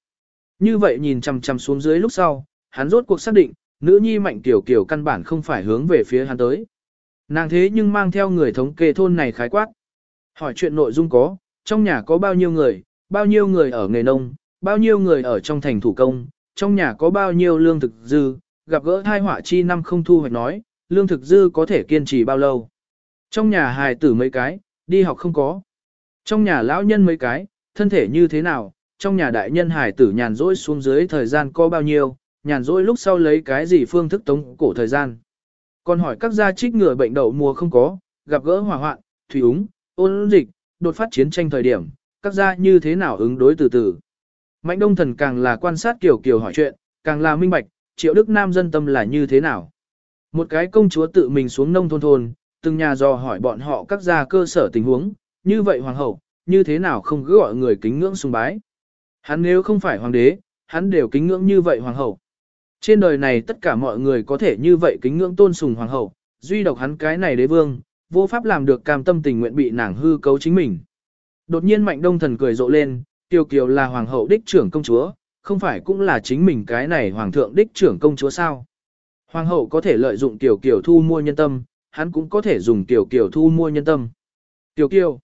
Speaker 1: Như vậy nhìn chằm chằm xuống dưới lúc sau, hắn rốt cuộc xác định, nữ nhi mạnh tiểu kiểu căn bản không phải hướng về phía hắn tới. Nàng thế nhưng mang theo người thống kê thôn này khái quát. Hỏi chuyện nội dung có, trong nhà có bao nhiêu người, bao nhiêu người ở nghề nông, bao nhiêu người ở trong thành thủ công, trong nhà có bao nhiêu lương thực dư, gặp gỡ thai họa chi năm không thu hoạch nói, lương thực dư có thể kiên trì bao lâu. Trong nhà hài tử mấy cái, đi học không có. Trong nhà lão nhân mấy cái, thân thể như thế nào, trong nhà đại nhân hài tử nhàn rỗi xuống dưới thời gian có bao nhiêu, nhàn rỗi lúc sau lấy cái gì phương thức tống cổ thời gian. Còn hỏi các gia trích ngừa bệnh đậu mùa không có, gặp gỡ hỏa hoạn, thủy úng, ôn dịch, đột phát chiến tranh thời điểm, các gia như thế nào ứng đối từ từ. Mạnh đông thần càng là quan sát kiểu kiểu hỏi chuyện, càng là minh bạch, triệu đức nam dân tâm là như thế nào. Một cái công chúa tự mình xuống nông thôn thôn, từng nhà dò hỏi bọn họ các gia cơ sở tình huống, như vậy hoàng hậu, như thế nào không cứ gọi người kính ngưỡng sùng bái. Hắn nếu không phải hoàng đế, hắn đều kính ngưỡng như vậy hoàng hậu. Trên đời này tất cả mọi người có thể như vậy kính ngưỡng tôn sùng hoàng hậu, duy độc hắn cái này đế vương, vô pháp làm được cam tâm tình nguyện bị nàng hư cấu chính mình. Đột nhiên mạnh đông thần cười rộ lên, Tiêu Kiều là hoàng hậu đích trưởng công chúa, không phải cũng là chính mình cái này hoàng thượng đích trưởng công chúa sao. Hoàng hậu có thể lợi dụng tiểu Kiều thu mua nhân tâm, hắn cũng có thể dùng tiểu Kiều thu mua nhân tâm. Tiểu kiều.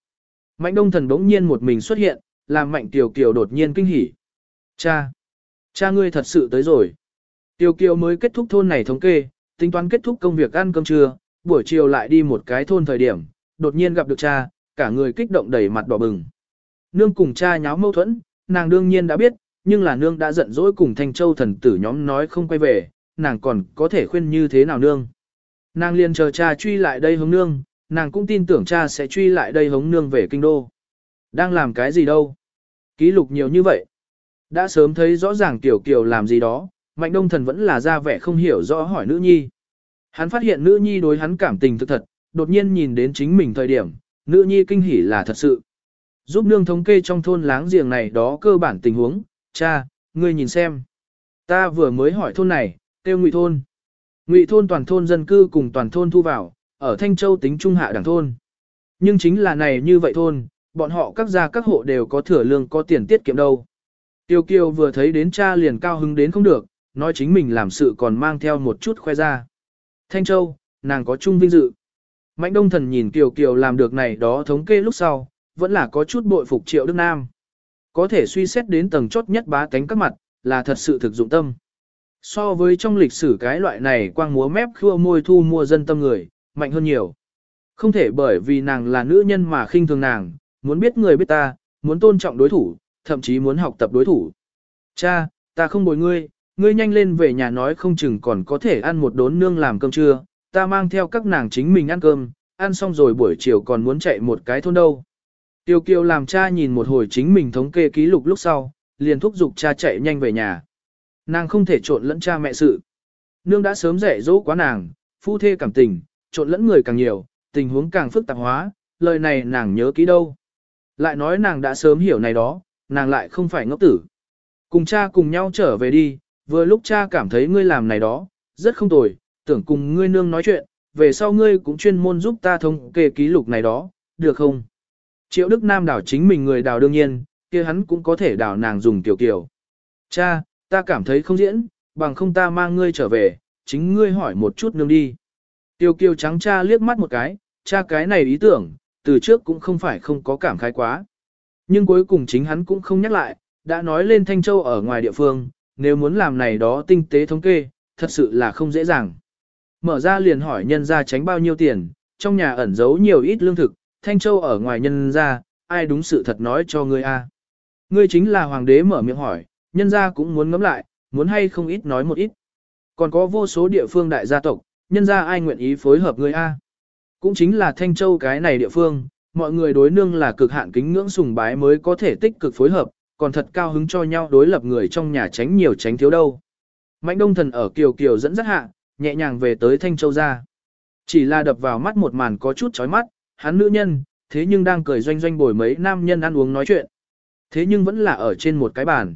Speaker 1: Mạnh đông thần bỗng nhiên một mình xuất hiện, làm mạnh tiểu kiều đột nhiên kinh hỉ. Cha. Cha ngươi thật sự tới rồi. Tiểu kiều mới kết thúc thôn này thống kê, tính toán kết thúc công việc ăn cơm trưa, buổi chiều lại đi một cái thôn thời điểm, đột nhiên gặp được cha, cả người kích động đầy mặt đỏ bừng. Nương cùng cha nháo mâu thuẫn, nàng đương nhiên đã biết, nhưng là nương đã giận dỗi cùng Thanh Châu thần tử nhóm nói không quay về, nàng còn có thể khuyên như thế nào nương. Nàng liền chờ cha truy lại đây hống nương, nàng cũng tin tưởng cha sẽ truy lại đây hống nương về kinh đô. Đang làm cái gì đâu? Ký lục nhiều như vậy. Đã sớm thấy rõ ràng tiểu kiều làm gì đó, mạnh đông thần vẫn là ra vẻ không hiểu rõ hỏi nữ nhi. Hắn phát hiện nữ nhi đối hắn cảm tình thực thật, đột nhiên nhìn đến chính mình thời điểm, nữ nhi kinh hỉ là thật sự. Giúp nương thống kê trong thôn láng giềng này đó cơ bản tình huống, cha, ngươi nhìn xem. Ta vừa mới hỏi thôn này, tiêu ngụy thôn. Ngụy thôn toàn thôn dân cư cùng toàn thôn thu vào, ở Thanh Châu tính trung hạ đẳng thôn. Nhưng chính là này như vậy thôn, bọn họ các gia các hộ đều có thừa lương có tiền tiết kiệm đâu. Tiêu Kiều vừa thấy đến cha liền cao hứng đến không được, nói chính mình làm sự còn mang theo một chút khoe ra. Thanh Châu, nàng có chung vinh dự. Mạnh Đông Thần nhìn Kiều Kiều làm được này đó thống kê lúc sau, vẫn là có chút bội phục Triệu Đức Nam. Có thể suy xét đến tầng chốt nhất bá tánh các mặt, là thật sự thực dụng tâm. So với trong lịch sử cái loại này quang múa mép khua môi thu mua dân tâm người, mạnh hơn nhiều. Không thể bởi vì nàng là nữ nhân mà khinh thường nàng, muốn biết người biết ta, muốn tôn trọng đối thủ, thậm chí muốn học tập đối thủ. Cha, ta không bồi ngươi, ngươi nhanh lên về nhà nói không chừng còn có thể ăn một đốn nương làm cơm trưa, ta mang theo các nàng chính mình ăn cơm, ăn xong rồi buổi chiều còn muốn chạy một cái thôn đâu. Tiêu kiều làm cha nhìn một hồi chính mình thống kê ký lục lúc sau, liền thúc giục cha chạy nhanh về nhà. Nàng không thể trộn lẫn cha mẹ sự. Nương đã sớm dạy dỗ quá nàng, phu thê cảm tình, trộn lẫn người càng nhiều, tình huống càng phức tạp hóa, lời này nàng nhớ kỹ đâu. Lại nói nàng đã sớm hiểu này đó, nàng lại không phải ngốc tử. Cùng cha cùng nhau trở về đi, vừa lúc cha cảm thấy ngươi làm này đó, rất không tồi, tưởng cùng ngươi nương nói chuyện, về sau ngươi cũng chuyên môn giúp ta thống kê ký lục này đó, được không? Triệu Đức Nam đảo chính mình người đào đương nhiên, kia hắn cũng có thể đảo nàng dùng tiểu kiểu. Cha, ta cảm thấy không diễn, bằng không ta mang ngươi trở về, chính ngươi hỏi một chút nương đi. Tiêu kiều trắng cha liếc mắt một cái, cha cái này ý tưởng, từ trước cũng không phải không có cảm khái quá. Nhưng cuối cùng chính hắn cũng không nhắc lại, đã nói lên Thanh Châu ở ngoài địa phương, nếu muốn làm này đó tinh tế thống kê, thật sự là không dễ dàng. Mở ra liền hỏi nhân ra tránh bao nhiêu tiền, trong nhà ẩn giấu nhiều ít lương thực, Thanh Châu ở ngoài nhân ra, ai đúng sự thật nói cho ngươi a? Ngươi chính là hoàng đế mở miệng hỏi, nhân ra cũng muốn ngẫm lại, muốn hay không ít nói một ít. Còn có vô số địa phương đại gia tộc, nhân ra ai nguyện ý phối hợp ngươi a? Cũng chính là Thanh Châu cái này địa phương, mọi người đối nương là cực hạn kính ngưỡng sùng bái mới có thể tích cực phối hợp, còn thật cao hứng cho nhau đối lập người trong nhà tránh nhiều tránh thiếu đâu. Mạnh đông thần ở Kiều Kiều dẫn dắt hạ, nhẹ nhàng về tới Thanh Châu ra. Chỉ là đập vào mắt một màn có chút chói mắt, hắn nữ nhân, thế nhưng đang cười doanh doanh bồi mấy nam nhân ăn uống nói chuyện. Thế nhưng vẫn là ở trên một cái bàn.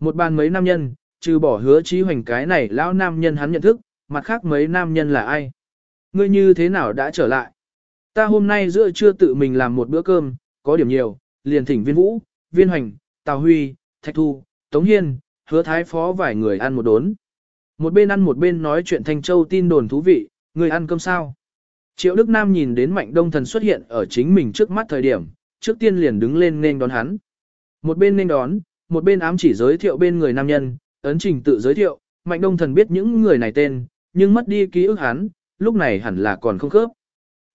Speaker 1: Một bàn mấy nam nhân, trừ bỏ hứa trí hoành cái này lão nam nhân hắn nhận thức, mặt khác mấy nam nhân là ai. Ngươi như thế nào đã trở lại? Ta hôm nay giữa trưa tự mình làm một bữa cơm, có điểm nhiều, liền thỉnh viên vũ, viên hoành, tào huy, thạch thu, tống hiên, hứa thái phó vài người ăn một đốn. Một bên ăn một bên nói chuyện Thanh Châu tin đồn thú vị, người ăn cơm sao? Triệu Đức Nam nhìn đến Mạnh Đông Thần xuất hiện ở chính mình trước mắt thời điểm, trước tiên liền đứng lên nên đón hắn. Một bên nên đón, một bên ám chỉ giới thiệu bên người nam nhân, ấn trình tự giới thiệu, Mạnh Đông Thần biết những người này tên, nhưng mất đi ký ức hắn, lúc này hẳn là còn không khớp.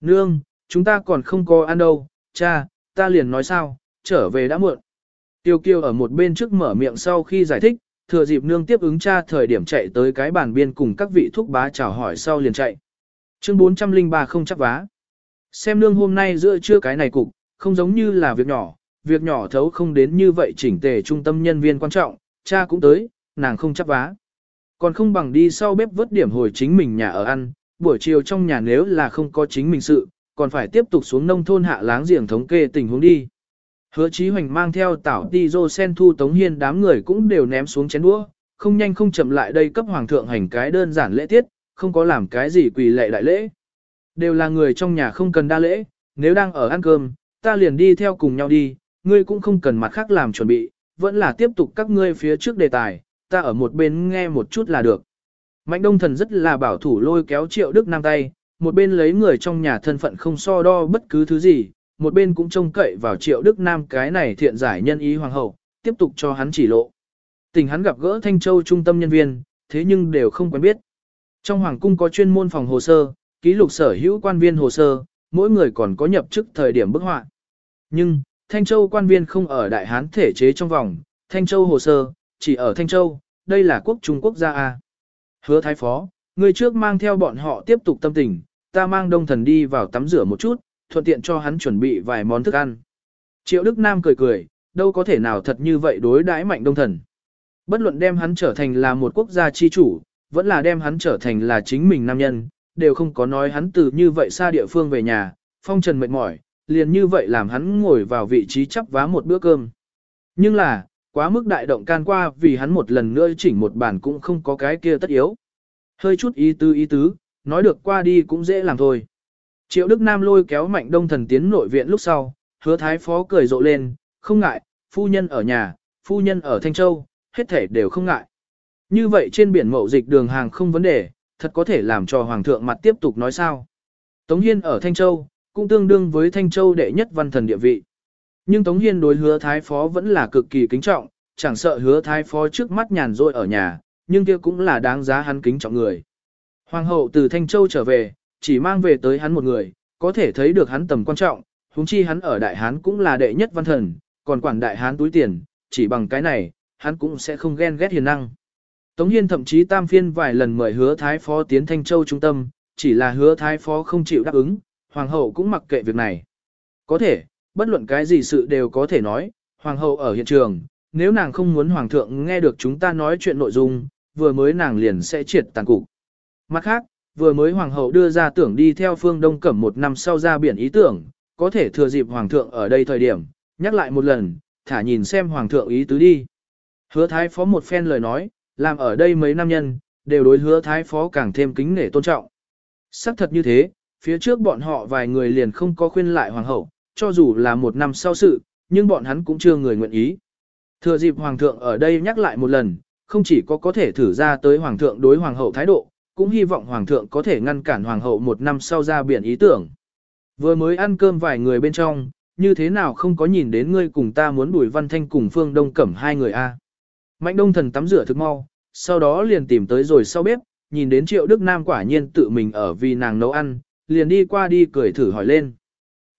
Speaker 1: Nương, chúng ta còn không có ăn đâu, cha, ta liền nói sao, trở về đã muộn. Tiêu kiêu ở một bên trước mở miệng sau khi giải thích, thừa dịp nương tiếp ứng cha thời điểm chạy tới cái bàn biên cùng các vị thúc bá chào hỏi sau liền chạy. Chương 403 không chắc vá. Xem nương hôm nay giữa trưa cái này cục, không giống như là việc nhỏ, việc nhỏ thấu không đến như vậy chỉnh tề trung tâm nhân viên quan trọng, cha cũng tới, nàng không chắc vá. Còn không bằng đi sau bếp vớt điểm hồi chính mình nhà ở ăn, buổi chiều trong nhà nếu là không có chính mình sự, còn phải tiếp tục xuống nông thôn hạ láng giềng thống kê tình huống đi. Hứa Chí Hoành mang theo tảo ti dô sen thu tống hiên đám người cũng đều ném xuống chén đũa, không nhanh không chậm lại đây cấp hoàng thượng hành cái đơn giản lễ tiết, không có làm cái gì quỳ lệ đại lễ. Đều là người trong nhà không cần đa lễ, nếu đang ở ăn cơm, ta liền đi theo cùng nhau đi, ngươi cũng không cần mặt khác làm chuẩn bị, vẫn là tiếp tục các ngươi phía trước đề tài, ta ở một bên nghe một chút là được. Mạnh đông thần rất là bảo thủ lôi kéo triệu đức nam tay, một bên lấy người trong nhà thân phận không so đo bất cứ thứ gì, một bên cũng trông cậy vào triệu đức nam cái này thiện giải nhân ý hoàng hậu, tiếp tục cho hắn chỉ lộ. Tình hắn gặp gỡ Thanh Châu trung tâm nhân viên, thế nhưng đều không quen biết. Trong hoàng cung có chuyên môn phòng hồ sơ, ký lục sở hữu quan viên hồ sơ, mỗi người còn có nhập chức thời điểm bức họa. Nhưng, Thanh Châu quan viên không ở Đại Hán thể chế trong vòng, Thanh Châu hồ sơ, chỉ ở Thanh Châu, đây là quốc Trung Quốc gia A. Hứa Thái Phó, người trước mang theo bọn họ tiếp tục tâm tình, ta mang đông thần đi vào tắm rửa một chút, thuận tiện cho hắn chuẩn bị vài món thức ăn. Triệu Đức Nam cười cười, đâu có thể nào thật như vậy đối đãi mạnh đông thần. Bất luận đem hắn trở thành là một quốc gia chi chủ, vẫn là đem hắn trở thành là chính mình nam nhân, đều không có nói hắn từ như vậy xa địa phương về nhà, phong trần mệt mỏi, liền như vậy làm hắn ngồi vào vị trí chắp vá một bữa cơm. Nhưng là, quá mức đại động can qua vì hắn một lần nữa chỉnh một bản cũng không có cái kia tất yếu. Hơi chút ý tứ ý tứ, nói được qua đi cũng dễ làm thôi. Triệu Đức Nam lôi kéo mạnh đông thần tiến nội viện lúc sau, hứa thái phó cười rộ lên, không ngại, phu nhân ở nhà, phu nhân ở Thanh Châu, hết thể đều không ngại. Như vậy trên biển mậu dịch đường hàng không vấn đề, thật có thể làm cho Hoàng thượng mặt tiếp tục nói sao. Tống Hiên ở Thanh Châu, cũng tương đương với Thanh Châu đệ nhất văn thần địa vị. Nhưng Tống Hiên đối hứa thái phó vẫn là cực kỳ kính trọng, chẳng sợ hứa thái phó trước mắt nhàn rỗi ở nhà, nhưng kia cũng là đáng giá hắn kính trọng người. Hoàng hậu từ Thanh Châu trở về, chỉ mang về tới hắn một người, có thể thấy được hắn tầm quan trọng, huống chi hắn ở Đại Hán cũng là đệ nhất văn thần, còn quản Đại Hán túi tiền, chỉ bằng cái này, hắn cũng sẽ không ghen ghét hiền năng. Tống Hiên thậm chí tam phiên vài lần mời hứa thái phó tiến Thanh Châu trung tâm, chỉ là hứa thái phó không chịu đáp ứng, hoàng hậu cũng mặc kệ việc này. Có thể, bất luận cái gì sự đều có thể nói, hoàng hậu ở hiện trường, nếu nàng không muốn hoàng thượng nghe được chúng ta nói chuyện nội dung, vừa mới nàng liền sẽ triệt tàn cục. Mặt khác, vừa mới hoàng hậu đưa ra tưởng đi theo phương đông cẩm một năm sau ra biển ý tưởng, có thể thừa dịp hoàng thượng ở đây thời điểm, nhắc lại một lần, thả nhìn xem hoàng thượng ý tứ đi. Hứa thái phó một phen lời nói, làm ở đây mấy nam nhân, đều đối hứa thái phó càng thêm kính nể tôn trọng. xác thật như thế, phía trước bọn họ vài người liền không có khuyên lại hoàng hậu, cho dù là một năm sau sự, nhưng bọn hắn cũng chưa người nguyện ý. Thừa dịp hoàng thượng ở đây nhắc lại một lần, không chỉ có có thể thử ra tới hoàng thượng đối hoàng hậu thái độ, cũng hy vọng hoàng thượng có thể ngăn cản hoàng hậu một năm sau ra biển ý tưởng. Vừa mới ăn cơm vài người bên trong, như thế nào không có nhìn đến ngươi cùng ta muốn Bùi Văn Thanh cùng Phương Đông Cẩm hai người a? Mạnh Đông Thần tắm rửa thực mau, sau đó liền tìm tới rồi sau bếp, nhìn đến Triệu Đức Nam quả nhiên tự mình ở vì nàng nấu ăn, liền đi qua đi cười thử hỏi lên.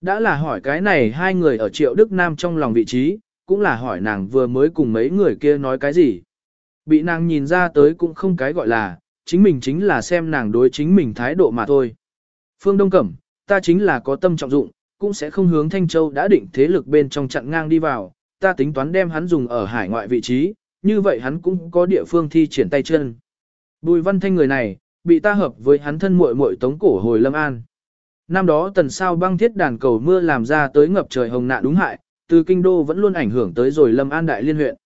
Speaker 1: Đã là hỏi cái này hai người ở Triệu Đức Nam trong lòng vị trí, cũng là hỏi nàng vừa mới cùng mấy người kia nói cái gì. Bị nàng nhìn ra tới cũng không cái gọi là, chính mình chính là xem nàng đối chính mình thái độ mà thôi. Phương Đông Cẩm, ta chính là có tâm trọng dụng, cũng sẽ không hướng Thanh Châu đã định thế lực bên trong chặn ngang đi vào, ta tính toán đem hắn dùng ở hải ngoại vị trí, như vậy hắn cũng có địa phương thi triển tay chân. Bùi văn thanh người này, bị ta hợp với hắn thân muội muội tống cổ hồi lâm an. Năm đó tần sao băng thiết đàn cầu mưa làm ra tới ngập trời hồng nạn đúng hại, từ kinh đô vẫn luôn ảnh hưởng tới rồi lâm an đại liên huyện.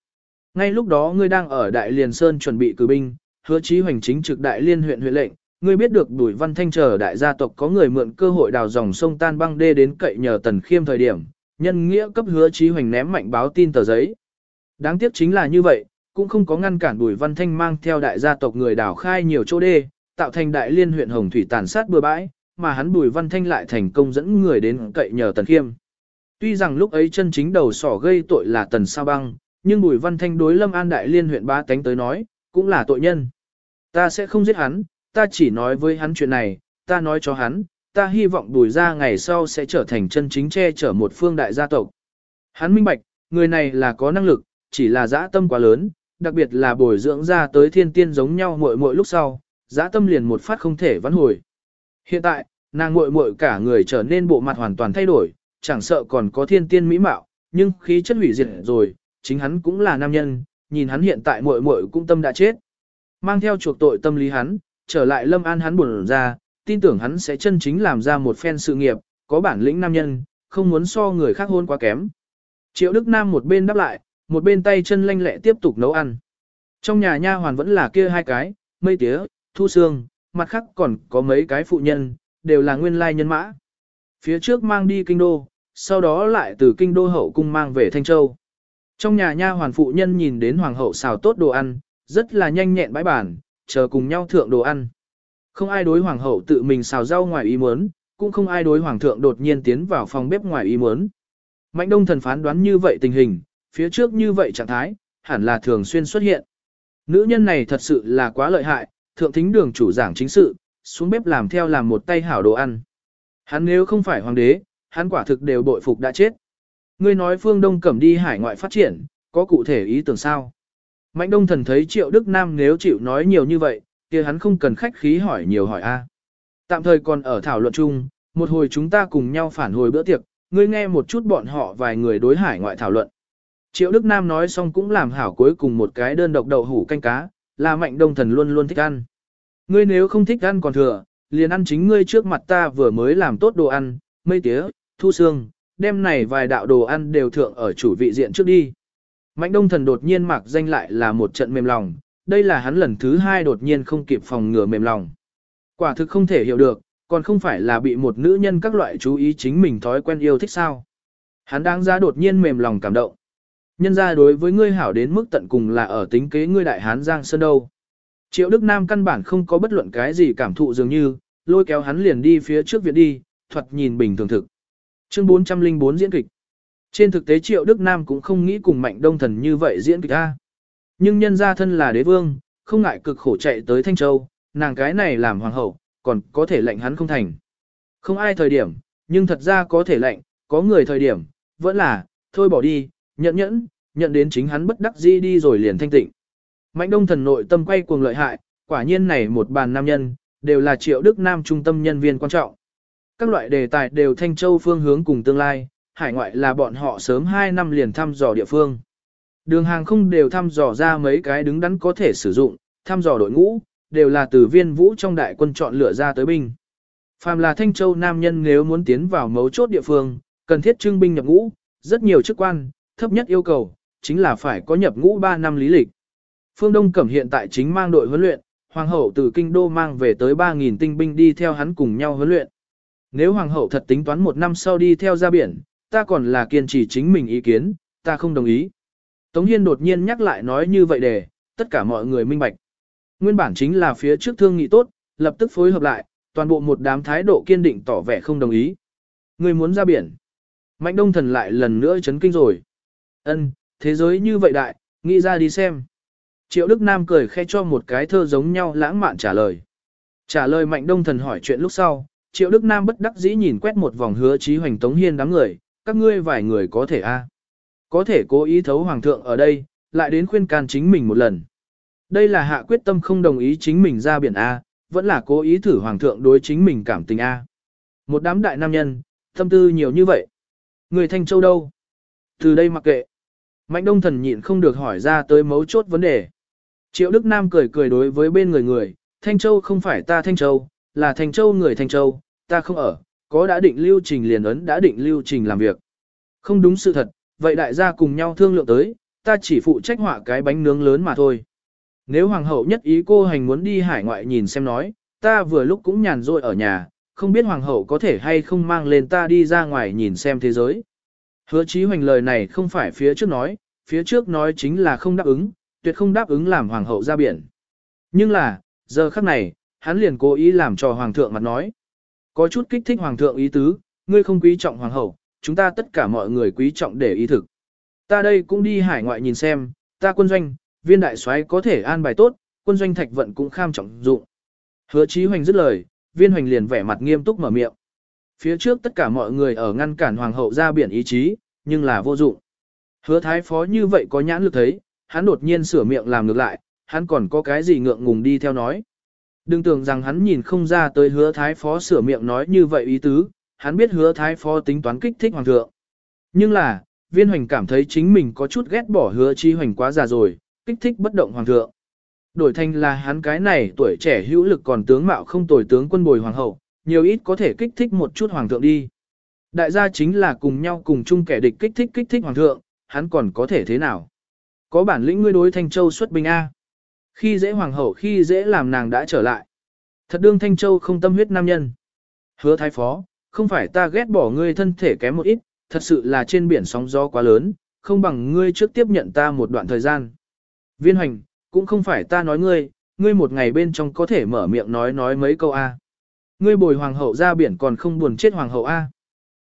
Speaker 1: Ngay lúc đó ngươi đang ở đại liền sơn chuẩn bị cử binh, hứa chí hoành chính trực đại liên huyện huyện lệnh, ngươi biết được bùi văn thanh chờ đại gia tộc có người mượn cơ hội đào dòng sông tan băng đê đến cậy nhờ tần khiêm thời điểm, nhân nghĩa cấp hứa chí hoành ném mạnh báo tin tờ giấy. Đáng tiếc chính là như vậy, cũng không có ngăn cản Bùi Văn Thanh mang theo đại gia tộc người đảo khai nhiều chỗ đê, tạo thành đại liên huyện Hồng Thủy tàn sát bừa bãi, mà hắn Bùi Văn Thanh lại thành công dẫn người đến cậy nhờ Tần Khiêm. Tuy rằng lúc ấy chân chính đầu sỏ gây tội là Tần Sa Băng, nhưng Bùi Văn Thanh đối Lâm An đại liên huyện ba tánh tới nói, cũng là tội nhân. Ta sẽ không giết hắn, ta chỉ nói với hắn chuyện này, ta nói cho hắn, ta hy vọng Bùi ra ngày sau sẽ trở thành chân chính che chở một phương đại gia tộc. Hắn minh bạch, người này là có năng lực, chỉ là dã tâm quá lớn, đặc biệt là bồi dưỡng ra tới thiên tiên giống nhau mỗi mỗi lúc sau, dã tâm liền một phát không thể vãn hồi. Hiện tại, nàng muội muội cả người trở nên bộ mặt hoàn toàn thay đổi, chẳng sợ còn có thiên tiên mỹ mạo, nhưng khí chất hủy diệt rồi, chính hắn cũng là nam nhân, nhìn hắn hiện tại muội muội cũng tâm đã chết. Mang theo chuộc tội tâm lý hắn, trở lại lâm an hắn buồn ra, tin tưởng hắn sẽ chân chính làm ra một phen sự nghiệp, có bản lĩnh nam nhân, không muốn so người khác hôn quá kém. Triệu Đức Nam một bên đáp lại, một bên tay chân lanh lẹ tiếp tục nấu ăn. Trong nhà nha hoàn vẫn là kia hai cái, mây tía, thu xương, mặt khác còn có mấy cái phụ nhân, đều là nguyên lai nhân mã. Phía trước mang đi kinh đô, sau đó lại từ kinh đô hậu cung mang về Thanh Châu. Trong nhà nha hoàn phụ nhân nhìn đến hoàng hậu xào tốt đồ ăn, rất là nhanh nhẹn bãi bản, chờ cùng nhau thượng đồ ăn. Không ai đối hoàng hậu tự mình xào rau ngoài ý muốn, cũng không ai đối hoàng thượng đột nhiên tiến vào phòng bếp ngoài ý muốn. Mạnh đông thần phán đoán như vậy tình hình, phía trước như vậy trạng thái, hẳn là thường xuyên xuất hiện. Nữ nhân này thật sự là quá lợi hại, thượng thính đường chủ giảng chính sự, xuống bếp làm theo làm một tay hảo đồ ăn. Hắn nếu không phải hoàng đế, hắn quả thực đều bội phục đã chết. Ngươi nói phương Đông Cẩm đi hải ngoại phát triển, có cụ thể ý tưởng sao? Mạnh Đông Thần thấy Triệu Đức Nam nếu chịu nói nhiều như vậy, kia hắn không cần khách khí hỏi nhiều hỏi a. Tạm thời còn ở thảo luận chung, một hồi chúng ta cùng nhau phản hồi bữa tiệc, ngươi nghe một chút bọn họ vài người đối hải ngoại thảo luận. Triệu Đức Nam nói xong cũng làm hảo cuối cùng một cái đơn độc đậu hủ canh cá, là Mạnh Đông Thần luôn luôn thích ăn. Ngươi nếu không thích ăn còn thừa, liền ăn chính ngươi trước mặt ta vừa mới làm tốt đồ ăn, mây tía, thu xương, đem này vài đạo đồ ăn đều thượng ở chủ vị diện trước đi. Mạnh đông thần đột nhiên mặc danh lại là một trận mềm lòng, đây là hắn lần thứ hai đột nhiên không kịp phòng ngừa mềm lòng. Quả thực không thể hiểu được, còn không phải là bị một nữ nhân các loại chú ý chính mình thói quen yêu thích sao. Hắn đang ra đột nhiên mềm lòng cảm động. Nhân ra đối với ngươi hảo đến mức tận cùng là ở tính kế ngươi đại hán Giang Sơn đâu. Triệu Đức Nam căn bản không có bất luận cái gì cảm thụ dường như, lôi kéo hắn liền đi phía trước viện đi, thuật nhìn bình thường thực. Chương 404 diễn kịch. Trên thực tế Triệu Đức Nam cũng không nghĩ cùng Mạnh Đông Thần như vậy diễn kịch a. Nhưng nhân gia thân là đế vương, không ngại cực khổ chạy tới Thanh Châu, nàng cái này làm hoàng hậu, còn có thể lệnh hắn không thành. Không ai thời điểm, nhưng thật ra có thể lệnh, có người thời điểm, vẫn là, thôi bỏ đi, nhận nhẫn, nhận đến chính hắn bất đắc dĩ đi rồi liền thanh tịnh. Mạnh đông thần nội tâm quay cuồng lợi hại, quả nhiên này một bàn nam nhân, đều là triệu đức nam trung tâm nhân viên quan trọng. Các loại đề tài đều thanh châu phương hướng cùng tương lai, hải ngoại là bọn họ sớm 2 năm liền thăm dò địa phương. Đường hàng không đều thăm dò ra mấy cái đứng đắn có thể sử dụng, thăm dò đội ngũ, đều là từ viên vũ trong đại quân chọn lựa ra tới binh. Phàm là Thanh Châu nam nhân nếu muốn tiến vào mấu chốt địa phương, cần thiết trưng binh nhập ngũ, rất nhiều chức quan, thấp nhất yêu cầu, chính là phải có nhập ngũ 3 năm lý lịch. Phương Đông Cẩm hiện tại chính mang đội huấn luyện, Hoàng hậu từ kinh đô mang về tới 3.000 tinh binh đi theo hắn cùng nhau huấn luyện. Nếu Hoàng hậu thật tính toán một năm sau đi theo ra biển, ta còn là kiên trì chính mình ý kiến, ta không đồng ý. Tống Hiên đột nhiên nhắc lại nói như vậy để, tất cả mọi người minh bạch. Nguyên bản chính là phía trước thương nghị tốt, lập tức phối hợp lại, toàn bộ một đám thái độ kiên định tỏ vẻ không đồng ý. Người muốn ra biển. Mạnh đông thần lại lần nữa chấn kinh rồi. Ân, thế giới như vậy đại, nghĩ ra đi xem. Triệu Đức Nam cười khe cho một cái thơ giống nhau lãng mạn trả lời. Trả lời Mạnh Đông Thần hỏi chuyện lúc sau, Triệu Đức Nam bất đắc dĩ nhìn quét một vòng hứa trí hoành tống hiên đám người, các ngươi vài người có thể a Có thể cố ý thấu Hoàng thượng ở đây, lại đến khuyên can chính mình một lần. Đây là hạ quyết tâm không đồng ý chính mình ra biển A, vẫn là cố ý thử Hoàng thượng đối chính mình cảm tình A. Một đám đại nam nhân, tâm tư nhiều như vậy. Người Thanh Châu đâu? Từ đây mặc kệ. Mạnh Đông Thần nhịn không được hỏi ra tới mấu chốt vấn đề. Triệu Đức Nam cười cười đối với bên người người, Thanh Châu không phải ta Thanh Châu, là Thanh Châu người Thanh Châu, ta không ở, có đã định lưu trình liền ấn đã định lưu trình làm việc. Không đúng sự thật, vậy đại gia cùng nhau thương lượng tới, ta chỉ phụ trách họa cái bánh nướng lớn mà thôi. Nếu hoàng hậu nhất ý cô hành muốn đi hải ngoại nhìn xem nói, ta vừa lúc cũng nhàn rỗi ở nhà, không biết hoàng hậu có thể hay không mang lên ta đi ra ngoài nhìn xem thế giới. Hứa chí hoành lời này không phải phía trước nói, phía trước nói chính là không đáp ứng, tuyệt không đáp ứng làm hoàng hậu ra biển. Nhưng là, giờ khắc này, hắn liền cố ý làm cho hoàng thượng mặt nói. Có chút kích thích hoàng thượng ý tứ, ngươi không quý trọng hoàng hậu, chúng ta tất cả mọi người quý trọng để ý thực. Ta đây cũng đi hải ngoại nhìn xem, ta quân doanh, viên đại soái có thể an bài tốt, quân doanh thạch vận cũng kham trọng dụng. Hứa chí hoành dứt lời, viên hoành liền vẻ mặt nghiêm túc mở miệng. Phía trước tất cả mọi người ở ngăn cản hoàng hậu ra biển ý chí, nhưng là vô dụng. Hứa thái phó như vậy có nhãn lực thấy, hắn đột nhiên sửa miệng làm ngược lại, hắn còn có cái gì ngượng ngùng đi theo nói. Đừng tưởng rằng hắn nhìn không ra tới hứa thái phó sửa miệng nói như vậy ý tứ, hắn biết hứa thái phó tính toán kích thích hoàng thượng. Nhưng là, viên hoành cảm thấy chính mình có chút ghét bỏ hứa chi hoành quá già rồi, kích thích bất động hoàng thượng. Đổi thành là hắn cái này tuổi trẻ hữu lực còn tướng mạo không tồi tướng quân bồi hoàng hậu, nhiều ít có thể kích thích một chút hoàng thượng đi. Đại gia chính là cùng nhau cùng chung kẻ địch kích thích kích thích hoàng thượng, hắn còn có thể thế nào? Có bản lĩnh ngươi đối Thanh Châu xuất binh A. Khi dễ hoàng hậu khi dễ làm nàng đã trở lại. Thật đương Thanh Châu không tâm huyết nam nhân. Hứa thái phó, không phải ta ghét bỏ ngươi thân thể kém một ít, thật sự là trên biển sóng gió quá lớn, không bằng ngươi trước tiếp nhận ta một đoạn thời gian. Viên hoành, cũng không phải ta nói ngươi, ngươi một ngày bên trong có thể mở miệng nói nói mấy câu A. Ngươi bồi hoàng hậu ra biển còn không buồn chết hoàng hậu A.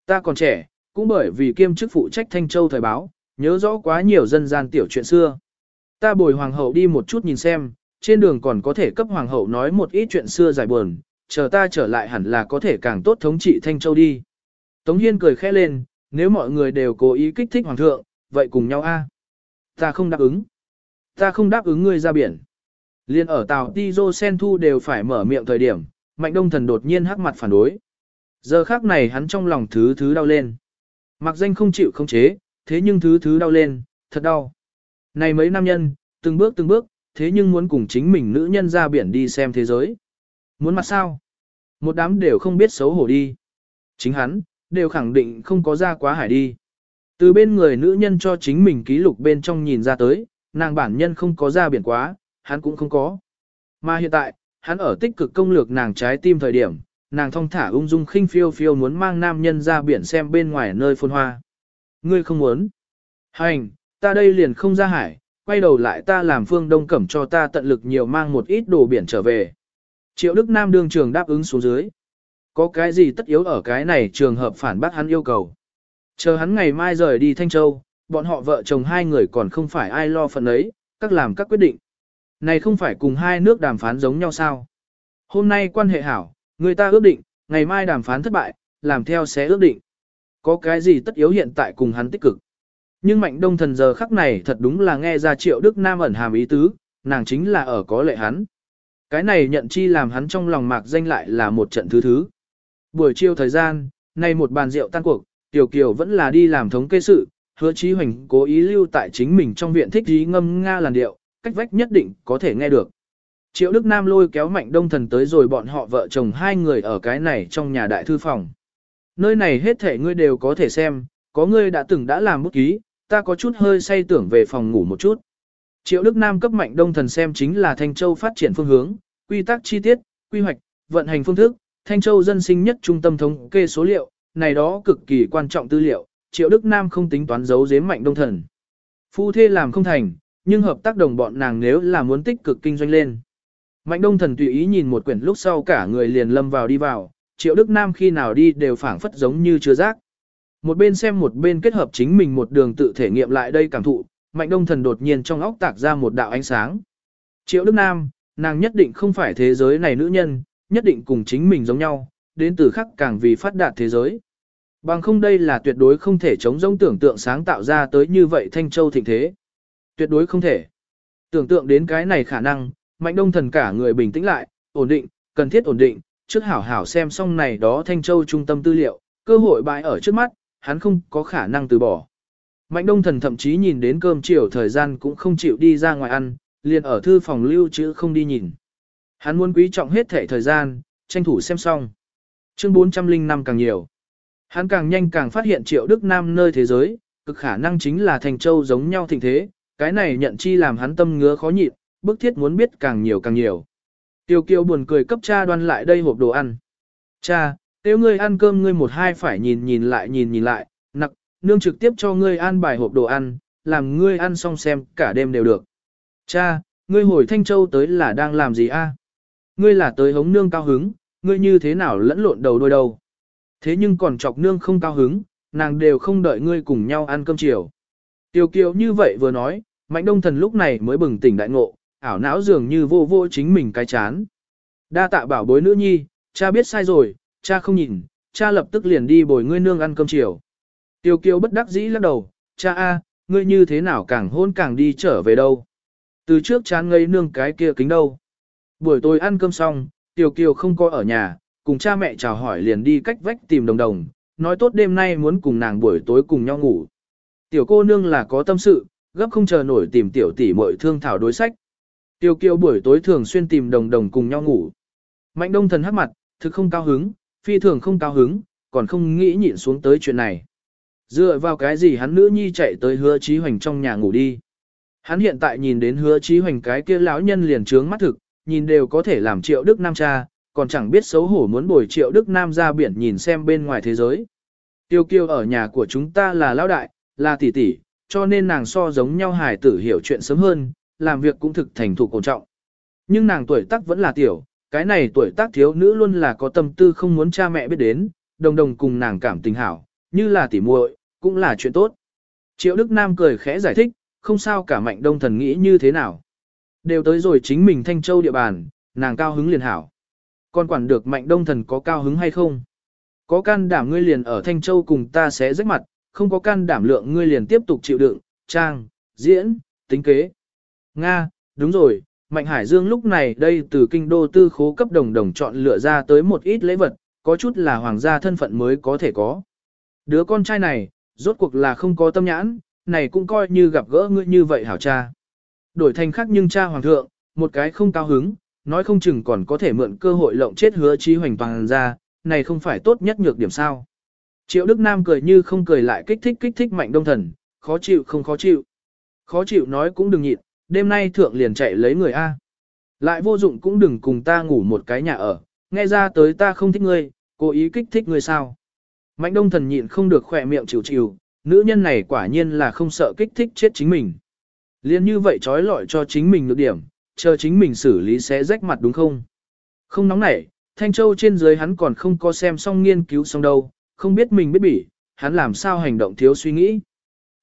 Speaker 1: Ta còn trẻ, cũng bởi vì kiêm chức phụ trách Thanh Châu thời báo, nhớ rõ quá nhiều dân gian tiểu chuyện xưa. Ta bồi hoàng hậu đi một chút nhìn xem, trên đường còn có thể cấp hoàng hậu nói một ít chuyện xưa dài buồn, chờ ta trở lại hẳn là có thể càng tốt thống trị Thanh Châu đi. Tống Hiên cười khẽ lên, nếu mọi người đều cố ý kích thích hoàng thượng, vậy cùng nhau a. Ta không đáp ứng. Ta không đáp ứng ngươi ra biển. Liên ở Tàu Ti Dô Sen Thu đều phải mở miệng thời điểm, Mạnh Đông Thần đột nhiên hắc mặt phản đối. Giờ khác này hắn trong lòng thứ thứ đau lên. Mặc danh không chịu không chế, thế nhưng thứ thứ đau lên, thật đau. Này mấy nam nhân, từng bước từng bước, thế nhưng muốn cùng chính mình nữ nhân ra biển đi xem thế giới. Muốn mặt sao? Một đám đều không biết xấu hổ đi. Chính hắn, đều khẳng định không có ra quá hải đi. Từ bên người nữ nhân cho chính mình ký lục bên trong nhìn ra tới, nàng bản nhân không có ra biển quá, hắn cũng không có. Mà hiện tại, hắn ở tích cực công lược nàng trái tim thời điểm, nàng thong thả ung dung khinh phiêu phiêu muốn mang nam nhân ra biển xem bên ngoài nơi phồn hoa. Ngươi không muốn. Hành, ta đây liền không ra hải, quay đầu lại ta làm phương đông cẩm cho ta tận lực nhiều mang một ít đồ biển trở về. Triệu Đức Nam đương trường đáp ứng xuống dưới. Có cái gì tất yếu ở cái này trường hợp phản bác hắn yêu cầu. Chờ hắn ngày mai rời đi Thanh Châu, bọn họ vợ chồng hai người còn không phải ai lo phần ấy, các làm các quyết định. Này không phải cùng hai nước đàm phán giống nhau sao? Hôm nay quan hệ hảo, người ta ước định, ngày mai đàm phán thất bại, làm theo sẽ ước định. Có cái gì tất yếu hiện tại cùng hắn tích cực. Nhưng mạnh đông thần giờ khắc này thật đúng là nghe ra triệu Đức Nam ẩn hàm ý tứ, nàng chính là ở có lệ hắn. Cái này nhận chi làm hắn trong lòng mạc danh lại là một trận thứ thứ. Buổi chiều thời gian, nay một bàn rượu tan cuộc, Tiểu Kiều vẫn là đi làm thống kê sự, hứa chí hoành cố ý lưu tại chính mình trong viện thích ý ngâm nga làn điệu, cách vách nhất định có thể nghe được. Triệu Đức Nam lôi kéo mạnh đông thần tới rồi bọn họ vợ chồng hai người ở cái này trong nhà đại thư phòng. Nơi này hết thể ngươi đều có thể xem, có ngươi đã từng đã làm bút ký, ta có chút hơi say tưởng về phòng ngủ một chút. Triệu Đức Nam cấp mạnh đông thần xem chính là Thanh Châu phát triển phương hướng, quy tắc chi tiết, quy hoạch, vận hành phương thức, Thanh Châu dân sinh nhất trung tâm thống kê số liệu, này đó cực kỳ quan trọng tư liệu, Triệu Đức Nam không tính toán giấu giếm mạnh đông thần. Phu thê làm không thành, nhưng hợp tác đồng bọn nàng nếu là muốn tích cực kinh doanh lên. Mạnh đông thần tùy ý nhìn một quyển lúc sau cả người liền lâm vào đi vào, Triệu Đức Nam khi nào đi đều phảng phất giống như chưa giác. Một bên xem một bên kết hợp chính mình một đường tự thể nghiệm lại đây cảm thụ, mạnh đông thần đột nhiên trong óc tạc ra một đạo ánh sáng. Triệu Đức Nam, nàng nhất định không phải thế giới này nữ nhân, nhất định cùng chính mình giống nhau, đến từ khắc càng vì phát đạt thế giới. Bằng không đây là tuyệt đối không thể chống giống tưởng tượng sáng tạo ra tới như vậy Thanh Châu thịnh thế. Tuyệt đối không thể. Tưởng tượng đến cái này khả năng, mạnh đông thần cả người bình tĩnh lại, ổn định, cần thiết ổn định, trước hảo hảo xem xong này đó Thanh Châu trung tâm tư liệu, cơ hội bãi ở trước mắt, hắn không có khả năng từ bỏ. Mạnh đông thần thậm chí nhìn đến cơm chiều thời gian cũng không chịu đi ra ngoài ăn, liền ở thư phòng lưu trữ không đi nhìn. Hắn muốn quý trọng hết thể thời gian, tranh thủ xem xong. Chương 405 càng nhiều. Hắn càng nhanh càng phát hiện triệu Đức Nam nơi thế giới, cực khả năng chính là thành châu giống nhau thịnh thế, cái này nhận chi làm hắn tâm ngứa khó nhịn, bức thiết muốn biết càng nhiều càng nhiều. Tiêu kiều buồn cười cấp cha đoan lại đây hộp đồ ăn. Cha, Tiêu ngươi ăn cơm ngươi một hai phải nhìn nhìn lại nhìn nhìn lại, nặc, nương trực tiếp cho ngươi ăn bài hộp đồ ăn, làm ngươi ăn xong xem cả đêm đều được. Cha, ngươi hồi Thanh Châu tới là đang làm gì a? Ngươi là tới hống nương cao hứng, ngươi như thế nào lẫn lộn đầu đôi đầu. Thế nhưng còn chọc nương không cao hứng, nàng đều không đợi ngươi cùng nhau ăn cơm chiều. Tiêu kiều như vậy vừa nói, mạnh đông thần lúc này mới bừng tỉnh đại ngộ, ảo não dường như vô vô chính mình cái chán. Đa tạ bảo bối nữ nhi, cha biết sai rồi, cha không nhìn, cha lập tức liền đi bồi ngươi nương ăn cơm chiều. Tiêu kiều bất đắc dĩ lắc đầu, cha a, ngươi như thế nào càng hôn càng đi trở về đâu. Từ trước chán ngây nương cái kia kính đâu. Buổi tối ăn cơm xong, Tiêu kiều không có ở nhà, cùng cha mẹ chào hỏi liền đi cách vách tìm đồng đồng, nói tốt đêm nay muốn cùng nàng buổi tối cùng nhau ngủ. Tiểu cô nương là có tâm sự, gấp không chờ nổi tìm tiểu tỷ muội thương thảo đối sách. Tiêu kiều buổi tối thường xuyên tìm đồng đồng cùng nhau ngủ. Mạnh đông thần hắc mặt, thực không cao hứng, phi thường không cao hứng, còn không nghĩ nhịn xuống tới chuyện này. Dựa vào cái gì hắn nữ nhi chạy tới hứa trí hoành trong nhà ngủ đi. Hắn hiện tại nhìn đến hứa trí hoành cái kia lão nhân liền trướng mắt thực, nhìn đều có thể làm triệu đức nam cha, còn chẳng biết xấu hổ muốn bồi triệu Đức Nam ra biển nhìn xem bên ngoài thế giới. Tiêu kiêu ở nhà của chúng ta là lão đại, là tỷ tỷ, cho nên nàng so giống nhau hài tử hiểu chuyện sớm hơn, làm việc cũng thực thành thục cổ trọng. Nhưng nàng tuổi tác vẫn là tiểu, cái này tuổi tác thiếu nữ luôn là có tâm tư không muốn cha mẹ biết đến, đồng đồng cùng nàng cảm tình hảo, như là tỉ muội, cũng là chuyện tốt. Triệu Đức Nam cười khẽ giải thích, không sao cả mạnh đông thần nghĩ như thế nào. Đều tới rồi chính mình Thanh Châu địa bàn, nàng cao hứng liền hảo. Còn quản được mạnh đông thần có cao hứng hay không? Có can đảm ngươi liền ở Thanh Châu cùng ta sẽ rách mặt, không có can đảm lượng ngươi liền tiếp tục chịu đựng, trang, diễn, tính kế. Nga, đúng rồi, Mạnh Hải Dương lúc này đây từ kinh đô tư khố cấp đồng đồng chọn lựa ra tới một ít lễ vật, có chút là hoàng gia thân phận mới có thể có. Đứa con trai này, rốt cuộc là không có tâm nhãn, này cũng coi như gặp gỡ ngươi như vậy hảo cha. Đổi thành khác nhưng cha hoàng thượng, một cái không cao hứng, nói không chừng còn có thể mượn cơ hội lộng chết hứa trí hoành toàn ra, này không phải tốt nhất nhược điểm sao. Triệu Đức Nam cười như không cười lại kích thích kích thích mạnh đông thần, khó chịu không khó chịu. Khó chịu nói cũng đừng nhịn, đêm nay thượng liền chạy lấy người A. Lại vô dụng cũng đừng cùng ta ngủ một cái nhà ở, nghe ra tới ta không thích ngươi, cố ý kích thích ngươi sao. Mạnh đông thần nhịn không được khỏe miệng chịu chịu, nữ nhân này quả nhiên là không sợ kích thích chết chính mình. Liên như vậy trói lọi cho chính mình được điểm, chờ chính mình xử lý sẽ rách mặt đúng không? Không nóng nảy, Thanh Châu trên dưới hắn còn không có xem xong nghiên cứu xong đâu, không biết mình biết bỉ, hắn làm sao hành động thiếu suy nghĩ.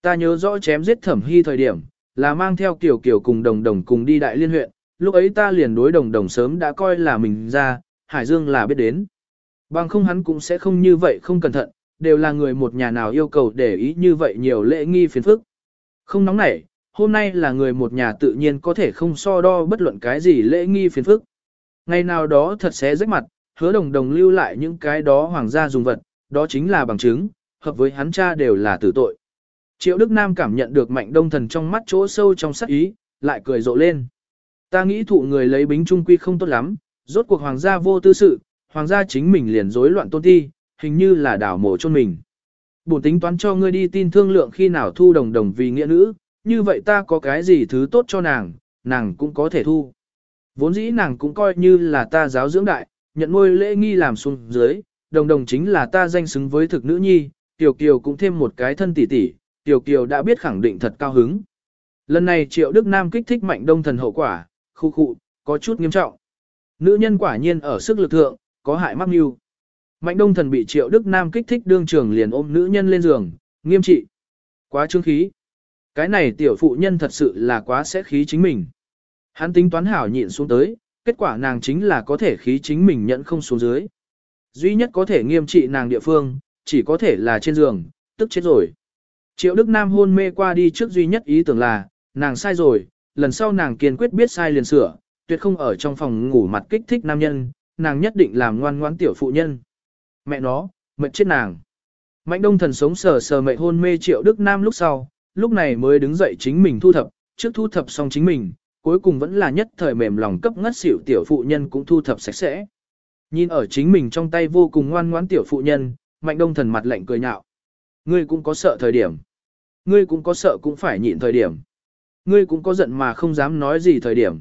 Speaker 1: Ta nhớ rõ chém giết thẩm hy thời điểm, là mang theo kiểu kiểu cùng đồng đồng cùng đi đại liên huyện, lúc ấy ta liền đối đồng đồng sớm đã coi là mình ra, Hải Dương là biết đến. Bằng không hắn cũng sẽ không như vậy không cẩn thận, đều là người một nhà nào yêu cầu để ý như vậy nhiều lễ nghi phiền phức. Không nóng nảy, hôm nay là người một nhà tự nhiên có thể không so đo bất luận cái gì lễ nghi phiền phức. Ngày nào đó thật sẽ rách mặt, hứa đồng đồng lưu lại những cái đó hoàng gia dùng vật, đó chính là bằng chứng, hợp với hắn cha đều là tử tội. Triệu Đức Nam cảm nhận được mạnh đông thần trong mắt chỗ sâu trong sắc ý, lại cười rộ lên. Ta nghĩ thụ người lấy bính trung quy không tốt lắm, rốt cuộc hoàng gia vô tư sự, hoàng gia chính mình liền rối loạn tôn ti, hình như là đảo mổ chôn mình. Bổn tính toán cho ngươi đi tin thương lượng khi nào thu đồng đồng vì nghĩa nữ, như vậy ta có cái gì thứ tốt cho nàng, nàng cũng có thể thu. Vốn dĩ nàng cũng coi như là ta giáo dưỡng đại, nhận nuôi lễ nghi làm xuống dưới, đồng đồng chính là ta danh xứng với thực nữ nhi, Tiểu Kiều cũng thêm một cái thân tỷ tỷ, Tiểu Kiều đã biết khẳng định thật cao hứng. Lần này Triệu Đức Nam kích thích mạnh đông thần hậu quả, khu khu, có chút nghiêm trọng. Nữ nhân quả nhiên ở sức lực thượng, có hại mắc mưu. Mạnh đông thần bị Triệu Đức Nam kích thích đương trường liền ôm nữ nhân lên giường, nghiêm trị. Quá trương khí. Cái này tiểu phụ nhân thật sự là quá sẽ khí chính mình. Hắn tính toán hảo nhịn xuống tới, kết quả nàng chính là có thể khí chính mình nhận không xuống dưới. Duy nhất có thể nghiêm trị nàng địa phương, chỉ có thể là trên giường, tức chết rồi. Triệu Đức Nam hôn mê qua đi trước duy nhất ý tưởng là, nàng sai rồi, lần sau nàng kiên quyết biết sai liền sửa, tuyệt không ở trong phòng ngủ mặt kích thích nam nhân, nàng nhất định làm ngoan ngoãn tiểu phụ nhân. Mẹ nó, mệt chết nàng. Mạnh đông thần sống sờ sờ mệt hôn mê Triệu Đức Nam lúc sau, lúc này mới đứng dậy chính mình thu thập, trước thu thập xong chính mình, cuối cùng vẫn là nhất thời mềm lòng cấp ngất xỉu tiểu phụ nhân cũng thu thập sạch sẽ. Nhìn ở chính mình trong tay vô cùng ngoan ngoãn tiểu phụ nhân, mạnh đông thần mặt lạnh cười nhạo. Ngươi cũng có sợ thời điểm. Ngươi cũng có sợ cũng phải nhịn thời điểm. Ngươi cũng có giận mà không dám nói gì thời điểm.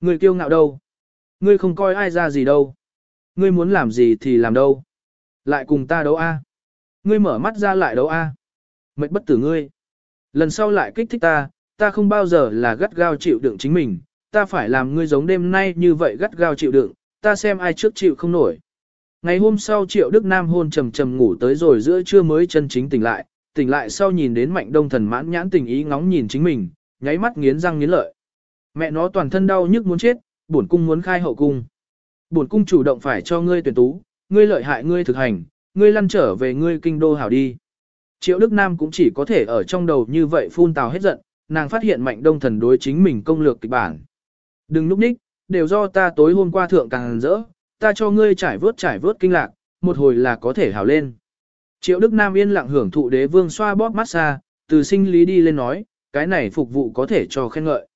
Speaker 1: Ngươi kiêu ngạo đâu. Ngươi không coi ai ra gì đâu. Ngươi muốn làm gì thì làm đâu. Lại cùng ta đấu a. Ngươi mở mắt ra lại đấu a. Mệt bất tử ngươi. Lần sau lại kích thích ta, ta không bao giờ là gắt gao chịu đựng chính mình, ta phải làm ngươi giống đêm nay như vậy gắt gao chịu đựng, ta xem ai trước chịu không nổi. Ngày hôm sau Triệu Đức Nam hôn trầm trầm ngủ tới rồi giữa trưa mới chân chính tỉnh lại, tỉnh lại sau nhìn đến mạnh đông thần mãn nhãn tình ý ngóng nhìn chính mình, nháy mắt nghiến răng nghiến lợi. Mẹ nó toàn thân đau nhức muốn chết, bổn cung muốn khai hậu cung. Bổn cung chủ động phải cho ngươi tuyển tú, ngươi lợi hại ngươi thực hành, ngươi lăn trở về ngươi kinh đô hảo đi. Triệu Đức Nam cũng chỉ có thể ở trong đầu như vậy phun tào hết giận, nàng phát hiện mạnh đông thần đối chính mình công lược kịch bản. Đừng núp ních, đều do ta tối hôm qua thượng càng rỡ, ta cho ngươi trải vớt trải vớt kinh lạc, một hồi là có thể hảo lên. Triệu Đức Nam yên lặng hưởng thụ đế vương xoa bóp massage, từ sinh lý đi lên nói, cái này phục vụ có thể cho khen ngợi.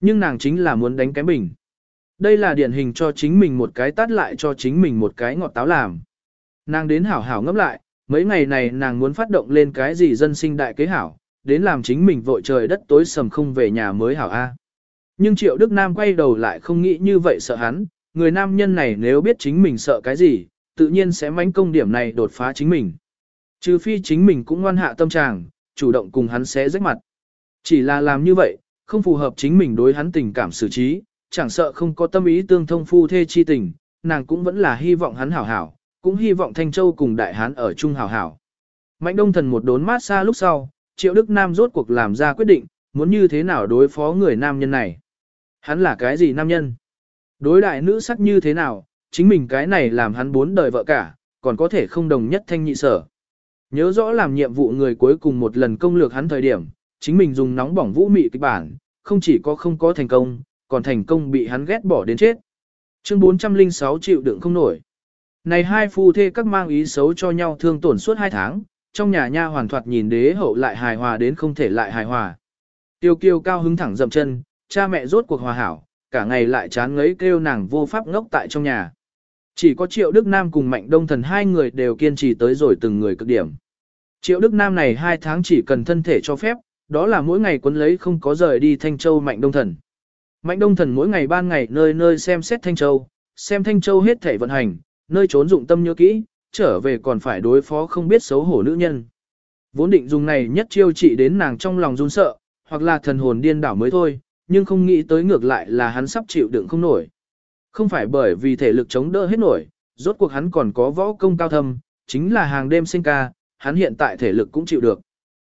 Speaker 1: Nhưng nàng chính là muốn đánh cái mình. Đây là điển hình cho chính mình một cái tát lại cho chính mình một cái ngọt táo làm. Nàng đến hảo hảo ngấp lại, mấy ngày này nàng muốn phát động lên cái gì dân sinh đại kế hảo, đến làm chính mình vội trời đất tối sầm không về nhà mới hảo A. Nhưng Triệu Đức Nam quay đầu lại không nghĩ như vậy sợ hắn, người nam nhân này nếu biết chính mình sợ cái gì, tự nhiên sẽ mánh công điểm này đột phá chính mình. Trừ phi chính mình cũng ngoan hạ tâm trạng, chủ động cùng hắn sẽ rách mặt. Chỉ là làm như vậy, không phù hợp chính mình đối hắn tình cảm xử trí, chẳng sợ không có tâm ý tương thông phu thê chi tình, nàng cũng vẫn là hy vọng hắn hảo hảo, cũng hy vọng Thanh Châu cùng đại hán ở chung hảo hảo. Mạnh đông thần một đốn mát xa lúc sau, Triệu Đức Nam rốt cuộc làm ra quyết định, muốn như thế nào đối phó người nam nhân này. Hắn là cái gì nam nhân? Đối đại nữ sắc như thế nào, chính mình cái này làm hắn bốn đời vợ cả, còn có thể không đồng nhất thanh nhị sở. Nhớ rõ làm nhiệm vụ người cuối cùng một lần công lược hắn thời điểm, chính mình dùng nóng bỏng vũ mị kịch bản, không chỉ có không có thành công, còn thành công bị hắn ghét bỏ đến chết. Chương 406 triệu đựng không nổi. Này hai phu thê các mang ý xấu cho nhau thương tổn suốt hai tháng, trong nhà nha hoàn thoạt nhìn đế hậu lại hài hòa đến không thể lại hài hòa. Tiêu kiêu cao hứng thẳng dậm chân, cha mẹ rốt cuộc hòa hảo, cả ngày lại chán ngấy kêu nàng vô pháp ngốc tại trong nhà. Chỉ có Triệu Đức Nam cùng Mạnh Đông Thần hai người đều kiên trì tới rồi từng người cực điểm. Triệu Đức Nam này hai tháng chỉ cần thân thể cho phép, đó là mỗi ngày quấn lấy không có rời đi Thanh Châu Mạnh Đông Thần. Mạnh Đông Thần mỗi ngày ban ngày nơi nơi xem xét Thanh Châu, xem Thanh Châu hết thể vận hành, nơi trốn dụng tâm nhớ kỹ, trở về còn phải đối phó không biết xấu hổ nữ nhân. Vốn định dùng này nhất chiêu trị đến nàng trong lòng run sợ, hoặc là thần hồn điên đảo mới thôi, nhưng không nghĩ tới ngược lại là hắn sắp chịu đựng không nổi. Không phải bởi vì thể lực chống đỡ hết nổi, rốt cuộc hắn còn có võ công cao thâm, chính là hàng đêm sinh ca, hắn hiện tại thể lực cũng chịu được.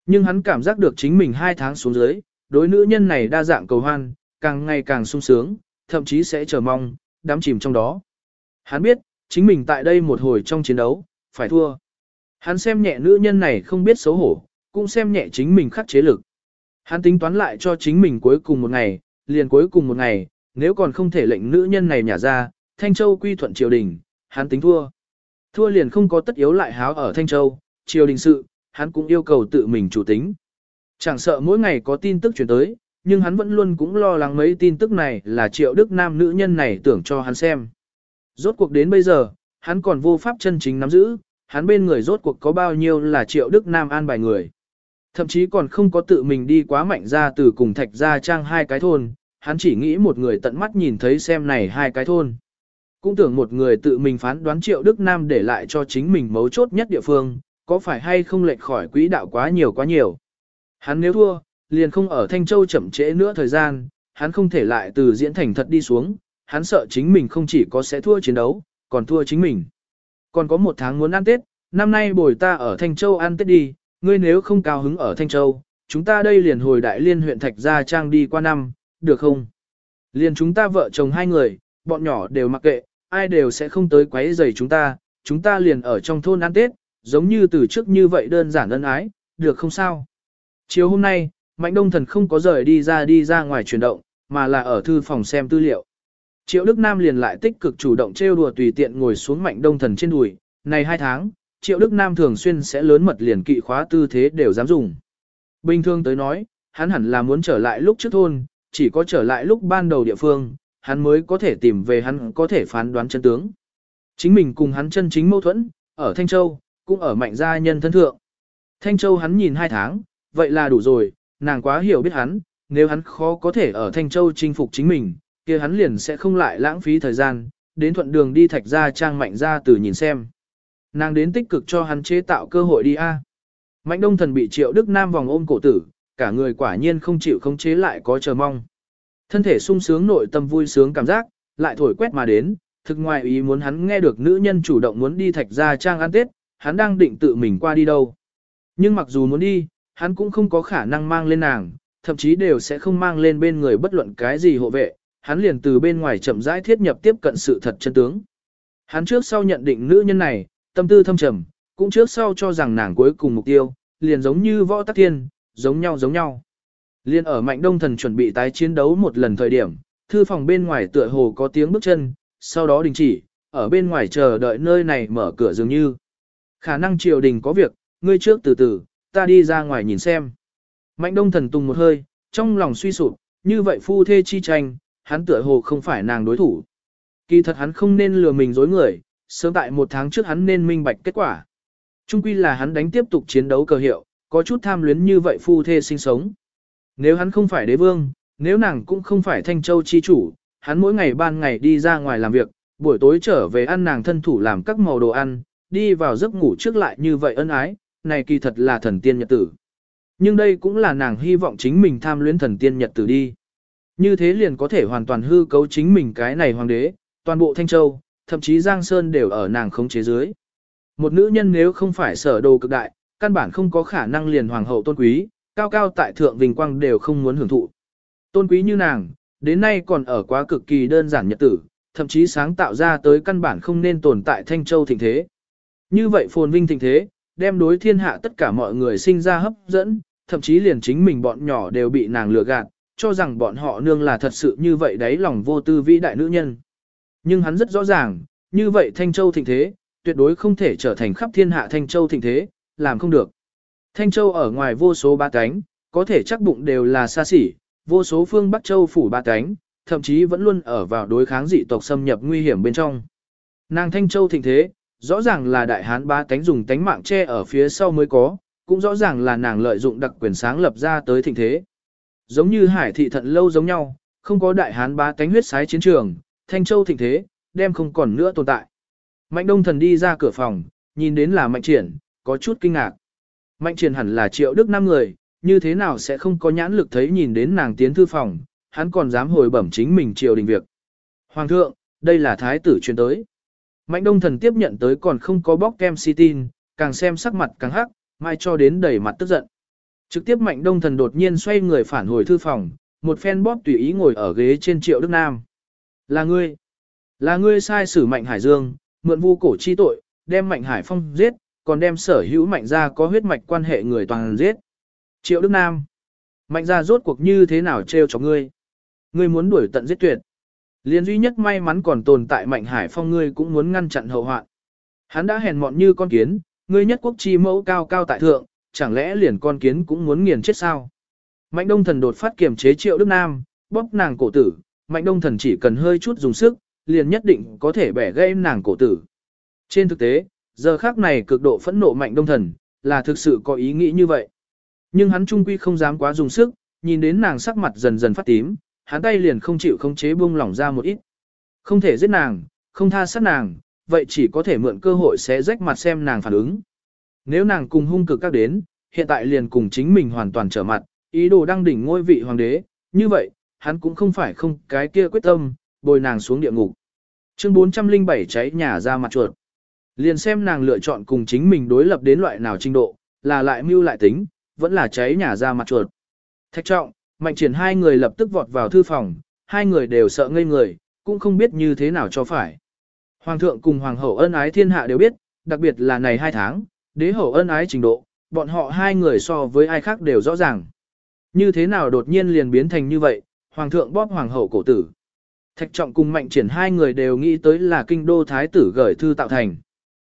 Speaker 1: Nhưng hắn cảm giác được chính mình hai tháng xuống dưới, đối nữ nhân này đa dạng cầu hoan, càng ngày càng sung sướng, thậm chí sẽ chờ mong, đắm chìm trong đó. Hắn biết, chính mình tại đây một hồi trong chiến đấu, phải thua. Hắn xem nhẹ nữ nhân này không biết xấu hổ, cũng xem nhẹ chính mình khắc chế lực. Hắn tính toán lại cho chính mình cuối cùng một ngày, liền cuối cùng một ngày, nếu còn không thể lệnh nữ nhân này nhả ra, Thanh Châu quy thuận triều đình, hắn tính thua. Thua liền không có tất yếu lại háo ở Thanh Châu, triều đình sự, hắn cũng yêu cầu tự mình chủ tính. Chẳng sợ mỗi ngày có tin tức chuyển tới, nhưng hắn vẫn luôn cũng lo lắng mấy tin tức này là triệu đức nam nữ nhân này tưởng cho hắn xem. Rốt cuộc đến bây giờ, hắn còn vô pháp chân chính nắm giữ, hắn bên người rốt cuộc có bao nhiêu là triệu đức nam an bài người. Thậm chí còn không có tự mình đi quá mạnh ra từ cùng thạch ra trang hai cái thôn, hắn chỉ nghĩ một người tận mắt nhìn thấy xem này hai cái thôn. Cũng tưởng một người tự mình phán đoán triệu Đức Nam để lại cho chính mình mấu chốt nhất địa phương, có phải hay không lệch khỏi quỹ đạo quá nhiều quá nhiều. Hắn nếu thua, liền không ở Thanh Châu chậm trễ nữa thời gian, hắn không thể lại từ diễn thành thật đi xuống, hắn sợ chính mình không chỉ có sẽ thua chiến đấu, còn thua chính mình. Còn có một tháng muốn ăn Tết, năm nay bồi ta ở Thanh Châu ăn Tết đi, ngươi nếu không cao hứng ở Thanh Châu, chúng ta đây liền hồi đại liên huyện Thạch Gia Trang đi qua năm, được không? Liền chúng ta vợ chồng hai người, bọn nhỏ đều mặc kệ, ai đều sẽ không tới quấy rầy chúng ta, chúng ta liền ở trong thôn ăn Tết, giống như từ trước như vậy đơn giản ân ái, được không sao? Chiều hôm nay, Mạnh Đông Thần không có rời đi ra đi ra ngoài chuyển động, mà là ở thư phòng xem tư liệu. Triệu Đức Nam liền lại tích cực chủ động trêu đùa tùy tiện ngồi xuống Mạnh Đông Thần trên đùi, này hai tháng, Triệu Đức Nam thường xuyên sẽ lớn mật liền kỵ khóa tư thế đều dám dùng. Bình thường tới nói, hắn hẳn là muốn trở lại lúc trước thôn, chỉ có trở lại lúc ban đầu địa phương, hắn mới có thể tìm về hắn có thể phán đoán chân tướng. Chính mình cùng hắn chân chính mâu thuẫn, ở Thanh Châu, cũng ở mạnh gia nhân thân thượng. Thanh Châu hắn nhìn hai tháng, vậy là đủ rồi, nàng quá hiểu biết hắn, nếu hắn khó có thể ở Thanh Châu chinh phục chính mình, kia hắn liền sẽ không lại lãng phí thời gian, đến thuận đường đi thạch gia trang mạnh gia từ nhìn xem. Nàng đến tích cực cho hắn chế tạo cơ hội đi a. Mạnh đông thần bị triệu Đức Nam vòng ôm cổ tử, cả người quả nhiên không chịu không chế lại có chờ mong. Thân thể sung sướng nội tâm vui sướng cảm giác, lại thổi quét mà đến, thực ngoài ý muốn hắn nghe được nữ nhân chủ động muốn đi thạch gia trang ăn tết, hắn đang định tự mình qua đi đâu. Nhưng mặc dù muốn đi, hắn cũng không có khả năng mang lên nàng, thậm chí đều sẽ không mang lên bên người bất luận cái gì hộ vệ, hắn liền từ bên ngoài chậm rãi thiết nhập tiếp cận sự thật chân tướng. Hắn trước sau nhận định nữ nhân này, tâm tư thâm trầm, cũng trước sau cho rằng nàng cuối cùng mục tiêu, liền giống như võ tắc thiên, giống nhau giống nhau. Liên ở mạnh đông thần chuẩn bị tái chiến đấu một lần thời điểm, thư phòng bên ngoài tựa hồ có tiếng bước chân, sau đó đình chỉ, ở bên ngoài chờ đợi nơi này mở cửa dường như. Khả năng triều đình có việc, ngươi trước từ từ, ta đi ra ngoài nhìn xem. Mạnh đông thần tung một hơi, trong lòng suy sụp, như vậy phu thê chi tranh, hắn tựa hồ không phải nàng đối thủ. Kỳ thật hắn không nên lừa mình dối người, sớm tại một tháng trước hắn nên minh bạch kết quả. Trung quy là hắn đánh tiếp tục chiến đấu cờ hiệu, có chút tham luyến như vậy phu thê sinh sống. Nếu hắn không phải đế vương, nếu nàng cũng không phải thanh châu chi chủ, hắn mỗi ngày ban ngày đi ra ngoài làm việc, buổi tối trở về ăn nàng thân thủ làm các màu đồ ăn, đi vào giấc ngủ trước lại như vậy ân ái, này kỳ thật là thần tiên nhật tử. Nhưng đây cũng là nàng hy vọng chính mình tham luyến thần tiên nhật tử đi. Như thế liền có thể hoàn toàn hư cấu chính mình cái này hoàng đế, toàn bộ Thanh Châu, thậm chí Giang Sơn đều ở nàng khống chế dưới. Một nữ nhân nếu không phải sở đồ cực đại, căn bản không có khả năng liền hoàng hậu tôn quý, cao cao tại thượng vinh quang đều không muốn hưởng thụ. Tôn quý như nàng, đến nay còn ở quá cực kỳ đơn giản nhật tử, thậm chí sáng tạo ra tới căn bản không nên tồn tại Thanh Châu thịnh thế. Như vậy phồn vinh thịnh thế, đem đối thiên hạ tất cả mọi người sinh ra hấp dẫn, thậm chí liền chính mình bọn nhỏ đều bị nàng lừa gạt, cho rằng bọn họ nương là thật sự như vậy đấy lòng vô tư vĩ đại nữ nhân. Nhưng hắn rất rõ ràng, như vậy Thanh Châu thịnh thế, tuyệt đối không thể trở thành khắp thiên hạ Thanh Châu thịnh thế, làm không được. Thanh Châu ở ngoài vô số ba cánh, có thể chắc bụng đều là xa xỉ, vô số phương Bắc Châu phủ ba cánh, thậm chí vẫn luôn ở vào đối kháng dị tộc xâm nhập nguy hiểm bên trong. Nàng Thanh Châu thịnh thế, rõ ràng là đại hán ba tánh dùng tánh mạng che ở phía sau mới có, cũng rõ ràng là nàng lợi dụng đặc quyền sáng lập ra tới thịnh thế. Giống như hải thị thận lâu giống nhau, không có đại hán ba tánh huyết sái chiến trường, Thanh Châu thịnh thế, đem không còn nữa tồn tại. Mạnh đông thần đi ra cửa phòng, nhìn đến là mạnh triển, có chút kinh ngạc. Mạnh triển hẳn là triệu đức năm người, như thế nào sẽ không có nhãn lực thấy nhìn đến nàng tiến thư phòng, hắn còn dám hồi bẩm chính mình triều đình việc. Hoàng thượng, đây là thái tử truyền tới. Mạnh đông thần tiếp nhận tới còn không có bóc kem si tin, càng xem sắc mặt càng hắc, mai cho đến đầy mặt tức giận. Trực tiếp mạnh đông thần đột nhiên xoay người phản hồi thư phòng, một phen bóp tùy ý ngồi ở ghế trên triệu đức nam. Là ngươi, là ngươi sai xử mạnh hải dương, mượn vu cổ chi tội, đem mạnh hải phong giết, còn đem sở hữu mạnh gia có huyết mạch quan hệ người toàn giết. Triệu Đức Nam, mạnh gia rốt cuộc như thế nào trêu cho ngươi? Ngươi muốn đuổi tận giết tuyệt. Liên duy nhất may mắn còn tồn tại mạnh hải phong ngươi cũng muốn ngăn chặn hậu hoạn. Hắn đã hèn mọn như con kiến, ngươi nhất quốc chi mẫu cao cao tại thượng, chẳng lẽ liền con kiến cũng muốn nghiền chết sao? Mạnh đông thần đột phát kiểm chế triệu Đức Nam, bóp nàng cổ tử, mạnh đông thần chỉ cần hơi chút dùng sức, liền nhất định có thể bẻ gãy nàng cổ tử. Trên thực tế, giờ khác này cực độ phẫn nộ mạnh đông thần, là thực sự có ý nghĩ như vậy. Nhưng hắn trung quy không dám quá dùng sức, nhìn đến nàng sắc mặt dần dần phát tím, hắn tay liền không chịu không chế buông lỏng ra một ít. Không thể giết nàng, không tha sát nàng, vậy chỉ có thể mượn cơ hội sẽ rách mặt xem nàng phản ứng. Nếu nàng cùng hung cực các đến, hiện tại liền cùng chính mình hoàn toàn trở mặt, ý đồ đăng đỉnh ngôi vị hoàng đế, như vậy, hắn cũng không phải không cái kia quyết tâm, bồi nàng xuống địa ngục. Chương 407 cháy nhà ra mặt chuột. Liền xem nàng lựa chọn cùng chính mình đối lập đến loại nào trình độ, là lại mưu lại tính, vẫn là cháy nhà ra mặt chuột. Thạch trọng, mạnh triển hai người lập tức vọt vào thư phòng, hai người đều sợ ngây người, cũng không biết như thế nào cho phải. Hoàng thượng cùng hoàng hậu ân ái thiên hạ đều biết, đặc biệt là này hai tháng, đế hậu ân ái trình độ, bọn họ hai người so với ai khác đều rõ ràng. Như thế nào đột nhiên liền biến thành như vậy, hoàng thượng bóp hoàng hậu cổ tử. Thạch trọng cùng mạnh triển hai người đều nghĩ tới là kinh đô thái tử gửi thư tạo thành.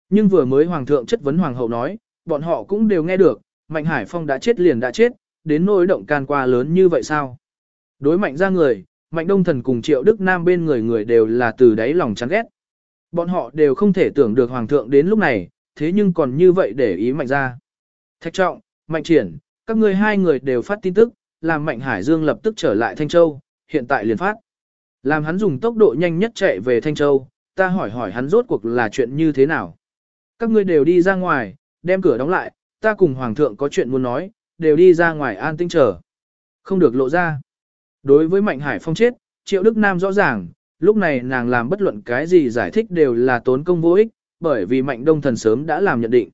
Speaker 1: Nhưng vừa mới hoàng thượng chất vấn hoàng hậu nói, bọn họ cũng đều nghe được, mạnh hải phong đã chết liền đã chết, đến nỗi động can qua lớn như vậy sao? Đối mạnh ra người, mạnh đông thần cùng triệu đức nam bên người người đều là từ đáy lòng chán ghét. Bọn họ đều không thể tưởng được hoàng thượng đến lúc này, thế nhưng còn như vậy để ý mạnh ra. Thạch trọng, mạnh triển, các ngươi hai người đều phát tin tức, làm mạnh hải dương lập tức trở lại Thanh Châu, hiện tại liền phát. Làm hắn dùng tốc độ nhanh nhất chạy về Thanh Châu, ta hỏi hỏi hắn rốt cuộc là chuyện như thế nào. Các ngươi đều đi ra ngoài, đem cửa đóng lại, ta cùng Hoàng thượng có chuyện muốn nói, đều đi ra ngoài an tinh chờ. Không được lộ ra. Đối với Mạnh Hải Phong chết, Triệu Đức Nam rõ ràng, lúc này nàng làm bất luận cái gì giải thích đều là tốn công vô ích, bởi vì Mạnh Đông Thần sớm đã làm nhận định.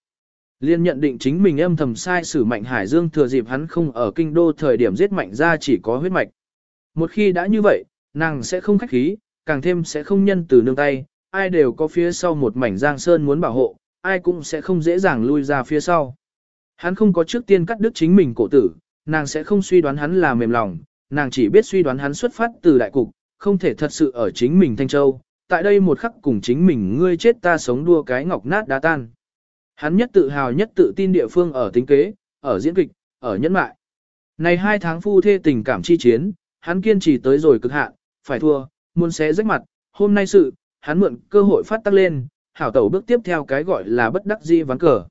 Speaker 1: Liên nhận định chính mình âm thầm sai xử Mạnh Hải Dương thừa dịp hắn không ở kinh đô thời điểm giết Mạnh ra chỉ có huyết mạch. Một khi đã như vậy, nàng sẽ không khách khí, càng thêm sẽ không nhân từ nương tay, ai đều có phía sau một mảnh giang sơn muốn bảo hộ, ai cũng sẽ không dễ dàng lui ra phía sau. Hắn không có trước tiên cắt đứt chính mình cổ tử, nàng sẽ không suy đoán hắn là mềm lòng, nàng chỉ biết suy đoán hắn xuất phát từ đại cục, không thể thật sự ở chính mình Thanh Châu, tại đây một khắc cùng chính mình ngươi chết ta sống đua cái ngọc nát đá tan. Hắn nhất tự hào nhất tự tin địa phương ở tính kế, ở diễn kịch, ở nhẫn mại. Này hai tháng phu thê tình cảm chi chiến, hắn kiên trì tới rồi cực hạn, phải thua, muốn xé rách mặt, hôm nay sự, hắn mượn cơ hội phát tắc lên, hảo tẩu bước tiếp theo cái gọi là bất đắc dĩ ván cờ.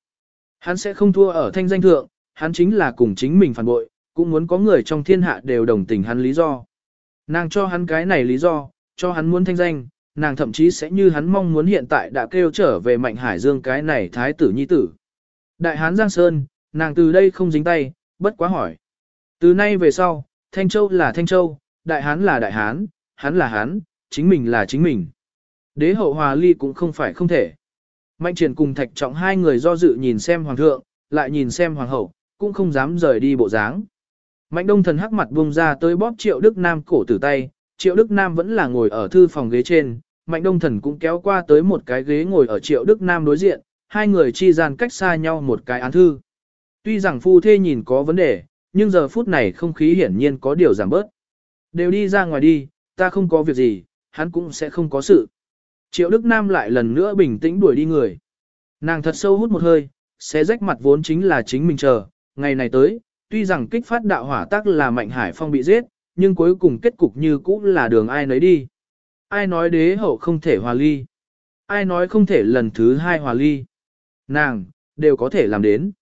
Speaker 1: Hắn sẽ không thua ở thanh danh thượng, hắn chính là cùng chính mình phản bội, cũng muốn có người trong thiên hạ đều đồng tình hắn lý do. Nàng cho hắn cái này lý do, cho hắn muốn thanh danh, nàng thậm chí sẽ như hắn mong muốn hiện tại đã kêu trở về Mạnh Hải Dương cái này thái tử nhi tử. Đại hán Giang Sơn, nàng từ đây không dính tay, bất quá hỏi. Từ nay về sau, Thanh Châu là Thanh Châu, Đại Hán là Đại Hán, hắn là hắn, chính mình là chính mình. Đế hậu hòa ly cũng không phải không thể. Mạnh triển cùng thạch trọng hai người do dự nhìn xem hoàng thượng, lại nhìn xem hoàng hậu, cũng không dám rời đi bộ dáng. Mạnh đông thần hắc mặt buông ra tới bóp triệu Đức Nam cổ tử tay, triệu Đức Nam vẫn là ngồi ở thư phòng ghế trên, mạnh đông thần cũng kéo qua tới một cái ghế ngồi ở triệu Đức Nam đối diện, hai người chi gian cách xa nhau một cái án thư. Tuy rằng phu thê nhìn có vấn đề, nhưng giờ phút này không khí hiển nhiên có điều giảm bớt. Đều đi ra ngoài đi, ta không có việc gì, hắn cũng sẽ không có sự. Triệu Đức Nam lại lần nữa bình tĩnh đuổi đi người. Nàng thật sâu hút một hơi, xé rách mặt vốn chính là chính mình chờ, ngày này tới, tuy rằng kích phát đạo hỏa tác là Mạnh Hải Phong bị giết, nhưng cuối cùng kết cục như cũ là đường ai nấy đi. Ai nói đế hậu không thể hòa ly? Ai nói không thể lần thứ hai hòa ly? Nàng, đều có thể làm đến.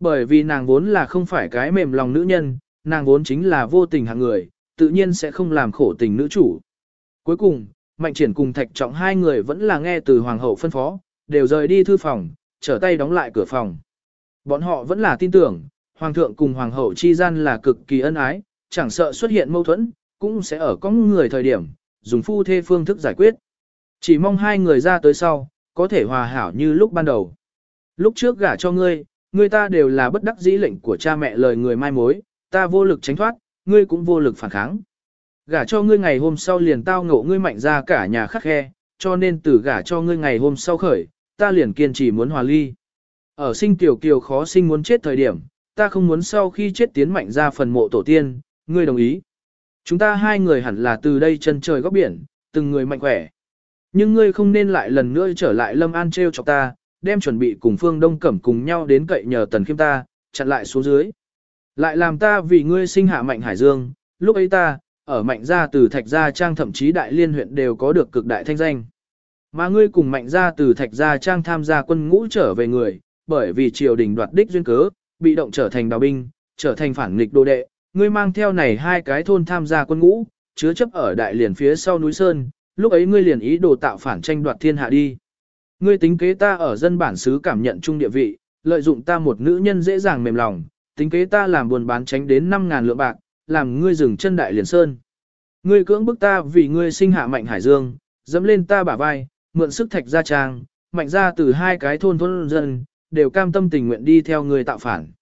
Speaker 1: Bởi vì nàng vốn là không phải cái mềm lòng nữ nhân, nàng vốn chính là vô tình hạng người, tự nhiên sẽ không làm khổ tình nữ chủ. Cuối cùng, Mạnh Triển cùng Thạch Trọng hai người vẫn là nghe từ Hoàng hậu phân phó, đều rời đi thư phòng, trở tay đóng lại cửa phòng. Bọn họ vẫn là tin tưởng, Hoàng thượng cùng Hoàng hậu chi gian là cực kỳ ân ái, chẳng sợ xuất hiện mâu thuẫn, cũng sẽ ở có người thời điểm, dùng phu thê phương thức giải quyết. Chỉ mong hai người ra tới sau, có thể hòa hảo như lúc ban đầu. Lúc trước gả cho ngươi, người ta đều là bất đắc dĩ lệnh của cha mẹ lời người mai mối, ta vô lực tránh thoát, ngươi cũng vô lực phản kháng. Gả cho ngươi ngày hôm sau liền tao ngộ ngươi mạnh ra cả nhà khắc khe, cho nên từ gả cho ngươi ngày hôm sau khởi, ta liền kiên trì muốn hòa ly. Ở sinh tiểu kiều khó sinh muốn chết thời điểm, ta không muốn sau khi chết tiến mạnh ra phần mộ tổ tiên, ngươi đồng ý. Chúng ta hai người hẳn là từ đây chân trời góc biển, từng người mạnh khỏe. Nhưng ngươi không nên lại lần nữa trở lại Lâm An treo chọc ta, đem chuẩn bị cùng Phương Đông Cẩm cùng nhau đến cậy nhờ Tần Khiêm ta, chặn lại xuống dưới. Lại làm ta vì ngươi sinh hạ Mạnh Hải Dương, lúc ấy ta, ở Mạnh Gia từ Thạch Gia Trang thậm chí Đại Liên huyện đều có được cực đại thanh danh. Mà ngươi cùng Mạnh Gia từ Thạch Gia Trang tham gia quân ngũ trở về người, bởi vì triều đình đoạt đích duyên cớ, bị động trở thành đào binh, trở thành phản nghịch đô đệ, ngươi mang theo này hai cái thôn tham gia quân ngũ, chứa chấp ở Đại Liên phía sau núi Sơn, lúc ấy ngươi liền ý đồ tạo phản tranh đoạt thiên hạ đi. Ngươi tính kế ta ở dân bản xứ cảm nhận chung địa vị, lợi dụng ta một nữ nhân dễ dàng mềm lòng, tính kế ta làm buồn bán tránh đến 5.000 lượng bạc, làm ngươi dừng chân đại liền sơn. Ngươi cưỡng bức ta vì ngươi sinh hạ mạnh hải dương, dẫm lên ta bả vai, mượn sức thạch gia trang, mạnh ra từ hai cái thôn thôn dân, đều cam tâm tình nguyện đi theo ngươi tạo phản.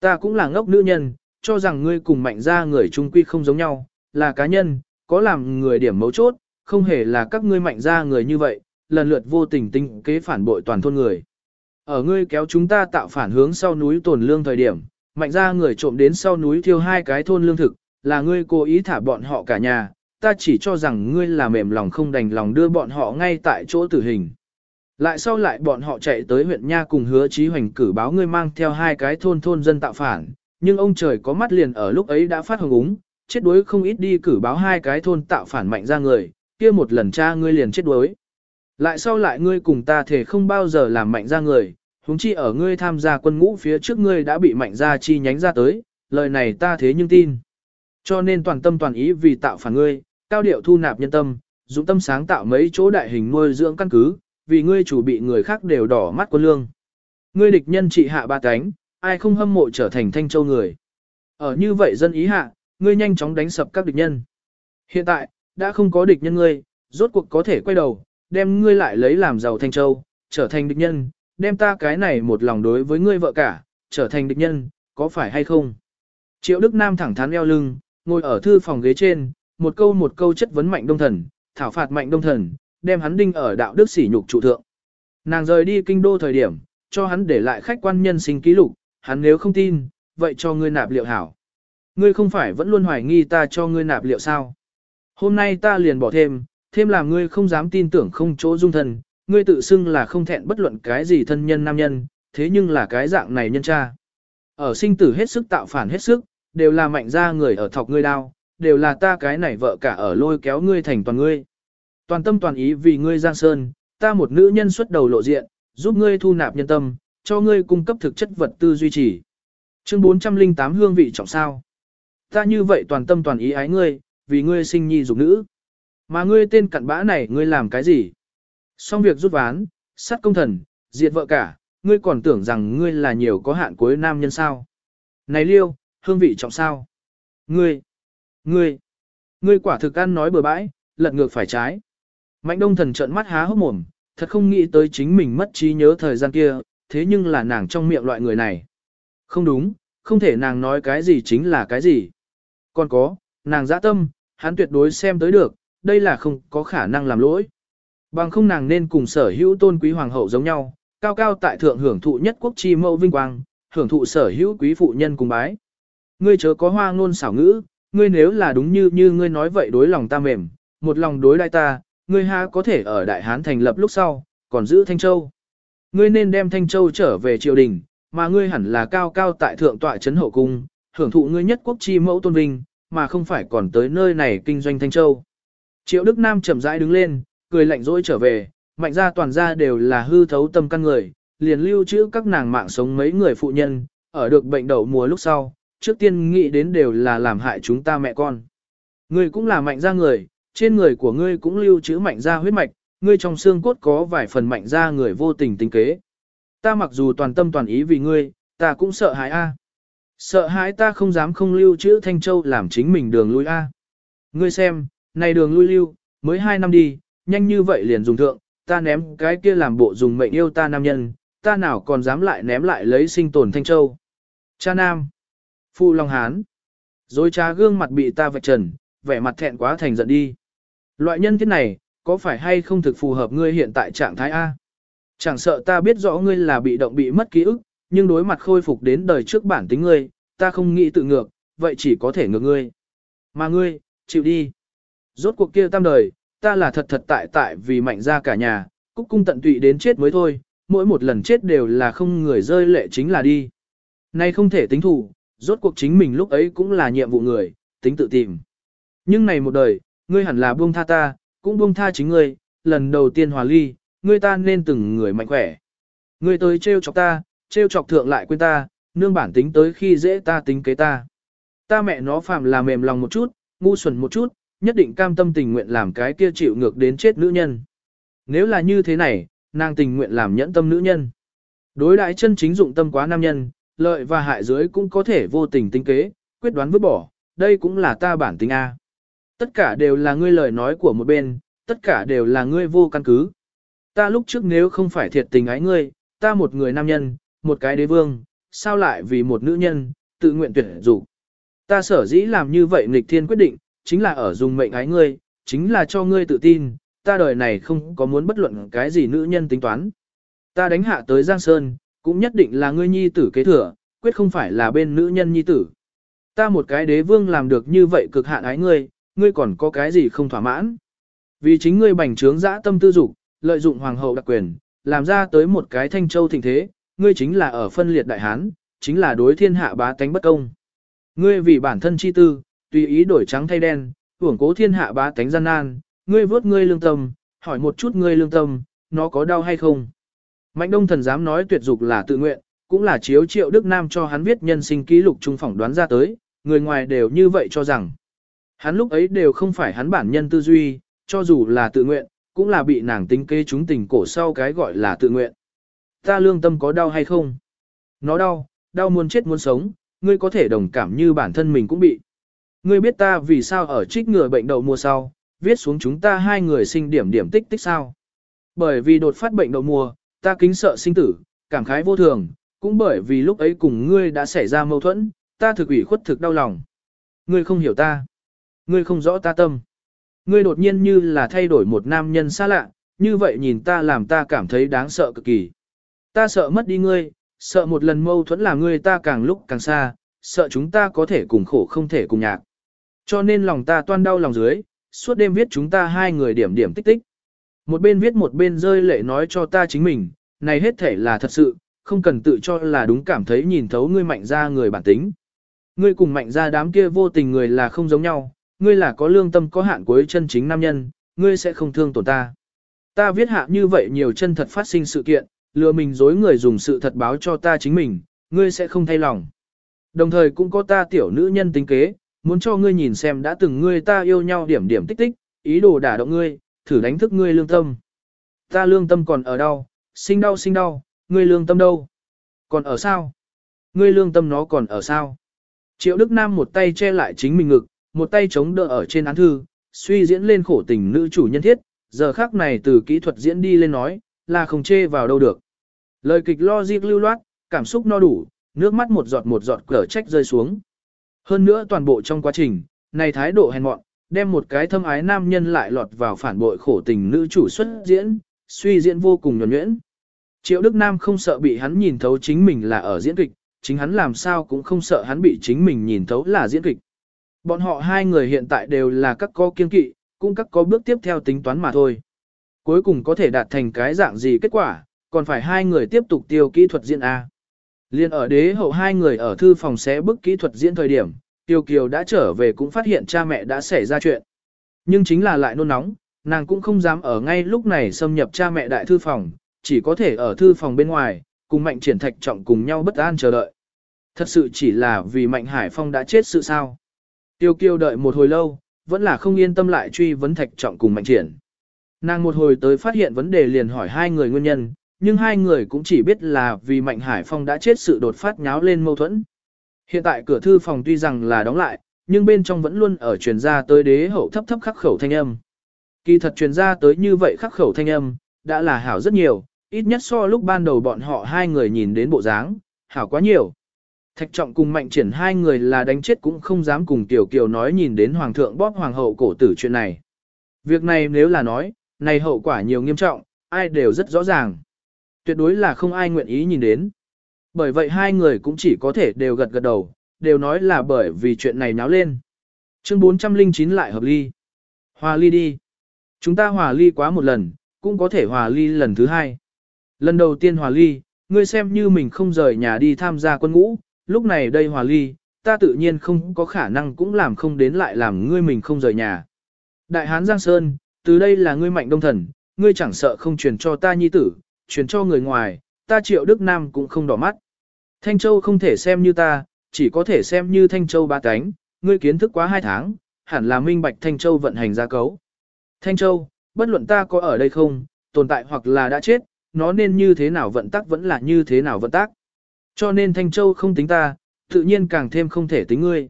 Speaker 1: Ta cũng là ngốc nữ nhân, cho rằng ngươi cùng mạnh ra người trung quy không giống nhau, là cá nhân, có làm người điểm mấu chốt, không hề là các ngươi mạnh ra người như vậy, lần lượt vô tình tinh kế phản bội toàn thôn người. Ở ngươi kéo chúng ta tạo phản hướng sau núi tồn lương thời điểm, mạnh ra người trộm đến sau núi thiêu hai cái thôn lương thực, là ngươi cố ý thả bọn họ cả nhà, ta chỉ cho rằng ngươi là mềm lòng không đành lòng đưa bọn họ ngay tại chỗ tử hình. Lại sau lại bọn họ chạy tới huyện Nha cùng hứa chí hoành cử báo ngươi mang theo hai cái thôn thôn dân tạo phản, nhưng ông trời có mắt liền ở lúc ấy đã phát hồng úng, chết đuối không ít đi cử báo hai cái thôn tạo phản mạnh ra người, kia một lần cha ngươi liền chết đuối. Lại sau lại ngươi cùng ta thể không bao giờ làm mạnh ra người, huống chi ở ngươi tham gia quân ngũ phía trước ngươi đã bị mạnh gia chi nhánh ra tới, lời này ta thế nhưng tin. Cho nên toàn tâm toàn ý vì tạo phản ngươi, cao điệu thu nạp nhân tâm, dụng tâm sáng tạo mấy chỗ đại hình nuôi dưỡng căn cứ, vì ngươi chủ bị người khác đều đỏ mắt quân lương. Ngươi địch nhân trị hạ ba cánh, ai không hâm mộ trở thành thanh châu người. Ở như vậy dân ý hạ, ngươi nhanh chóng đánh sập các địch nhân. Hiện tại, đã không có địch nhân ngươi, rốt cuộc có thể quay đầu, đem ngươi lại lấy làm giàu thanh châu, trở thành địch nhân, đem ta cái này một lòng đối với ngươi vợ cả, trở thành địch nhân, có phải hay không? Triệu Đức Nam thẳng thắn eo lưng, ngồi ở thư phòng ghế trên, một câu một câu chất vấn mạnh đông thần, thảo phạt mạnh đông thần, đem hắn đinh ở đạo đức sỉ nhục trụ thượng. Nàng rời đi kinh đô thời điểm, cho hắn để lại khách quan nhân sinh ký lục, hắn nếu không tin, vậy cho ngươi nạp liệu hảo. Ngươi không phải vẫn luôn hoài nghi ta cho ngươi nạp liệu sao? Hôm nay ta liền bỏ thêm, thêm làm ngươi không dám tin tưởng không chỗ dung thân, ngươi tự xưng là không thẹn bất luận cái gì thân nhân nam nhân, thế nhưng là cái dạng này nhân cha. Ở sinh tử hết sức tạo phản hết sức, đều là mạnh ra người ở thọc ngươi đao, đều là ta cái này vợ cả ở lôi kéo ngươi thành toàn ngươi. Toàn tâm toàn ý vì ngươi giang sơn, ta một nữ nhân xuất đầu lộ diện, giúp ngươi thu nạp nhân tâm, cho ngươi cung cấp thực chất vật tư duy trì. Chương 408 hương vị trọng sao. Ta như vậy toàn tâm toàn ý ái ngươi, vì ngươi sinh nhi dục nữ. Mà ngươi tên cặn bã này ngươi làm cái gì? Xong việc rút ván, sát công thần, diệt vợ cả, ngươi còn tưởng rằng ngươi là nhiều có hạn cuối nam nhân sao. Này liêu, hương vị trọng sao? Ngươi, ngươi, ngươi quả thực ăn nói bừa bãi, lật ngược phải trái. Mạnh đông thần trợn mắt há hốc mồm, thật không nghĩ tới chính mình mất trí nhớ thời gian kia, thế nhưng là nàng trong miệng loại người này. Không đúng, không thể nàng nói cái gì chính là cái gì. Còn có, nàng dã tâm, hắn tuyệt đối xem tới được, đây là không có khả năng làm lỗi. Bằng không nàng nên cùng sở hữu tôn quý hoàng hậu giống nhau, cao cao tại thượng hưởng thụ nhất quốc chi mẫu vinh quang, hưởng thụ sở hữu quý phụ nhân cùng bái. Ngươi chớ có hoa ngôn xảo ngữ, ngươi nếu là đúng như như ngươi nói vậy đối lòng ta mềm, một lòng đối đại ta, ngươi ha có thể ở Đại Hán thành lập lúc sau, còn giữ Thanh Châu. Ngươi nên đem Thanh Châu trở về triều đình, mà ngươi hẳn là cao cao tại thượng tọa trấn hậu cung, hưởng thụ ngươi nhất quốc chi mẫu tôn vinh, mà không phải còn tới nơi này kinh doanh Thanh Châu. Triệu Đức Nam chậm rãi đứng lên, cười lạnh rỗi trở về, mạnh ra toàn ra đều là hư thấu tâm căn người, liền lưu trữ các nàng mạng sống mấy người phụ nhân, ở được bệnh đậu mùa lúc sau, trước tiên nghĩ đến đều là làm hại chúng ta mẹ con. Ngươi cũng là mạnh ra người, trên người của ngươi cũng lưu trữ mạnh ra huyết mạch, ngươi trong xương cốt có vài phần mạnh ra người vô tình tính kế. Ta mặc dù toàn tâm toàn ý vì ngươi, ta cũng sợ hãi a. Sợ hãi ta không dám không lưu trữ Thanh Châu làm chính mình đường lui a. Ngươi xem, này đường lui lưu, mới hai năm đi, nhanh như vậy liền dùng thượng, ta ném cái kia làm bộ dùng mệnh yêu ta nam nhân, ta nào còn dám lại ném lại lấy sinh tồn Thanh Châu. Cha nam, phụ Long Hán, rồi cha gương mặt bị ta vạch trần, vẻ mặt thẹn quá thành giận đi. Loại nhân thiết này, có phải hay không thực phù hợp ngươi hiện tại trạng thái A? Chẳng sợ ta biết rõ ngươi là bị động bị mất ký ức, nhưng đối mặt khôi phục đến đời trước bản tính ngươi, ta không nghĩ tự ngược, vậy chỉ có thể ngược ngươi. Mà ngươi, chịu đi. Rốt cuộc kia tam đời, ta là thật thật tại tại vì mạnh ra cả nhà, cúc cung tận tụy đến chết mới thôi, mỗi một lần chết đều là không người rơi lệ chính là đi. Nay không thể tính thủ, rốt cuộc chính mình lúc ấy cũng là nhiệm vụ người, tính tự tìm. Nhưng này một đời, ngươi hẳn là buông tha ta, cũng buông tha chính ngươi, lần đầu tiên hòa ly, ngươi ta nên từng người mạnh khỏe. Ngươi tới trêu chọc ta, trêu chọc thượng lại quên ta, nương bản tính tới khi dễ ta tính kế ta. Ta mẹ nó phạm là mềm lòng một chút, ngu xuẩn một chút, nhất định cam tâm tình nguyện làm cái kia chịu ngược đến chết nữ nhân. Nếu là như thế này, nàng tình nguyện làm nhẫn tâm nữ nhân. Đối đại chân chính dụng tâm quá nam nhân, lợi và hại dưới cũng có thể vô tình tính kế, quyết đoán vứt bỏ, đây cũng là ta bản tính A. Tất cả đều là ngươi lời nói của một bên, tất cả đều là ngươi vô căn cứ. Ta lúc trước nếu không phải thiệt tình ái ngươi, ta một người nam nhân, một cái đế vương, sao lại vì một nữ nhân, tự nguyện tuyệt dục Ta sở dĩ làm như vậy nghịch thiên quyết định, chính là ở dùng mệnh ái ngươi, chính là cho ngươi tự tin, ta đời này không có muốn bất luận cái gì nữ nhân tính toán. Ta đánh hạ tới Giang Sơn, cũng nhất định là ngươi nhi tử kế thừa, quyết không phải là bên nữ nhân nhi tử. Ta một cái đế vương làm được như vậy cực hạn ái ngươi, ngươi còn có cái gì không thỏa mãn. Vì chính ngươi bành trướng dã tâm tư dục, lợi dụng hoàng hậu đặc quyền, làm ra tới một cái thanh châu thịnh thế, ngươi chính là ở phân liệt đại hán, chính là đối thiên hạ bá tánh bất công. Ngươi vì bản thân chi tư, tùy ý đổi trắng thay đen, hưởng cố thiên hạ bá tánh gian nan, ngươi vớt ngươi lương tâm, hỏi một chút ngươi lương tâm, nó có đau hay không? Mạnh đông thần dám nói tuyệt dục là tự nguyện, cũng là chiếu triệu Đức Nam cho hắn viết nhân sinh ký lục trung phỏng đoán ra tới, người ngoài đều như vậy cho rằng. Hắn lúc ấy đều không phải hắn bản nhân tư duy, cho dù là tự nguyện, cũng là bị nàng tính kế chúng tình cổ sau cái gọi là tự nguyện. Ta lương tâm có đau hay không? Nó đau, đau muốn chết muốn sống, ngươi có thể đồng cảm như bản thân mình cũng bị. Ngươi biết ta vì sao ở trích ngừa bệnh đậu mùa sau, viết xuống chúng ta hai người sinh điểm điểm tích tích sao. Bởi vì đột phát bệnh đậu mùa, ta kính sợ sinh tử, cảm khái vô thường, cũng bởi vì lúc ấy cùng ngươi đã xảy ra mâu thuẫn, ta thực ủy khuất thực đau lòng. Ngươi không hiểu ta. Ngươi không rõ ta tâm. Ngươi đột nhiên như là thay đổi một nam nhân xa lạ, như vậy nhìn ta làm ta cảm thấy đáng sợ cực kỳ. Ta sợ mất đi ngươi, sợ một lần mâu thuẫn làm ngươi ta càng lúc càng xa, sợ chúng ta có thể cùng khổ không thể cùng nhạc. Cho nên lòng ta toan đau lòng dưới, suốt đêm viết chúng ta hai người điểm điểm tích tích. Một bên viết một bên rơi lệ nói cho ta chính mình, này hết thể là thật sự, không cần tự cho là đúng cảm thấy nhìn thấu ngươi mạnh ra người bản tính. Ngươi cùng mạnh ra đám kia vô tình người là không giống nhau, ngươi là có lương tâm có hạn cuối chân chính nam nhân, ngươi sẽ không thương tổn ta. Ta viết hạ như vậy nhiều chân thật phát sinh sự kiện, lừa mình dối người dùng sự thật báo cho ta chính mình, ngươi sẽ không thay lòng. Đồng thời cũng có ta tiểu nữ nhân tính kế, muốn cho ngươi nhìn xem đã từng ngươi ta yêu nhau điểm điểm tích tích, ý đồ đả động ngươi, thử đánh thức ngươi lương tâm. Ta lương tâm còn ở đâu, sinh đau sinh đau, ngươi lương tâm đâu? Còn ở sao? ngươi lương tâm nó còn ở sao? Triệu Đức Nam một tay che lại chính mình ngực, một tay chống đỡ ở trên án thư, suy diễn lên khổ tình nữ chủ nhân thiết, giờ khác này từ kỹ thuật diễn đi lên nói, là không chê vào đâu được. Lời kịch logic lưu loát, cảm xúc no đủ, nước mắt một giọt một giọt cỡ trách rơi xuống. Hơn nữa toàn bộ trong quá trình, này thái độ hèn mọn, đem một cái thâm ái nam nhân lại lọt vào phản bội khổ tình nữ chủ xuất diễn, suy diễn vô cùng nhuẩn nhuyễn. Triệu Đức Nam không sợ bị hắn nhìn thấu chính mình là ở diễn kịch, chính hắn làm sao cũng không sợ hắn bị chính mình nhìn thấu là diễn kịch. Bọn họ hai người hiện tại đều là các có kiên kỵ, cũng các có bước tiếp theo tính toán mà thôi. Cuối cùng có thể đạt thành cái dạng gì kết quả, còn phải hai người tiếp tục tiêu kỹ thuật diễn A. Liên ở đế hậu hai người ở thư phòng xé bức kỹ thuật diễn thời điểm, Tiêu Kiều đã trở về cũng phát hiện cha mẹ đã xảy ra chuyện. Nhưng chính là lại nôn nóng, nàng cũng không dám ở ngay lúc này xâm nhập cha mẹ đại thư phòng, chỉ có thể ở thư phòng bên ngoài, cùng Mạnh Triển Thạch Trọng cùng nhau bất an chờ đợi. Thật sự chỉ là vì Mạnh Hải Phong đã chết sự sao. Tiêu Kiều đợi một hồi lâu, vẫn là không yên tâm lại truy vấn Thạch Trọng cùng Mạnh Triển. Nàng một hồi tới phát hiện vấn đề liền hỏi hai người nguyên nhân, nhưng hai người cũng chỉ biết là vì Mạnh Hải Phong đã chết sự đột phát nháo lên mâu thuẫn. Hiện tại cửa thư phòng tuy rằng là đóng lại, nhưng bên trong vẫn luôn ở truyền ra tới đế hậu thấp thấp khắc khẩu thanh âm. Kỳ thật truyền ra tới như vậy khắc khẩu thanh âm, đã là hảo rất nhiều, ít nhất so lúc ban đầu bọn họ hai người nhìn đến bộ dáng, hảo quá nhiều. Thạch trọng cùng mạnh triển hai người là đánh chết cũng không dám cùng tiểu kiều nói nhìn đến hoàng thượng bóp hoàng hậu cổ tử chuyện này. Việc này nếu là nói, này hậu quả nhiều nghiêm trọng, ai đều rất rõ ràng. Tuyệt đối là không ai nguyện ý nhìn đến. Bởi vậy hai người cũng chỉ có thể đều gật gật đầu, đều nói là bởi vì chuyện này náo lên. Chương 409 lại hợp ly. Hòa ly đi. Chúng ta hòa ly quá một lần, cũng có thể hòa ly lần thứ hai. Lần đầu tiên hòa ly, ngươi xem như mình không rời nhà đi tham gia quân ngũ, lúc này đây hòa ly, ta tự nhiên không có khả năng cũng làm không đến lại làm ngươi mình không rời nhà. Đại Hán Giang Sơn, từ đây là ngươi mạnh đông thần, ngươi chẳng sợ không truyền cho ta nhi tử, truyền cho người ngoài, ta triệu Đức Nam cũng không đỏ mắt. Thanh Châu không thể xem như ta, chỉ có thể xem như Thanh Châu ba cánh, ngươi kiến thức quá hai tháng, hẳn là minh bạch Thanh Châu vận hành ra cấu. Thanh Châu, bất luận ta có ở đây không, tồn tại hoặc là đã chết, nó nên như thế nào vận tác vẫn là như thế nào vận tác. Cho nên Thanh Châu không tính ta, tự nhiên càng thêm không thể tính ngươi.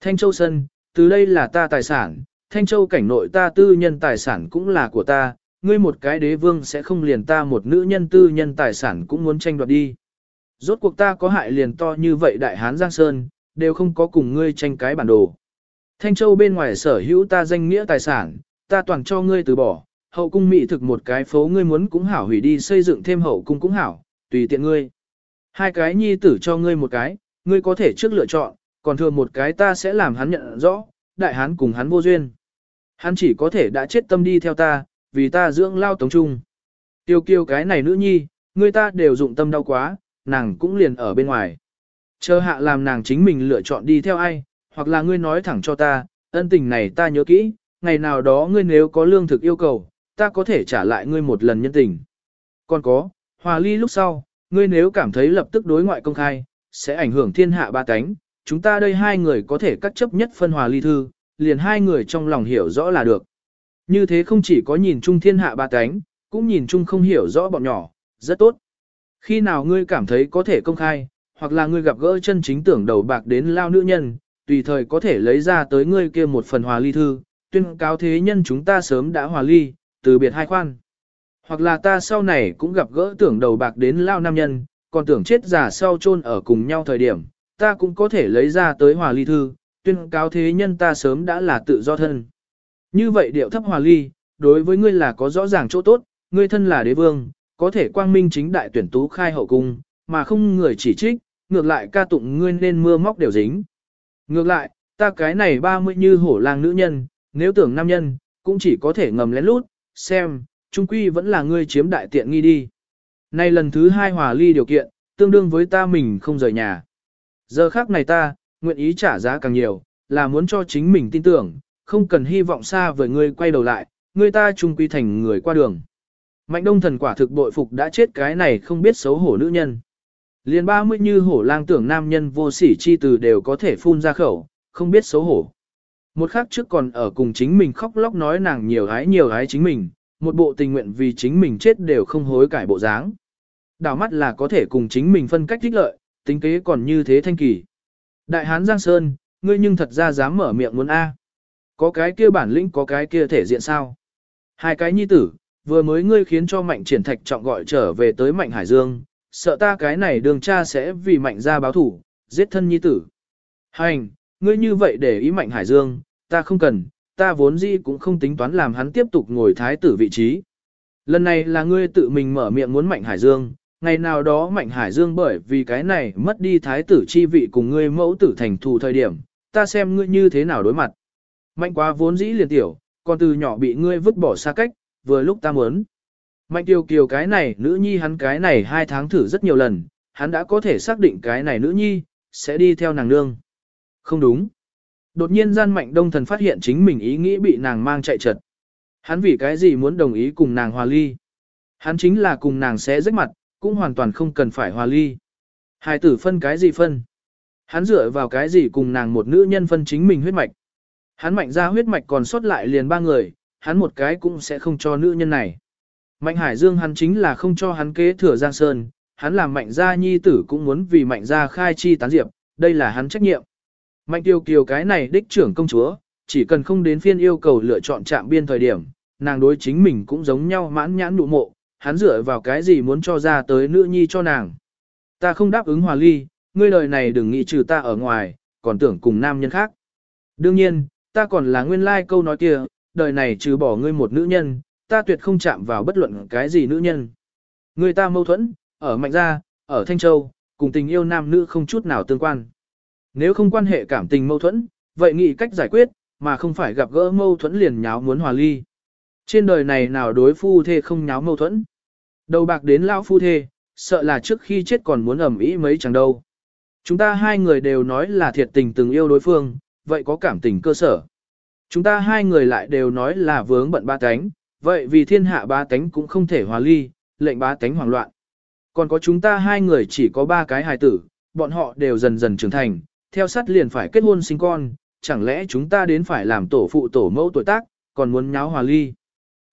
Speaker 1: Thanh Châu Sân, từ đây là ta tài sản, Thanh Châu cảnh nội ta tư nhân tài sản cũng là của ta, ngươi một cái đế vương sẽ không liền ta một nữ nhân tư nhân tài sản cũng muốn tranh đoạt đi. Rốt cuộc ta có hại liền to như vậy đại hán Giang Sơn, đều không có cùng ngươi tranh cái bản đồ. Thanh Châu bên ngoài sở hữu ta danh nghĩa tài sản, ta toàn cho ngươi từ bỏ, hậu cung mỹ thực một cái phố ngươi muốn cũng hảo hủy đi xây dựng thêm hậu cung cũng hảo, tùy tiện ngươi. Hai cái nhi tử cho ngươi một cái, ngươi có thể trước lựa chọn, còn thừa một cái ta sẽ làm hắn nhận rõ, đại hán cùng hắn vô duyên. Hắn chỉ có thể đã chết tâm đi theo ta, vì ta dưỡng lao tống trung. Tiêu kiêu cái này nữ nhi, người ta đều dụng tâm đau quá, nàng cũng liền ở bên ngoài. Chờ hạ làm nàng chính mình lựa chọn đi theo ai, hoặc là ngươi nói thẳng cho ta, ân tình này ta nhớ kỹ, ngày nào đó ngươi nếu có lương thực yêu cầu, ta có thể trả lại ngươi một lần nhân tình. Còn có, hòa ly lúc sau, ngươi nếu cảm thấy lập tức đối ngoại công khai, sẽ ảnh hưởng thiên hạ ba cánh, chúng ta đây hai người có thể cắt chấp nhất phân hòa ly thư, liền hai người trong lòng hiểu rõ là được. Như thế không chỉ có nhìn chung thiên hạ ba cánh, cũng nhìn chung không hiểu rõ bọn nhỏ, rất tốt. Khi nào ngươi cảm thấy có thể công khai, hoặc là ngươi gặp gỡ chân chính tưởng đầu bạc đến lao nữ nhân, tùy thời có thể lấy ra tới ngươi kia một phần hòa ly thư, tuyên cáo thế nhân chúng ta sớm đã hòa ly, từ biệt hai khoan. Hoặc là ta sau này cũng gặp gỡ tưởng đầu bạc đến lao nam nhân, còn tưởng chết giả sau chôn ở cùng nhau thời điểm, ta cũng có thể lấy ra tới hòa ly thư, tuyên cáo thế nhân ta sớm đã là tự do thân. Như vậy điệu thấp hòa ly, đối với ngươi là có rõ ràng chỗ tốt, ngươi thân là đế vương, có thể quang minh chính đại tuyển tú khai hậu cung, mà không người chỉ trích, ngược lại ca tụng ngươi nên mưa móc đều dính. Ngược lại, ta cái này ba mươi như hổ lang nữ nhân, nếu tưởng nam nhân, cũng chỉ có thể ngầm lén lút, xem, trung quy vẫn là ngươi chiếm đại tiện nghi đi. Nay lần thứ hai hòa ly điều kiện, tương đương với ta mình không rời nhà. Giờ khác này ta, nguyện ý trả giá càng nhiều, là muốn cho chính mình tin tưởng, không cần hy vọng xa với ngươi quay đầu lại, ngươi ta trung quy thành người qua đường. Mạnh đông thần quả thực bội phục đã chết cái này không biết xấu hổ nữ nhân. Liền ba mươi như hổ lang tưởng nam nhân vô sỉ chi từ đều có thể phun ra khẩu, không biết xấu hổ. Một khắc trước còn ở cùng chính mình khóc lóc nói nàng nhiều hái nhiều hái chính mình, một bộ tình nguyện vì chính mình chết đều không hối cải bộ dáng. Đảo mắt là có thể cùng chính mình phân cách thích lợi, tính kế còn như thế thanh kỳ. Đại hán Giang Sơn, ngươi nhưng thật ra dám mở miệng muốn A. Có cái kia bản lĩnh có cái kia thể diện sao. Hai cái nhi tử, vừa mới ngươi khiến cho mạnh triển thạch trọng gọi trở về tới mạnh hải dương, sợ ta cái này đường cha sẽ vì mạnh ra báo thủ, giết thân nhi tử. Hành, ngươi như vậy để ý mạnh hải dương, ta không cần, ta vốn gì cũng không tính toán làm hắn tiếp tục ngồi thái tử vị trí. Lần này là ngươi tự mình mở miệng muốn mạnh hải dương, ngày nào đó mạnh hải dương bởi vì cái này mất đi thái tử chi vị cùng ngươi mẫu tử thành thù thời điểm, ta xem ngươi như thế nào đối mặt. Mạnh quá vốn dĩ liền tiểu, còn từ nhỏ bị ngươi vứt bỏ xa cách, vừa lúc ta muốn. Mạnh tiêu kiều cái này nữ nhi hắn cái này hai tháng thử rất nhiều lần, hắn đã có thể xác định cái này nữ nhi, sẽ đi theo nàng nương. Không đúng. Đột nhiên gian mạnh đông thần phát hiện chính mình ý nghĩ bị nàng mang chạy trật. Hắn vì cái gì muốn đồng ý cùng nàng hòa ly. Hắn chính là cùng nàng sẽ rách mặt, cũng hoàn toàn không cần phải hòa ly. Hai tử phân cái gì phân. Hắn dựa vào cái gì cùng nàng một nữ nhân phân chính mình huyết mạch. Hắn mạnh ra huyết mạch còn sót lại liền ba người, hắn một cái cũng sẽ không cho nữ nhân này. Mạnh Hải Dương hắn chính là không cho hắn kế thừa Giang Sơn, hắn làm mạnh gia nhi tử cũng muốn vì mạnh gia khai chi tán diệp, đây là hắn trách nhiệm. Mạnh tiêu kiều cái này đích trưởng công chúa, chỉ cần không đến phiên yêu cầu lựa chọn trạm biên thời điểm, nàng đối chính mình cũng giống nhau mãn nhãn nụ mộ, hắn dựa vào cái gì muốn cho ra tới nữ nhi cho nàng. Ta không đáp ứng hòa ly, ngươi lời này đừng nghĩ trừ ta ở ngoài, còn tưởng cùng nam nhân khác. Đương nhiên, ta còn là nguyên lai like câu nói kia, đời này trừ bỏ ngươi một nữ nhân, ta tuyệt không chạm vào bất luận cái gì nữ nhân. Người ta mâu thuẫn, ở Mạnh Gia, ở Thanh Châu, cùng tình yêu nam nữ không chút nào tương quan. Nếu không quan hệ cảm tình mâu thuẫn, vậy nghĩ cách giải quyết, mà không phải gặp gỡ mâu thuẫn liền nháo muốn hòa ly. Trên đời này nào đối phu thê không nháo mâu thuẫn. Đầu bạc đến lão phu thê, sợ là trước khi chết còn muốn ẩm ý mấy chẳng đâu. Chúng ta hai người đều nói là thiệt tình từng yêu đối phương, vậy có cảm tình cơ sở. Chúng ta hai người lại đều nói là vướng bận ba tánh, vậy vì thiên hạ ba tánh cũng không thể hòa ly, lệnh ba tánh hoảng loạn. Còn có chúng ta hai người chỉ có ba cái hài tử, bọn họ đều dần dần trưởng thành, theo sát liền phải kết hôn sinh con, chẳng lẽ chúng ta đến phải làm tổ phụ tổ mẫu tuổi tác, còn muốn nháo hòa ly.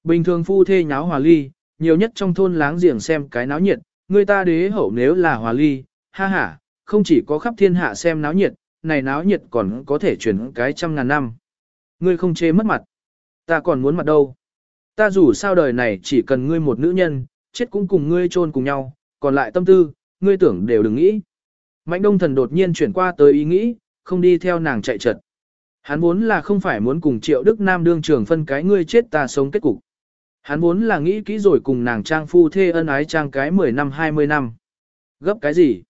Speaker 1: Bình thường phu thê nháo hòa ly, nhiều nhất trong thôn láng giềng xem cái náo nhiệt, người ta đế hậu nếu là hòa ly, ha ha, không chỉ có khắp thiên hạ xem náo nhiệt, này náo nhiệt còn có thể chuyển cái trăm ngàn năm. Ngươi không chê mất mặt. Ta còn muốn mặt đâu. Ta dù sao đời này chỉ cần ngươi một nữ nhân, chết cũng cùng ngươi chôn cùng nhau, còn lại tâm tư, ngươi tưởng đều đừng nghĩ. Mạnh đông thần đột nhiên chuyển qua tới ý nghĩ, không đi theo nàng chạy trật. Hắn vốn là không phải muốn cùng triệu Đức Nam đương trường phân cái ngươi chết ta sống kết cục. Hắn vốn là nghĩ kỹ rồi cùng nàng trang phu thê ân ái trang cái 10 năm 20 năm. Gấp cái gì?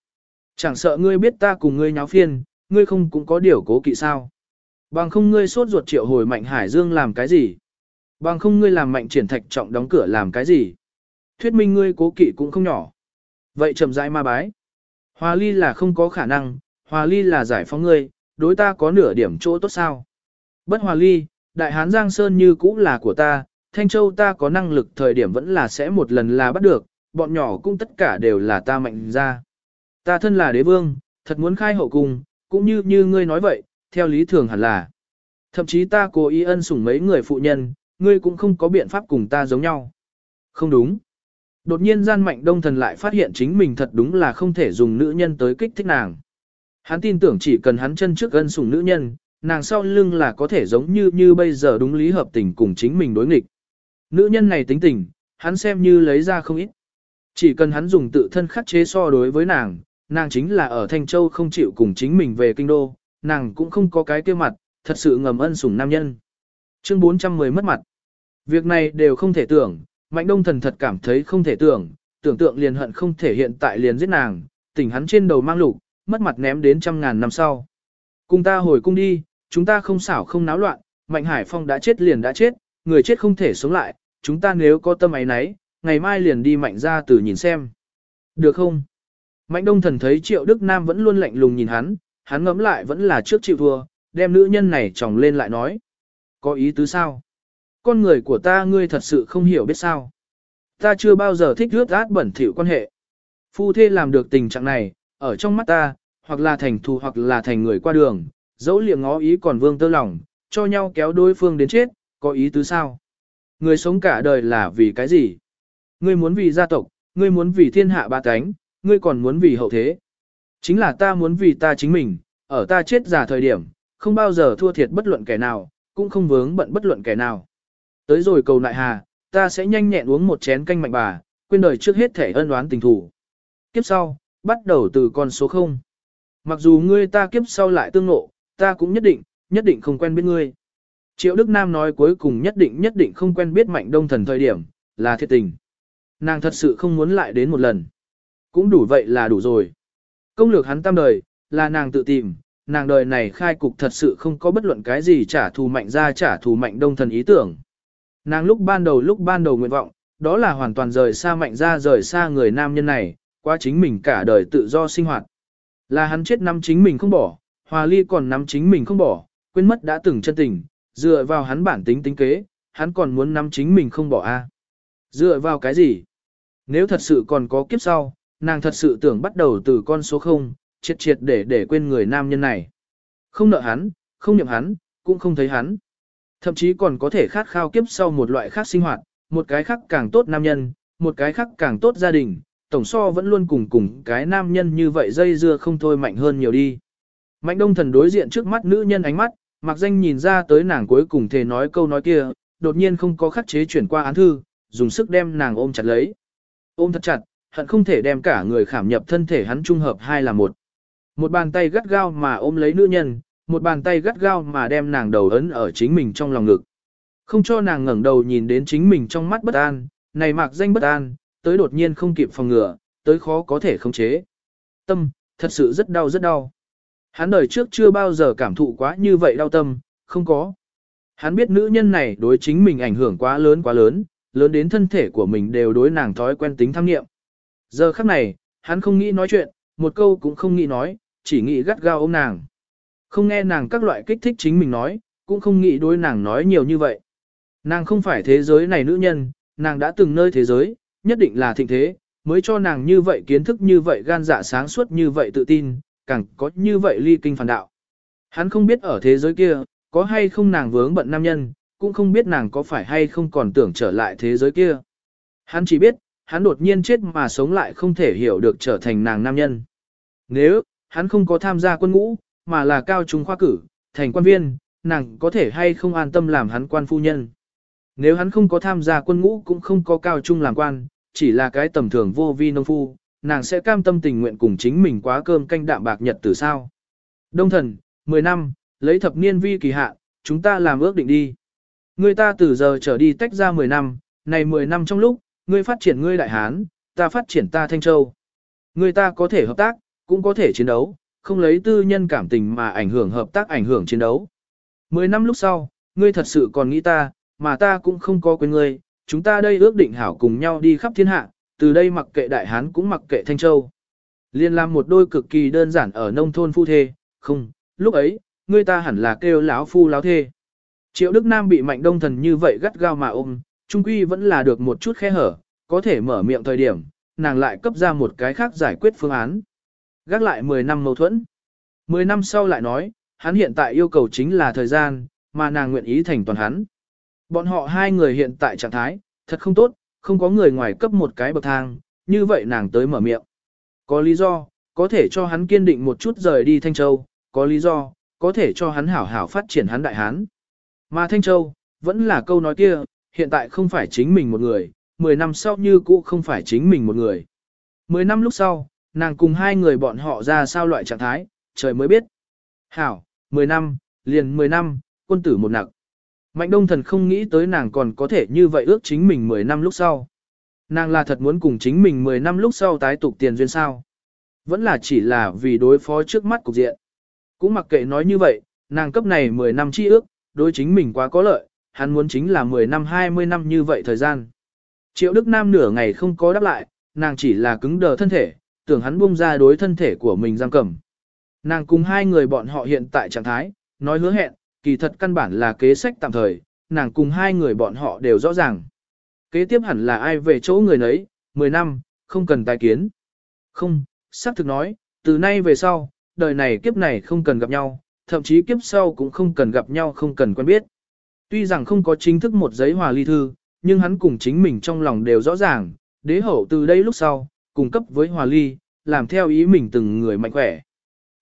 Speaker 1: Chẳng sợ ngươi biết ta cùng ngươi nháo phiên, ngươi không cũng có điều cố kỵ sao. Bằng không ngươi sốt ruột triệu hồi mạnh hải dương làm cái gì? Bằng không ngươi làm mạnh triển thạch trọng đóng cửa làm cái gì? Thuyết minh ngươi cố kỵ cũng không nhỏ. Vậy chậm rãi ma bái. Hòa ly là không có khả năng, hòa ly là giải phóng ngươi, đối ta có nửa điểm chỗ tốt sao? Bất hòa ly, đại hán Giang Sơn như cũ là của ta, Thanh Châu ta có năng lực thời điểm vẫn là sẽ một lần là bắt được, bọn nhỏ cũng tất cả đều là ta mạnh ra. Ta thân là đế vương, thật muốn khai hậu cung, cũng như như ngươi nói vậy, theo lý thường hẳn là. Thậm chí ta cố ý ân sủng mấy người phụ nhân, ngươi cũng không có biện pháp cùng ta giống nhau. Không đúng. Đột nhiên gian mạnh đông thần lại phát hiện chính mình thật đúng là không thể dùng nữ nhân tới kích thích nàng. Hắn tin tưởng chỉ cần hắn chân trước ân sủng nữ nhân, nàng sau lưng là có thể giống như như bây giờ đúng lý hợp tình cùng chính mình đối nghịch. Nữ nhân này tính tình, hắn xem như lấy ra không ít. Chỉ cần hắn dùng tự thân khắc chế so đối với nàng, nàng chính là ở Thanh Châu không chịu cùng chính mình về kinh đô, nàng cũng không có cái kia mặt, thật sự ngầm ân sủng nam nhân. Chương 410 mất mặt. Việc này đều không thể tưởng, Mạnh Đông Thần thật cảm thấy không thể tưởng, tưởng tượng liền hận không thể hiện tại liền giết nàng, tỉnh hắn trên đầu mang lục, mất mặt ném đến trăm ngàn năm sau. Cùng ta hồi cung đi, chúng ta không xảo không náo loạn, Mạnh Hải Phong đã chết liền đã chết, người chết không thể sống lại, chúng ta nếu có tâm ấy nấy, ngày mai liền đi Mạnh ra từ nhìn xem. Được không? Mạnh Đông Thần thấy Triệu Đức Nam vẫn luôn lạnh lùng nhìn hắn, hắn ngẫm lại vẫn là trước chịu thua, đem nữ nhân này tròng lên lại nói. Có ý tứ sao? Con người của ta ngươi thật sự không hiểu biết sao. Ta chưa bao giờ thích rước át bẩn thỉu quan hệ. Phu thê làm được tình trạng này, ở trong mắt ta, hoặc là thành thù hoặc là thành người qua đường, dẫu liệng ngó ý còn vương tơ lòng, cho nhau kéo đối phương đến chết, có ý tứ sao? Người sống cả đời là vì cái gì? Ngươi muốn vì gia tộc, ngươi muốn vì thiên hạ ba cánh, ngươi còn muốn vì hậu thế. Chính là ta muốn vì ta chính mình, ở ta chết già thời điểm, không bao giờ thua thiệt bất luận kẻ nào, cũng không vướng bận bất luận kẻ nào. Tới rồi cầu nại hà, ta sẽ nhanh nhẹn uống một chén canh mạnh bà, quên đời trước hết thể ân oán tình thủ. Kiếp sau, bắt đầu từ con số 0. Mặc dù ngươi ta kiếp sau lại tương ngộ, ta cũng nhất định, nhất định không quen biết ngươi. Triệu Đức Nam nói cuối cùng nhất định nhất định không quen biết mạnh đông thần thời điểm, là thiệt tình. Nàng thật sự không muốn lại đến một lần. Cũng đủ vậy là đủ rồi. Công lược hắn tam đời, là nàng tự tìm, nàng đời này khai cục thật sự không có bất luận cái gì trả thù mạnh ra trả thù mạnh đông thần ý tưởng. Nàng lúc ban đầu lúc ban đầu nguyện vọng, đó là hoàn toàn rời xa mạnh ra rời xa người nam nhân này, qua chính mình cả đời tự do sinh hoạt. Là hắn chết năm chính mình không bỏ, hòa ly còn nắm chính mình không bỏ, quên mất đã từng chân tình, dựa vào hắn bản tính tính kế, hắn còn muốn nắm chính mình không bỏ a. Dựa vào cái gì? Nếu thật sự còn có kiếp sau, nàng thật sự tưởng bắt đầu từ con số 0, triệt triệt để để quên người nam nhân này. Không nợ hắn, không niệm hắn, cũng không thấy hắn. Thậm chí còn có thể khát khao kiếp sau một loại khác sinh hoạt, một cái khác càng tốt nam nhân, một cái khác càng tốt gia đình, tổng so vẫn luôn cùng cùng cái nam nhân như vậy dây dưa không thôi mạnh hơn nhiều đi. Mạnh đông thần đối diện trước mắt nữ nhân ánh mắt, mặc danh nhìn ra tới nàng cuối cùng thề nói câu nói kia, đột nhiên không có khắc chế chuyển qua án thư, dùng sức đem nàng ôm chặt lấy. Ôm thật chặt, hận không thể đem cả người khảm nhập thân thể hắn trung hợp hai là một. Một bàn tay gắt gao mà ôm lấy nữ nhân, một bàn tay gắt gao mà đem nàng đầu ấn ở chính mình trong lòng ngực. Không cho nàng ngẩng đầu nhìn đến chính mình trong mắt bất an, này mạc danh bất an, tới đột nhiên không kịp phòng ngừa, tới khó có thể khống chế. Tâm, thật sự rất đau rất đau. Hắn đời trước chưa bao giờ cảm thụ quá như vậy đau tâm, không có. Hắn biết nữ nhân này đối chính mình ảnh hưởng quá lớn quá lớn, lớn đến thân thể của mình đều đối nàng thói quen tính tham nghiệm. Giờ khắc này, hắn không nghĩ nói chuyện, một câu cũng không nghĩ nói, chỉ nghĩ gắt gao ôm nàng. Không nghe nàng các loại kích thích chính mình nói, cũng không nghĩ đối nàng nói nhiều như vậy. Nàng không phải thế giới này nữ nhân, nàng đã từng nơi thế giới, nhất định là thịnh thế, mới cho nàng như vậy kiến thức như vậy gan dạ sáng suốt như vậy tự tin, càng có như vậy ly kinh phản đạo. Hắn không biết ở thế giới kia, có hay không nàng vướng bận nam nhân, cũng không biết nàng có phải hay không còn tưởng trở lại thế giới kia. Hắn chỉ biết, hắn đột nhiên chết mà sống lại không thể hiểu được trở thành nàng nam nhân. Nếu, hắn không có tham gia quân ngũ, mà là cao trung khoa cử, thành quan viên, nàng có thể hay không an tâm làm hắn quan phu nhân. Nếu hắn không có tham gia quân ngũ cũng không có cao trung làm quan, chỉ là cái tầm thường vô vi nông phu, nàng sẽ cam tâm tình nguyện cùng chính mình quá cơm canh đạm bạc nhật từ sao. Đông thần, 10 năm, lấy thập niên vi kỳ hạ, chúng ta làm ước định đi. Người ta từ giờ trở đi tách ra 10 năm, này 10 năm trong lúc, ngươi phát triển ngươi đại hán, ta phát triển ta thanh châu. Người ta có thể hợp tác, cũng có thể chiến đấu, không lấy tư nhân cảm tình mà ảnh hưởng hợp tác ảnh hưởng chiến đấu. 10 năm lúc sau, ngươi thật sự còn nghĩ ta, mà ta cũng không có quên ngươi, chúng ta đây ước định hảo cùng nhau đi khắp thiên hạ, từ đây mặc kệ đại hán cũng mặc kệ thanh châu. Liên làm một đôi cực kỳ đơn giản ở nông thôn phu thê, không, lúc ấy, ngươi ta hẳn là kêu lão phu lão thê. Triệu Đức Nam bị mạnh đông thần như vậy gắt gao mà ôm, trung quy vẫn là được một chút khe hở, có thể mở miệng thời điểm, nàng lại cấp ra một cái khác giải quyết phương án. Gác lại 10 năm mâu thuẫn. 10 năm sau lại nói, hắn hiện tại yêu cầu chính là thời gian, mà nàng nguyện ý thành toàn hắn. Bọn họ hai người hiện tại trạng thái, thật không tốt, không có người ngoài cấp một cái bậc thang, như vậy nàng tới mở miệng. Có lý do, có thể cho hắn kiên định một chút rời đi Thanh Châu, có lý do, có thể cho hắn hảo hảo phát triển hắn đại hán. Mà Thanh Châu, vẫn là câu nói kia, hiện tại không phải chính mình một người, 10 năm sau như cũ không phải chính mình một người. 10 năm lúc sau, nàng cùng hai người bọn họ ra sao loại trạng thái, trời mới biết. Hảo, 10 năm, liền 10 năm, quân tử một nặc. Mạnh đông thần không nghĩ tới nàng còn có thể như vậy ước chính mình 10 năm lúc sau. Nàng là thật muốn cùng chính mình 10 năm lúc sau tái tục tiền duyên sao. Vẫn là chỉ là vì đối phó trước mắt cục diện. Cũng mặc kệ nói như vậy, nàng cấp này 10 năm chi ước, đối chính mình quá có lợi, hắn muốn chính là 10 năm 20 năm như vậy thời gian. Triệu Đức Nam nửa ngày không có đáp lại, nàng chỉ là cứng đờ thân thể, tưởng hắn buông ra đối thân thể của mình giam cầm. Nàng cùng hai người bọn họ hiện tại trạng thái, nói hứa hẹn, kỳ thật căn bản là kế sách tạm thời, nàng cùng hai người bọn họ đều rõ ràng. Kế tiếp hẳn là ai về chỗ người nấy, 10 năm, không cần tài kiến. Không, sắp thực nói, từ nay về sau, đời này kiếp này không cần gặp nhau, thậm chí kiếp sau cũng không cần gặp nhau không cần quen biết. Tuy rằng không có chính thức một giấy hòa ly thư, nhưng hắn cùng chính mình trong lòng đều rõ ràng, đế hậu từ đây lúc sau, cùng cấp với hòa ly, làm theo ý mình từng người mạnh khỏe.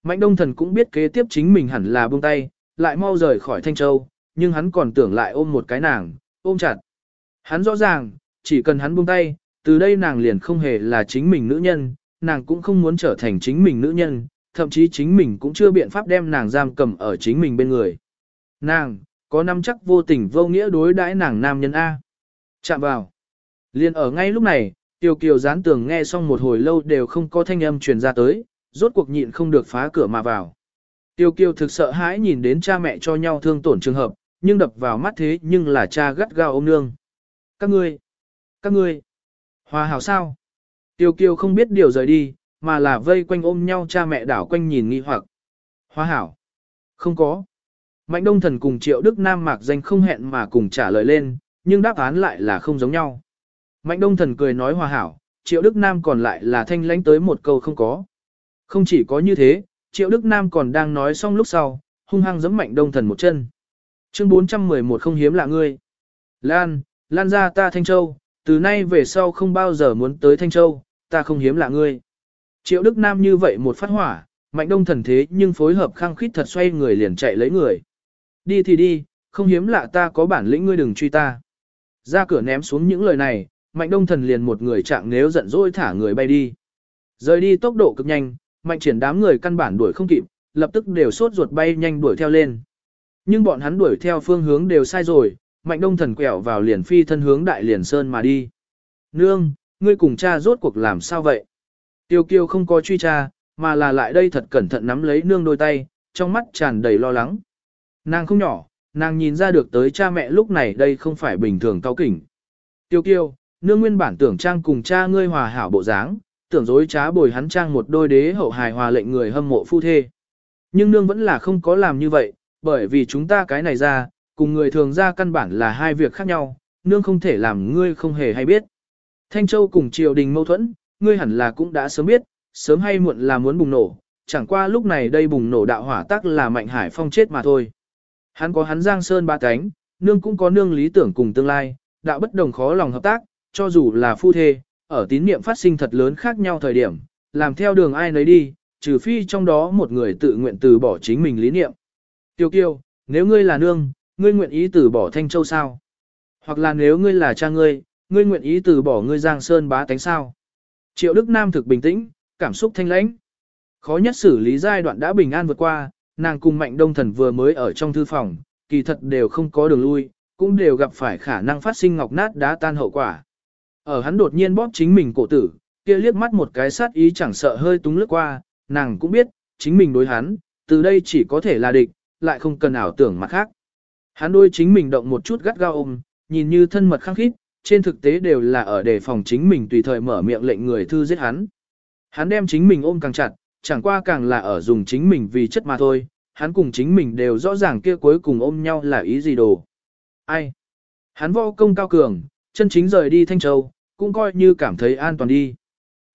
Speaker 1: Mạnh đông thần cũng biết kế tiếp chính mình hẳn là buông tay, lại mau rời khỏi Thanh Châu, nhưng hắn còn tưởng lại ôm một cái nàng, ôm chặt. Hắn rõ ràng, chỉ cần hắn buông tay, từ đây nàng liền không hề là chính mình nữ nhân, nàng cũng không muốn trở thành chính mình nữ nhân, thậm chí chính mình cũng chưa biện pháp đem nàng giam cầm ở chính mình bên người. Nàng, có năm chắc vô tình vô nghĩa đối đãi nàng nam nhân A. Chạm vào. Liên ở ngay lúc này, Tiêu Kiều dán tường nghe xong một hồi lâu đều không có thanh âm truyền ra tới, rốt cuộc nhịn không được phá cửa mà vào. Tiêu Kiều thực sợ hãi nhìn đến cha mẹ cho nhau thương tổn trường hợp, nhưng đập vào mắt thế nhưng là cha gắt gao ôm nương. Các ngươi, các ngươi, hòa hảo sao? Tiêu Kiều không biết điều rời đi, mà là vây quanh ôm nhau cha mẹ đảo quanh nhìn nghi hoặc. Hòa hảo, không có. Mạnh Đông Thần cùng Triệu Đức Nam mạc danh không hẹn mà cùng trả lời lên, nhưng đáp án lại là không giống nhau. Mạnh Đông Thần cười nói hòa hảo, Triệu Đức Nam còn lại là thanh lãnh tới một câu không có. Không chỉ có như thế, Triệu Đức Nam còn đang nói xong lúc sau, hung hăng giẫm Mạnh Đông Thần một chân. Chương 411 không hiếm lạ ngươi. Lan, Lan ra ta Thanh Châu, từ nay về sau không bao giờ muốn tới Thanh Châu, ta không hiếm lạ ngươi. Triệu Đức Nam như vậy một phát hỏa, Mạnh Đông Thần thế nhưng phối hợp khăng khít thật xoay người liền chạy lấy người. Đi thì đi, không hiếm lạ ta có bản lĩnh ngươi đừng truy ta. Ra cửa ném xuống những lời này, Mạnh Đông Thần liền một người trạng nếu giận dỗi thả người bay đi. Rời đi tốc độ cực nhanh, Mạnh triển đám người căn bản đuổi không kịp, lập tức đều sốt ruột bay nhanh đuổi theo lên. Nhưng bọn hắn đuổi theo phương hướng đều sai rồi, Mạnh Đông Thần quẹo vào liền phi thân hướng Đại Liền Sơn mà đi. Nương, ngươi cùng cha rốt cuộc làm sao vậy? Tiêu kiêu không có truy cha, mà là lại đây thật cẩn thận nắm lấy nương đôi tay, trong mắt tràn đầy lo lắng. Nàng không nhỏ, nàng nhìn ra được tới cha mẹ lúc này đây không phải bình thường cao kỉnh. Tiêu kiêu, nương nguyên bản tưởng trang cùng cha ngươi hòa hảo bộ dáng, tưởng dối trá bồi hắn trang một đôi đế hậu hài hòa lệnh người hâm mộ phu thê. Nhưng nương vẫn là không có làm như vậy, bởi vì chúng ta cái này ra, cùng người thường ra căn bản là hai việc khác nhau, nương không thể làm ngươi không hề hay biết. Thanh Châu cùng triều đình mâu thuẫn, ngươi hẳn là cũng đã sớm biết, sớm hay muộn là muốn bùng nổ, chẳng qua lúc này đây bùng nổ đạo hỏa tắc là mạnh hải phong chết mà thôi. Hắn có hắn giang sơn ba cánh, nương cũng có nương lý tưởng cùng tương lai, đạo bất đồng khó lòng hợp tác, cho dù là phu thê, ở tín niệm phát sinh thật lớn khác nhau thời điểm, làm theo đường ai nấy đi, trừ phi trong đó một người tự nguyện từ bỏ chính mình lý niệm. Tiêu kiêu, nếu ngươi là nương, ngươi nguyện ý từ bỏ Thanh Châu sao? Hoặc là nếu ngươi là cha ngươi, ngươi nguyện ý từ bỏ ngươi Giang Sơn bá tánh sao? Triệu Đức Nam thực bình tĩnh, cảm xúc thanh lãnh. Khó nhất xử lý giai đoạn đã bình an vượt qua, nàng cùng Mạnh Đông Thần vừa mới ở trong thư phòng, kỳ thật đều không có đường lui, cũng đều gặp phải khả năng phát sinh ngọc nát đá tan hậu quả. Ở hắn đột nhiên bóp chính mình cổ tử, kia liếc mắt một cái sát ý chẳng sợ hơi túng lướt qua, nàng cũng biết, chính mình đối hắn, từ đây chỉ có thể là địch, lại không cần ảo tưởng mặt khác. Hắn đôi chính mình động một chút gắt gao ôm, nhìn như thân mật khăng khít, trên thực tế đều là ở đề phòng chính mình tùy thời mở miệng lệnh người thư giết hắn. Hắn đem chính mình ôm càng chặt, chẳng qua càng là ở dùng chính mình vì chất mà thôi, hắn cùng chính mình đều rõ ràng kia cuối cùng ôm nhau là ý gì đồ. Ai? Hắn võ công cao cường, chân chính rời đi Thanh Châu, cũng coi như cảm thấy an toàn đi.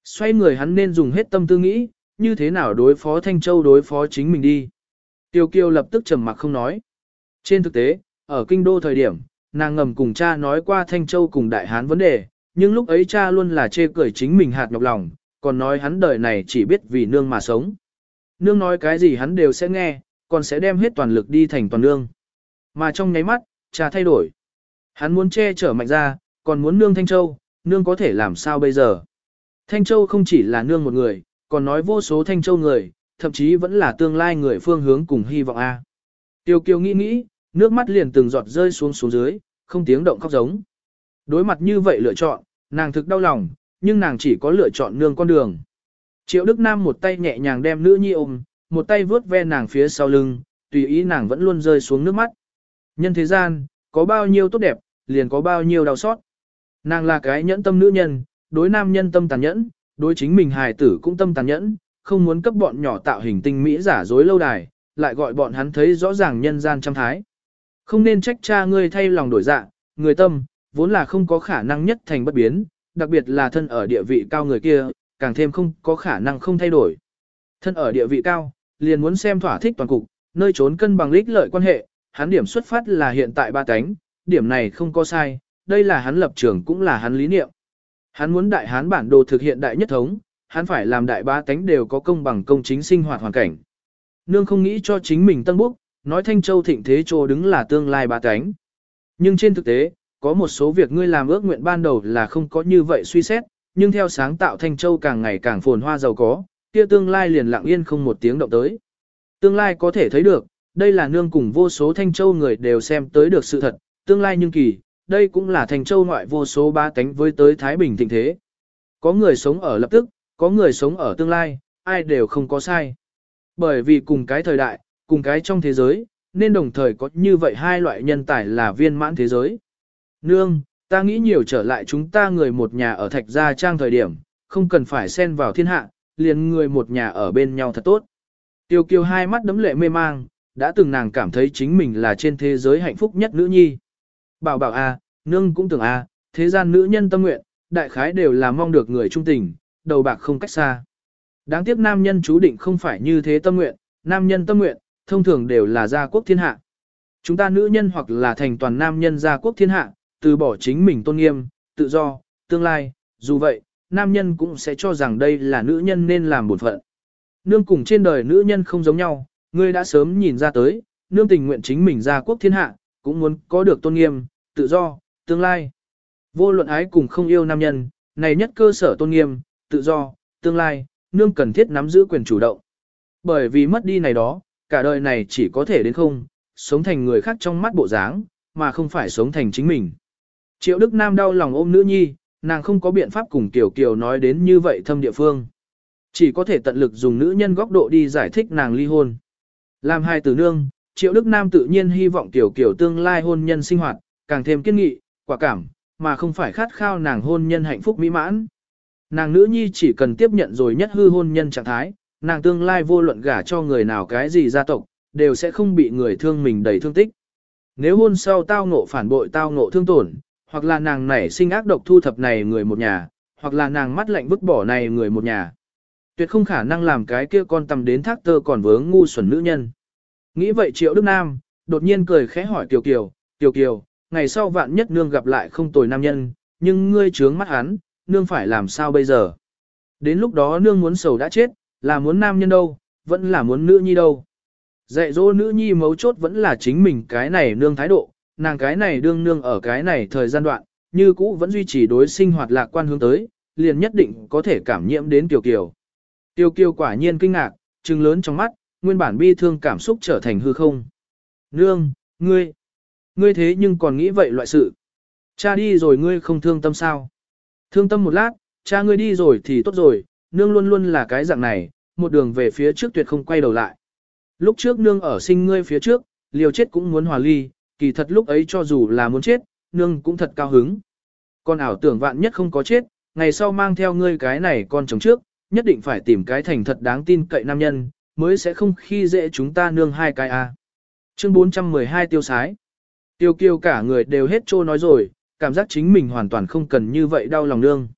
Speaker 1: Xoay người hắn nên dùng hết tâm tư nghĩ, như thế nào đối phó Thanh Châu đối phó chính mình đi. Tiêu Kiêu lập tức trầm mặc không nói. Trên thực tế, ở kinh đô thời điểm, nàng ngầm cùng cha nói qua Thanh Châu cùng Đại Hán vấn đề, nhưng lúc ấy cha luôn là chê cười chính mình hạt nhọc lòng, còn nói hắn đời này chỉ biết vì nương mà sống. Nương nói cái gì hắn đều sẽ nghe, còn sẽ đem hết toàn lực đi thành toàn nương. Mà trong nháy mắt, cha thay đổi. Hắn muốn che chở mạnh ra, còn muốn nương Thanh Châu, nương có thể làm sao bây giờ. Thanh Châu không chỉ là nương một người, còn nói vô số Thanh Châu người, thậm chí vẫn là tương lai người phương hướng cùng hy vọng A. Tiêu kiều nghĩ nghĩ, nước mắt liền từng giọt rơi xuống xuống dưới, không tiếng động khóc giống. Đối mặt như vậy lựa chọn, nàng thực đau lòng, nhưng nàng chỉ có lựa chọn nương con đường. Triệu Đức Nam một tay nhẹ nhàng đem nữ nhi ôm, một tay vướt ve nàng phía sau lưng, tùy ý nàng vẫn luôn rơi xuống nước mắt. Nhân thế gian, có bao nhiêu tốt đẹp, liền có bao nhiêu đau xót. Nàng là cái nhẫn tâm nữ nhân, đối nam nhân tâm tàn nhẫn, đối chính mình hài tử cũng tâm tàn nhẫn, không muốn cấp bọn nhỏ tạo hình tinh mỹ giả dối lâu đài, lại gọi bọn hắn thấy rõ ràng nhân gian trăm thái. Không nên trách cha ngươi thay lòng đổi dạ, người tâm, vốn là không có khả năng nhất thành bất biến, đặc biệt là thân ở địa vị cao người kia, càng thêm không có khả năng không thay đổi. Thân ở địa vị cao, liền muốn xem thỏa thích toàn cục, nơi trốn cân bằng lích lợi quan hệ, hắn điểm xuất phát là hiện tại ba cánh, điểm này không có sai, đây là hắn lập trường cũng là hắn lý niệm. Hắn muốn đại hán bản đồ thực hiện đại nhất thống, hắn phải làm đại ba tánh đều có công bằng công chính sinh hoạt hoàn cảnh. Nương không nghĩ cho chính mình tân bốc, nói Thanh Châu thịnh thế trô đứng là tương lai ba tánh. Nhưng trên thực tế, có một số việc ngươi làm ước nguyện ban đầu là không có như vậy suy xét, nhưng theo sáng tạo Thanh Châu càng ngày càng phồn hoa giàu có, kia tương lai liền lặng yên không một tiếng động tới. Tương lai có thể thấy được, đây là nương cùng vô số Thanh Châu người đều xem tới được sự thật, tương lai nhưng kỳ, đây cũng là Thanh Châu ngoại vô số ba cánh với tới Thái Bình thịnh thế. Có người sống ở lập tức, có người sống ở tương lai, ai đều không có sai. Bởi vì cùng cái thời đại, cùng cái trong thế giới, nên đồng thời có như vậy hai loại nhân tài là viên mãn thế giới. Nương, ta nghĩ nhiều trở lại chúng ta người một nhà ở thạch gia trang thời điểm, không cần phải xen vào thiên hạ, liền người một nhà ở bên nhau thật tốt. Tiêu kiều hai mắt đấm lệ mê mang, đã từng nàng cảm thấy chính mình là trên thế giới hạnh phúc nhất nữ nhi. Bảo bảo a, à, nương cũng tưởng a, à, thế gian nữ nhân tâm nguyện, đại khái đều là mong được người trung tình, đầu bạc không cách xa. Đáng tiếc nam nhân chú định không phải như thế tâm nguyện, nam nhân tâm nguyện, thông thường đều là gia quốc thiên hạ. Chúng ta nữ nhân hoặc là thành toàn nam nhân gia quốc thiên hạ, từ bỏ chính mình tôn nghiêm, tự do, tương lai, dù vậy, nam nhân cũng sẽ cho rằng đây là nữ nhân nên làm bổn phận. Nương cùng trên đời nữ nhân không giống nhau, ngươi đã sớm nhìn ra tới, nương tình nguyện chính mình ra quốc thiên hạ, cũng muốn có được tôn nghiêm, tự do, tương lai. Vô luận ái cùng không yêu nam nhân, này nhất cơ sở tôn nghiêm, tự do, tương lai, nương cần thiết nắm giữ quyền chủ động. Bởi vì mất đi này đó, cả đời này chỉ có thể đến không, sống thành người khác trong mắt bộ dáng, mà không phải sống thành chính mình. Triệu Đức Nam đau lòng ôm nữ nhi, nàng không có biện pháp cùng Kiều Kiều nói đến như vậy thâm địa phương. Chỉ có thể tận lực dùng nữ nhân góc độ đi giải thích nàng ly hôn. Làm hai tử nương, Triệu Đức Nam tự nhiên hy vọng Kiều Kiều tương lai hôn nhân sinh hoạt, càng thêm kiên nghị, quả cảm, mà không phải khát khao nàng hôn nhân hạnh phúc mỹ mãn. Nàng nữ nhi chỉ cần tiếp nhận rồi nhất hư hôn nhân trạng thái, nàng tương lai vô luận gả cho người nào cái gì gia tộc, đều sẽ không bị người thương mình đầy thương tích. Nếu hôn sau tao ngộ phản bội tao ngộ thương tổn, hoặc là nàng nảy sinh ác độc thu thập này người một nhà, hoặc là nàng mắt lạnh vứt bỏ này người một nhà. Tuyệt không khả năng làm cái kia con tầm đến thác tơ còn vướng ngu xuẩn nữ nhân. Nghĩ vậy Triệu Đức Nam, đột nhiên cười khẽ hỏi Kiều Kiều, Kiều Kiều, ngày sau vạn nhất nương gặp lại không tồi nam nhân, nhưng ngươi trướng mắt hắn, nương phải làm sao bây giờ? Đến lúc đó nương muốn sầu đã chết, là muốn nam nhân đâu, vẫn là muốn nữ nhi đâu. Dạy dỗ nữ nhi mấu chốt vẫn là chính mình cái này nương thái độ, nàng cái này đương nương ở cái này thời gian đoạn, như cũ vẫn duy trì đối sinh hoạt lạc quan hướng tới, liền nhất định có thể cảm nhiễm đến tiểu Kiều. Tiểu Kiều quả nhiên kinh ngạc, trừng lớn trong mắt, nguyên bản bi thương cảm xúc trở thành hư không. Nương, ngươi, ngươi thế nhưng còn nghĩ vậy loại sự. Cha đi rồi ngươi không thương tâm sao? Thương tâm một lát, cha ngươi đi rồi thì tốt rồi, nương luôn luôn là cái dạng này, một đường về phía trước tuyệt không quay đầu lại. Lúc trước nương ở sinh ngươi phía trước, liều chết cũng muốn hòa ly, kỳ thật lúc ấy cho dù là muốn chết, nương cũng thật cao hứng. Con ảo tưởng vạn nhất không có chết, ngày sau mang theo ngươi cái này con chồng trước, nhất định phải tìm cái thành thật đáng tin cậy nam nhân, mới sẽ không khi dễ chúng ta nương hai cái a. À. Chương 412 tiêu sái. Tiêu kiêu cả người đều hết trô nói rồi, cảm giác chính mình hoàn toàn không cần như vậy đau lòng nương.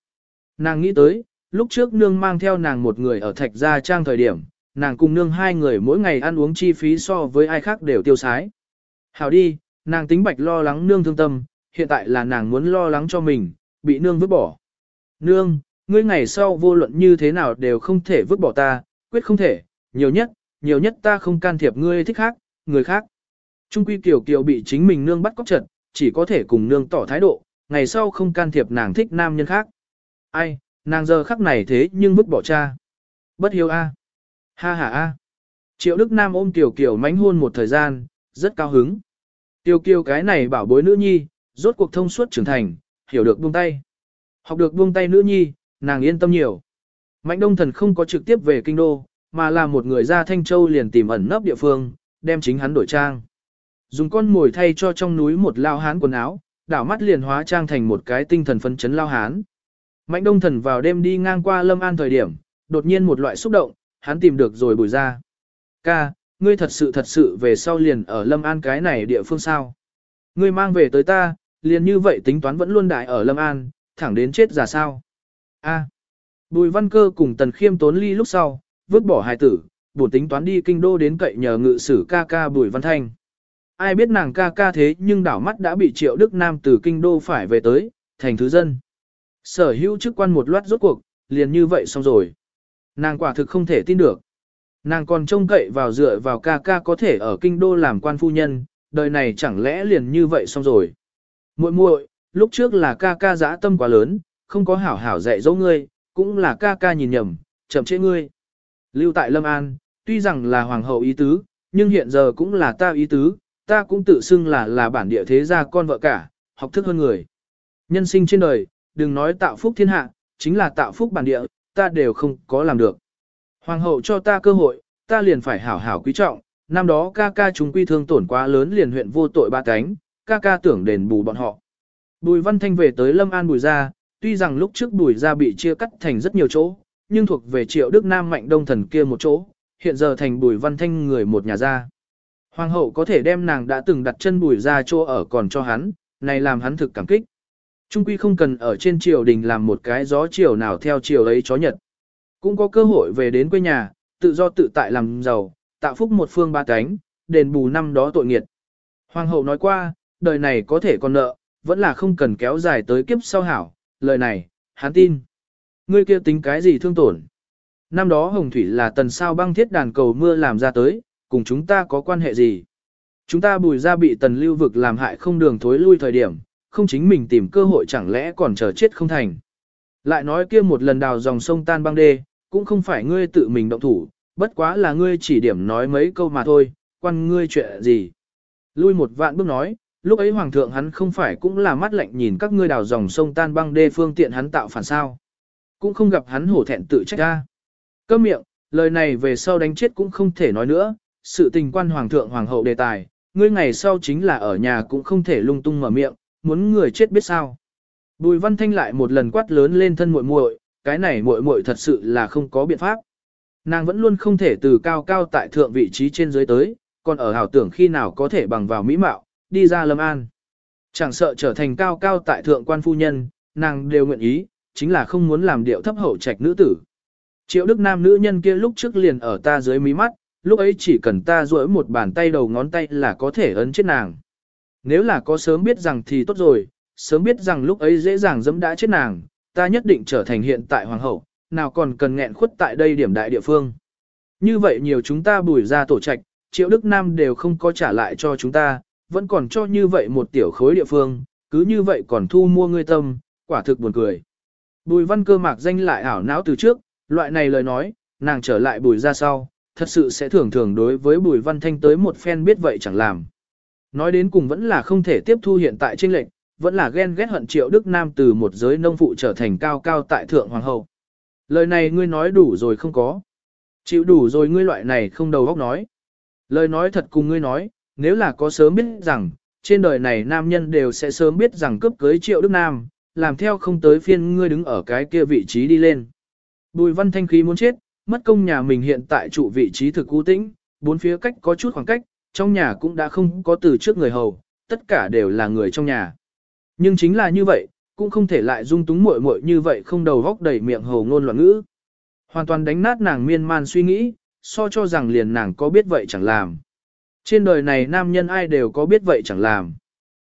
Speaker 1: Nàng nghĩ tới, lúc trước nương mang theo nàng một người ở thạch gia trang thời điểm, nàng cùng nương hai người mỗi ngày ăn uống chi phí so với ai khác đều tiêu sái. Hảo đi, nàng tính bạch lo lắng nương thương tâm, hiện tại là nàng muốn lo lắng cho mình, bị nương vứt bỏ. Nương, ngươi ngày sau vô luận như thế nào đều không thể vứt bỏ ta, quyết không thể, nhiều nhất, nhiều nhất ta không can thiệp ngươi thích khác, người khác. Trung quy kiểu kiểu bị chính mình nương bắt cóc trật, chỉ có thể cùng nương tỏ thái độ, ngày sau không can thiệp nàng thích nam nhân khác. Ai, nàng giờ khắc này thế nhưng vứt bỏ cha. Bất hiếu a. Ha ha a. Triệu Đức Nam ôm kiều Kiều mánh hôn một thời gian, rất cao hứng. Tiêu kiêu cái này bảo bối nữ nhi, rốt cuộc thông suốt trưởng thành, hiểu được buông tay. Học được buông tay nữ nhi, nàng yên tâm nhiều. Mạnh Đông Thần không có trực tiếp về kinh đô, mà là một người ra Thanh Châu liền tìm ẩn nấp địa phương, đem chính hắn đổi trang. Dùng con mồi thay cho trong núi một lao hán quần áo, đảo mắt liền hóa trang thành một cái tinh thần phấn chấn lao hán. Mạnh đông thần vào đêm đi ngang qua Lâm An thời điểm, đột nhiên một loại xúc động, hắn tìm được rồi bùi ra. Ca, ngươi thật sự thật sự về sau liền ở Lâm An cái này địa phương sao. Ngươi mang về tới ta, liền như vậy tính toán vẫn luôn đại ở Lâm An, thẳng đến chết già sao. A. Bùi văn cơ cùng tần khiêm tốn ly lúc sau, vứt bỏ hài tử, bổn tính toán đi kinh đô đến cậy nhờ ngự sử ca ca bùi văn thanh. Ai biết nàng ca ca thế nhưng đảo mắt đã bị triệu Đức Nam từ kinh đô phải về tới, thành thứ dân. Sở hữu chức quan một loạt rốt cuộc, liền như vậy xong rồi. Nàng quả thực không thể tin được. Nàng còn trông cậy vào dựa vào ca ca có thể ở kinh đô làm quan phu nhân, đời này chẳng lẽ liền như vậy xong rồi. muội muội, lúc trước là ca ca dã tâm quá lớn, không có hảo hảo dạy dỗ ngươi, cũng là ca ca nhìn nhầm, chậm trễ ngươi. Lưu tại Lâm An, tuy rằng là hoàng hậu ý tứ, nhưng hiện giờ cũng là ta ý tứ, ta cũng tự xưng là là bản địa thế gia con vợ cả, học thức hơn người. Nhân sinh trên đời, đừng nói tạo phúc thiên hạ, chính là tạo phúc bản địa, ta đều không có làm được. Hoàng hậu cho ta cơ hội, ta liền phải hảo hảo quý trọng, năm đó ca ca chúng quy thương tổn quá lớn liền huyện vô tội ba cánh, ca ca tưởng đền bù bọn họ. Bùi Văn Thanh về tới Lâm An Bùi Gia, tuy rằng lúc trước Bùi Gia bị chia cắt thành rất nhiều chỗ, nhưng thuộc về triệu Đức Nam Mạnh Đông Thần kia một chỗ, hiện giờ thành Bùi Văn Thanh người một nhà gia. Hoàng hậu có thể đem nàng đã từng đặt chân Bùi Gia chỗ ở còn cho hắn, này làm hắn thực cảm kích. Trung quy không cần ở trên triều đình làm một cái gió triều nào theo triều ấy chó nhật. Cũng có cơ hội về đến quê nhà, tự do tự tại làm giàu, tạo phúc một phương ba cánh, đền bù năm đó tội nghiệt. Hoàng hậu nói qua, đời này có thể còn nợ, vẫn là không cần kéo dài tới kiếp sau hảo, lời này, hắn tin. Ngươi kia tính cái gì thương tổn? Năm đó Hồng Thủy là tần sao băng thiết đàn cầu mưa làm ra tới, cùng chúng ta có quan hệ gì? Chúng ta bùi ra bị tần lưu vực làm hại không đường thối lui thời điểm, không chính mình tìm cơ hội chẳng lẽ còn chờ chết không thành. Lại nói kia một lần đào dòng sông tan băng đê, cũng không phải ngươi tự mình động thủ, bất quá là ngươi chỉ điểm nói mấy câu mà thôi, quan ngươi chuyện gì. Lui một vạn bước nói, lúc ấy hoàng thượng hắn không phải cũng là mắt lạnh nhìn các ngươi đào dòng sông tan băng đê phương tiện hắn tạo phản sao. Cũng không gặp hắn hổ thẹn tự trách ra. Câm miệng, lời này về sau đánh chết cũng không thể nói nữa, sự tình quan hoàng thượng hoàng hậu đề tài, ngươi ngày sau chính là ở nhà cũng không thể lung tung mở miệng, muốn người chết biết sao. Bùi văn thanh lại một lần quát lớn lên thân muội muội, cái này muội muội thật sự là không có biện pháp. Nàng vẫn luôn không thể từ cao cao tại thượng vị trí trên dưới tới, còn ở hảo tưởng khi nào có thể bằng vào mỹ mạo, đi ra lâm an. Chẳng sợ trở thành cao cao tại thượng quan phu nhân, nàng đều nguyện ý, chính là không muốn làm điệu thấp hậu trạch nữ tử. Triệu đức nam nữ nhân kia lúc trước liền ở ta dưới mí mắt, lúc ấy chỉ cần ta duỗi một bàn tay đầu ngón tay là có thể ấn chết nàng. Nếu là có sớm biết rằng thì tốt rồi, sớm biết rằng lúc ấy dễ dàng dẫm đã chết nàng, ta nhất định trở thành hiện tại hoàng hậu, nào còn cần nghẹn khuất tại đây điểm đại địa phương. Như vậy nhiều chúng ta bùi ra tổ trạch, triệu Đức Nam đều không có trả lại cho chúng ta, vẫn còn cho như vậy một tiểu khối địa phương, cứ như vậy còn thu mua ngươi tâm, quả thực buồn cười. Bùi văn cơ mạc danh lại ảo não từ trước, loại này lời nói, nàng trở lại bùi ra sau, thật sự sẽ thường thường đối với bùi văn thanh tới một phen biết vậy chẳng làm. Nói đến cùng vẫn là không thể tiếp thu hiện tại trên lệnh, vẫn là ghen ghét hận triệu Đức Nam từ một giới nông phụ trở thành cao cao tại thượng hoàng hậu. Lời này ngươi nói đủ rồi không có. Chịu đủ rồi ngươi loại này không đầu óc nói. Lời nói thật cùng ngươi nói, nếu là có sớm biết rằng, trên đời này nam nhân đều sẽ sớm biết rằng cướp cưới triệu Đức Nam, làm theo không tới phiên ngươi đứng ở cái kia vị trí đi lên. Bùi văn thanh khí muốn chết, mất công nhà mình hiện tại trụ vị trí thực cú tĩnh, bốn phía cách có chút khoảng cách, trong nhà cũng đã không có từ trước người hầu, tất cả đều là người trong nhà. Nhưng chính là như vậy, cũng không thể lại dung túng muội muội như vậy không đầu góc đầy miệng hồ ngôn loạn ngữ. Hoàn toàn đánh nát nàng miên man suy nghĩ, so cho rằng liền nàng có biết vậy chẳng làm. Trên đời này nam nhân ai đều có biết vậy chẳng làm.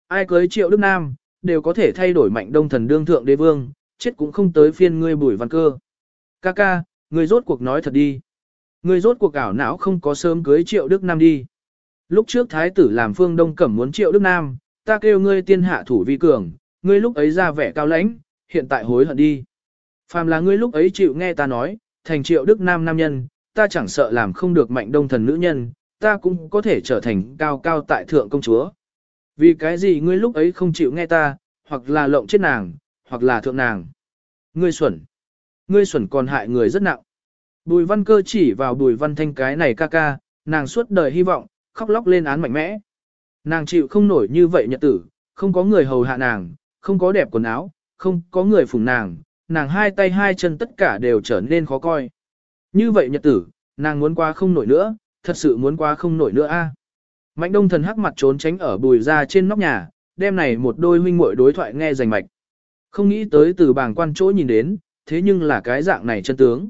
Speaker 1: Ai cưới triệu đức nam, đều có thể thay đổi mạnh đông thần đương thượng đế vương, chết cũng không tới phiên ngươi bùi văn cơ. Ca ca, ngươi rốt cuộc nói thật đi. Ngươi rốt cuộc ảo não không có sớm cưới triệu đức nam đi. Lúc trước thái tử làm phương đông cẩm muốn triệu đức nam, ta kêu ngươi tiên hạ thủ vi cường, ngươi lúc ấy ra vẻ cao lãnh, hiện tại hối hận đi. Phàm là ngươi lúc ấy chịu nghe ta nói, thành triệu đức nam nam nhân, ta chẳng sợ làm không được mạnh đông thần nữ nhân, ta cũng có thể trở thành cao cao tại thượng công chúa. Vì cái gì ngươi lúc ấy không chịu nghe ta, hoặc là lộng chết nàng, hoặc là thượng nàng. Ngươi xuẩn. Ngươi xuẩn còn hại người rất nặng. Bùi văn cơ chỉ vào bùi văn thanh cái này ca ca, nàng suốt đời hy vọng, khóc lóc lên án mạnh mẽ. Nàng chịu không nổi như vậy nhật tử, không có người hầu hạ nàng, không có đẹp quần áo, không có người phụng nàng, nàng hai tay hai chân tất cả đều trở nên khó coi. Như vậy nhật tử, nàng muốn qua không nổi nữa, thật sự muốn qua không nổi nữa a. Mạnh đông thần hắc mặt trốn tránh ở bùi ra trên nóc nhà, đêm này một đôi huynh muội đối thoại nghe rành mạch. Không nghĩ tới từ bảng quan chỗ nhìn đến, thế nhưng là cái dạng này chân tướng.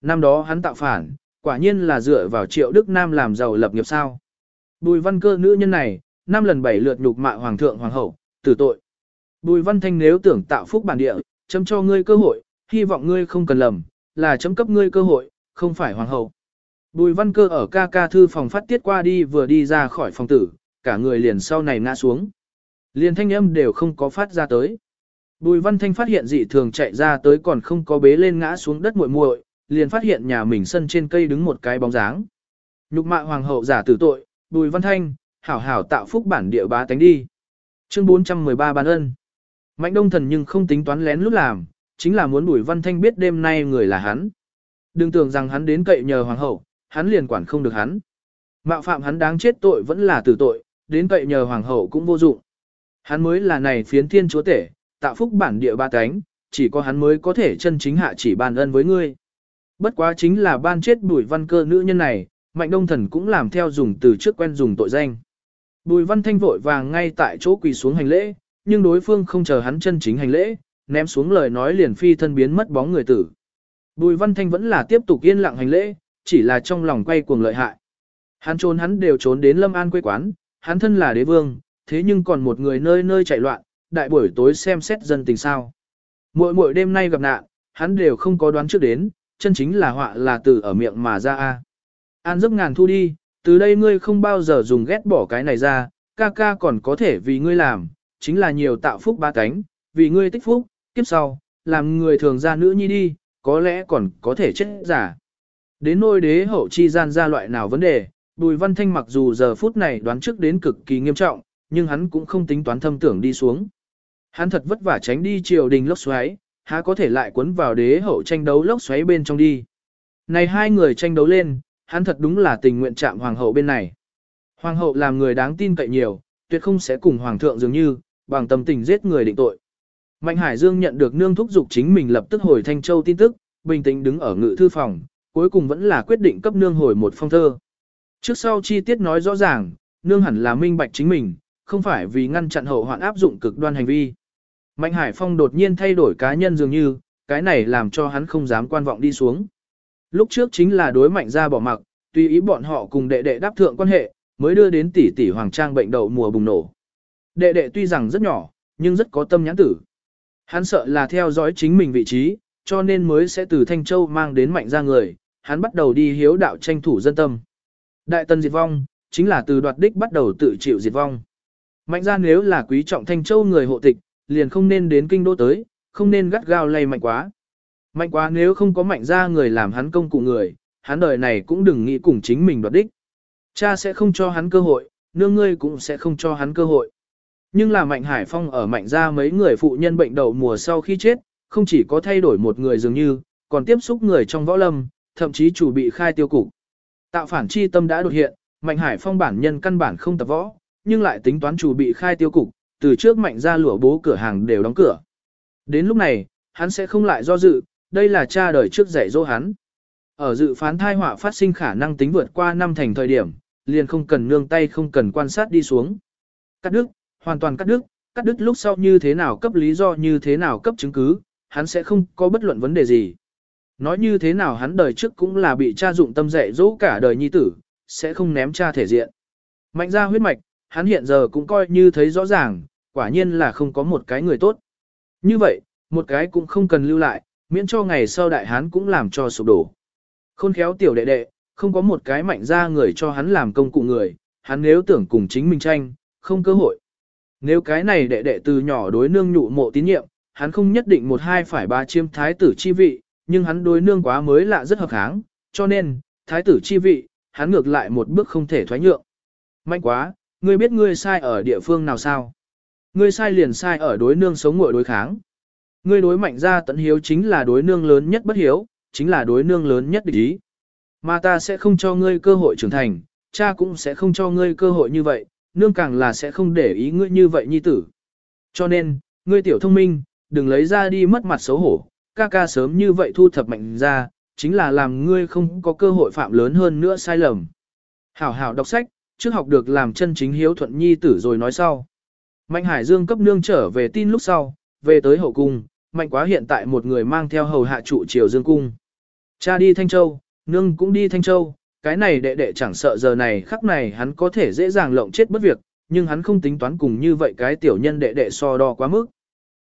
Speaker 1: Năm đó hắn tạo phản, quả nhiên là dựa vào triệu Đức Nam làm giàu lập nghiệp sao. Bùi văn cơ nữ nhân này, năm lần bảy lượt nhục mạ hoàng thượng hoàng hậu, tử tội. Bùi văn thanh nếu tưởng tạo phúc bản địa, chấm cho ngươi cơ hội, hy vọng ngươi không cần lầm, là chấm cấp ngươi cơ hội, không phải hoàng hậu. Bùi văn cơ ở ca ca thư phòng phát tiết qua đi vừa đi ra khỏi phòng tử, cả người liền sau này ngã xuống. Liền thanh âm đều không có phát ra tới. Bùi văn thanh phát hiện dị thường chạy ra tới còn không có bế lên ngã xuống đất muội muội, liền phát hiện nhà mình sân trên cây đứng một cái bóng dáng. Nhục mạ hoàng hậu giả tử tội, bùi văn thanh, hảo hảo tạo phúc bản địa bá tánh đi. Chương 413 ban ân. Mạnh đông thần nhưng không tính toán lén lút làm, chính là muốn bùi văn thanh biết đêm nay người là hắn. Đừng tưởng rằng hắn đến cậy nhờ hoàng hậu, hắn liền quản không được hắn. Mạo phạm hắn đáng chết tội vẫn là tử tội, đến cậy nhờ hoàng hậu cũng vô dụng. Hắn mới là này phiến thiên chúa tể, tạo phúc bản địa ba cánh, chỉ có hắn mới có thể chân chính hạ chỉ ban ân với ngươi. Bất quá chính là ban chết bùi văn cơ nữ nhân này, mạnh đông thần cũng làm theo dùng từ trước quen dùng tội danh. Bùi văn thanh vội vàng ngay tại chỗ quỳ xuống hành lễ, nhưng đối phương không chờ hắn chân chính hành lễ, ném xuống lời nói liền phi thân biến mất bóng người tử. Bùi văn thanh vẫn là tiếp tục yên lặng hành lễ, chỉ là trong lòng quay cuồng lợi hại. Hắn trốn hắn đều trốn đến Lâm An quê quán, hắn thân là đế vương, thế nhưng còn một người nơi nơi chạy loạn, đại buổi tối xem xét dân tình sao. Mỗi mỗi đêm nay gặp nạn, hắn đều không có đoán trước đến, chân chính là họa là từ ở miệng mà ra a. An giấc ngàn thu đi, từ đây ngươi không bao giờ dùng ghét bỏ cái này ra, ca ca còn có thể vì ngươi làm, chính là nhiều tạo phúc ba cánh, vì ngươi tích phúc, kiếp sau, làm người thường ra nữ nhi đi, có lẽ còn có thể chết giả. Đến nôi đế hậu chi gian ra loại nào vấn đề, Bùi Văn Thanh mặc dù giờ phút này đoán trước đến cực kỳ nghiêm trọng, nhưng hắn cũng không tính toán thâm tưởng đi xuống. Hắn thật vất vả tránh đi triều đình lốc xoáy, há có thể lại cuốn vào đế hậu tranh đấu lốc xoáy bên trong đi. Này hai người tranh đấu lên, hắn thật đúng là tình nguyện chạm hoàng hậu bên này. Hoàng hậu làm người đáng tin cậy nhiều, tuyệt không sẽ cùng hoàng thượng dường như, bằng tâm tình giết người định tội. Mạnh Hải Dương nhận được nương thúc dục chính mình lập tức hồi Thanh Châu tin tức, bình tĩnh đứng ở ngự thư phòng, cuối cùng vẫn là quyết định cấp nương hồi một phong thơ. Trước sau chi tiết nói rõ ràng, nương hẳn là minh bạch chính mình, không phải vì ngăn chặn hậu hoạn áp dụng cực đoan hành vi. Mạnh Hải Phong đột nhiên thay đổi cá nhân dường như, cái này làm cho hắn không dám quan vọng đi xuống. Lúc trước chính là đối mạnh ra bỏ mặc, tùy ý bọn họ cùng đệ đệ đáp thượng quan hệ, mới đưa đến tỷ tỷ hoàng trang bệnh đậu mùa bùng nổ. Đệ đệ tuy rằng rất nhỏ, nhưng rất có tâm nhãn tử. Hắn sợ là theo dõi chính mình vị trí, cho nên mới sẽ từ Thanh Châu mang đến mạnh ra người, hắn bắt đầu đi hiếu đạo tranh thủ dân tâm. Đại tần diệt vong, chính là từ đoạt đích bắt đầu tự chịu diệt vong. Mạnh ra nếu là quý trọng Thanh Châu người hộ tịch, liền không nên đến kinh đô tới, không nên gắt gao lay mạnh quá. Mạnh quá nếu không có mạnh ra người làm hắn công cụ người, hắn đời này cũng đừng nghĩ cùng chính mình đoạt đích. Cha sẽ không cho hắn cơ hội, nương ngươi cũng sẽ không cho hắn cơ hội. Nhưng là Mạnh Hải Phong ở Mạnh ra mấy người phụ nhân bệnh đầu mùa sau khi chết, không chỉ có thay đổi một người dường như, còn tiếp xúc người trong võ lâm, thậm chí chủ bị khai tiêu cục. Tạo phản chi tâm đã đột hiện, Mạnh Hải Phong bản nhân căn bản không tập võ, nhưng lại tính toán chủ bị khai tiêu cục, từ trước Mạnh ra lửa bố cửa hàng đều đóng cửa. Đến lúc này, hắn sẽ không lại do dự, đây là cha đời trước dạy dỗ hắn. Ở dự phán thai họa phát sinh khả năng tính vượt qua năm thành thời điểm, liền không cần nương tay không cần quan sát đi xuống. Cắt đứt, hoàn toàn cắt đứt, cắt đứt lúc sau như thế nào cấp lý do như thế nào cấp chứng cứ, hắn sẽ không có bất luận vấn đề gì. Nói như thế nào hắn đời trước cũng là bị cha dụng tâm dạy dỗ cả đời nhi tử, sẽ không ném cha thể diện. Mạnh ra huyết mạch, hắn hiện giờ cũng coi như thấy rõ ràng, quả nhiên là không có một cái người tốt. Như vậy, một cái cũng không cần lưu lại, miễn cho ngày sau đại hán cũng làm cho sụp đổ. Khôn khéo tiểu đệ đệ, không có một cái mạnh ra người cho hắn làm công cụ người, hắn nếu tưởng cùng chính mình tranh, không cơ hội. Nếu cái này đệ đệ từ nhỏ đối nương nhụ mộ tín nhiệm, hắn không nhất định một hai phải ba chiêm thái tử chi vị, nhưng hắn đối nương quá mới lạ rất hợp kháng, cho nên, thái tử chi vị, hắn ngược lại một bước không thể thoái nhượng. Mạnh quá, ngươi biết ngươi sai ở địa phương nào sao? Ngươi sai liền sai ở đối nương sống ngội đối kháng. Ngươi đối mạnh ra tận hiếu chính là đối nương lớn nhất bất hiếu, chính là đối nương lớn nhất địch ý. Mà ta sẽ không cho ngươi cơ hội trưởng thành, cha cũng sẽ không cho ngươi cơ hội như vậy, nương càng là sẽ không để ý ngươi như vậy nhi tử. Cho nên, ngươi tiểu thông minh, đừng lấy ra đi mất mặt xấu hổ, ca ca sớm như vậy thu thập mạnh ra, chính là làm ngươi không có cơ hội phạm lớn hơn nữa sai lầm. Hảo hảo đọc sách, trước học được làm chân chính hiếu thuận nhi tử rồi nói sau. Mạnh Hải Dương cấp nương trở về tin lúc sau, về tới hậu cung, mạnh quá hiện tại một người mang theo hầu hạ trụ triều Dương cung. Cha đi Thanh Châu, nương cũng đi Thanh Châu, cái này đệ đệ chẳng sợ giờ này khắc này hắn có thể dễ dàng lộng chết bất việc, nhưng hắn không tính toán cùng như vậy cái tiểu nhân đệ đệ so đo quá mức.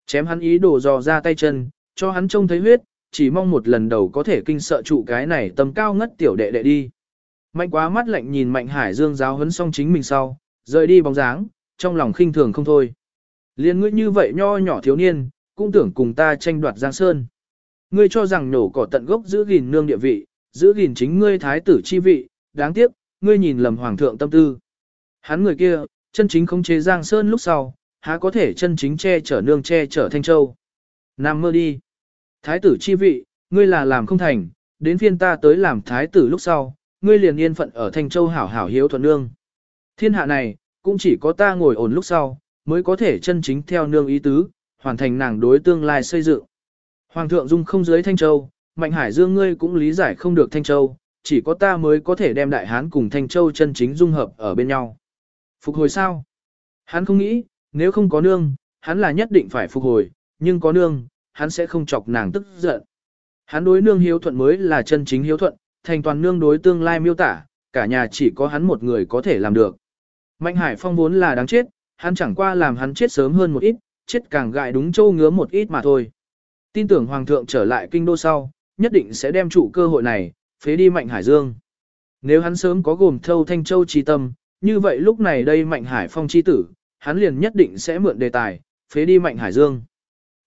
Speaker 1: Chém hắn ý đồ dò ra tay chân, cho hắn trông thấy huyết, chỉ mong một lần đầu có thể kinh sợ trụ cái này tầm cao ngất tiểu đệ đệ đi. Mạnh quá mắt lạnh nhìn Mạnh Hải Dương giáo huấn xong chính mình sau, rời đi bóng dáng, trong lòng khinh thường không thôi. Liên ngươi như vậy nho nhỏ thiếu niên, cũng tưởng cùng ta tranh đoạt Giang Sơn. Ngươi cho rằng nổ cỏ tận gốc giữ gìn nương địa vị, giữ gìn chính ngươi thái tử chi vị, đáng tiếc, ngươi nhìn lầm hoàng thượng tâm tư. Hắn người kia, chân chính khống chế Giang Sơn lúc sau, há có thể chân chính che chở nương che chở Thanh Châu. Nam mơ đi. Thái tử chi vị, ngươi là làm không thành, đến phiên ta tới làm thái tử lúc sau, ngươi liền yên phận ở Thanh Châu hảo hảo hiếu thuận nương. Thiên hạ này, cũng chỉ có ta ngồi ổn lúc sau, mới có thể chân chính theo nương ý tứ, hoàn thành nàng đối tương lai xây dựng. Hoàng thượng dung không dưới Thanh Châu, Mạnh Hải Dương ngươi cũng lý giải không được Thanh Châu, chỉ có ta mới có thể đem Đại Hán cùng Thanh Châu chân chính dung hợp ở bên nhau. Phục hồi sao? Hắn không nghĩ, nếu không có nương, hắn là nhất định phải phục hồi, nhưng có nương, hắn sẽ không chọc nàng tức giận. Hắn đối nương hiếu thuận mới là chân chính hiếu thuận, thành toàn nương đối tương lai miêu tả, cả nhà chỉ có hắn một người có thể làm được. Mạnh Hải Phong vốn là đáng chết, hắn chẳng qua làm hắn chết sớm hơn một ít, chết càng gại đúng châu ngứa một ít mà thôi. Tin tưởng Hoàng thượng trở lại kinh đô sau, nhất định sẽ đem chủ cơ hội này, phế đi Mạnh Hải Dương. Nếu hắn sớm có gồm thâu Thanh Châu chi tâm, như vậy lúc này đây Mạnh Hải Phong chi tử, hắn liền nhất định sẽ mượn đề tài, phế đi Mạnh Hải Dương.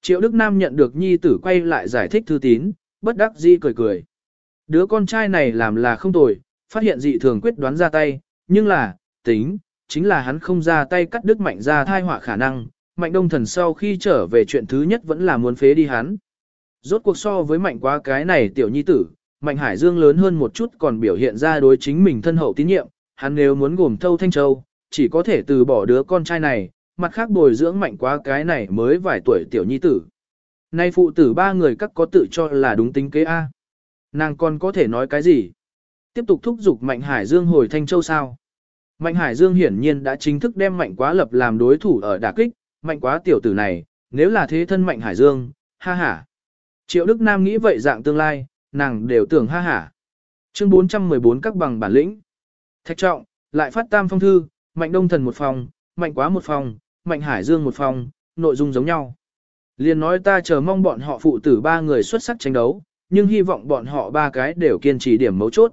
Speaker 1: Triệu Đức Nam nhận được nhi tử quay lại giải thích thư tín, bất đắc dĩ cười cười. Đứa con trai này làm là không tồi, phát hiện dị thường quyết đoán ra tay, nhưng là, tính, chính là hắn không ra tay cắt đứt mạnh ra thai họa khả năng, mạnh đông thần sau khi trở về chuyện thứ nhất vẫn là muốn phế đi hắn. Rốt cuộc so với mạnh quá cái này tiểu nhi tử, mạnh hải dương lớn hơn một chút còn biểu hiện ra đối chính mình thân hậu tín nhiệm, hắn nếu muốn gồm thâu thanh châu, chỉ có thể từ bỏ đứa con trai này, mặt khác bồi dưỡng mạnh quá cái này mới vài tuổi tiểu nhi tử. Nay phụ tử ba người các có tự cho là đúng tính kế A. Nàng còn có thể nói cái gì? Tiếp tục thúc giục Mạnh Hải Dương hồi Thanh Châu sao? Mạnh Hải Dương hiển nhiên đã chính thức đem Mạnh Quá lập làm đối thủ ở đả kích, Mạnh Quá tiểu tử này, nếu là thế thân Mạnh Hải Dương, ha ha. Triệu Đức Nam nghĩ vậy dạng tương lai, nàng đều tưởng ha ha. Chương 414 các bằng bản lĩnh. Thạch trọng, lại phát tam phong thư, Mạnh Đông Thần một phòng, Mạnh Quá một phòng, Mạnh Hải Dương một phòng, nội dung giống nhau. Liên nói ta chờ mong bọn họ phụ tử ba người xuất sắc tranh đấu, nhưng hy vọng bọn họ ba cái đều kiên trì điểm mấu chốt.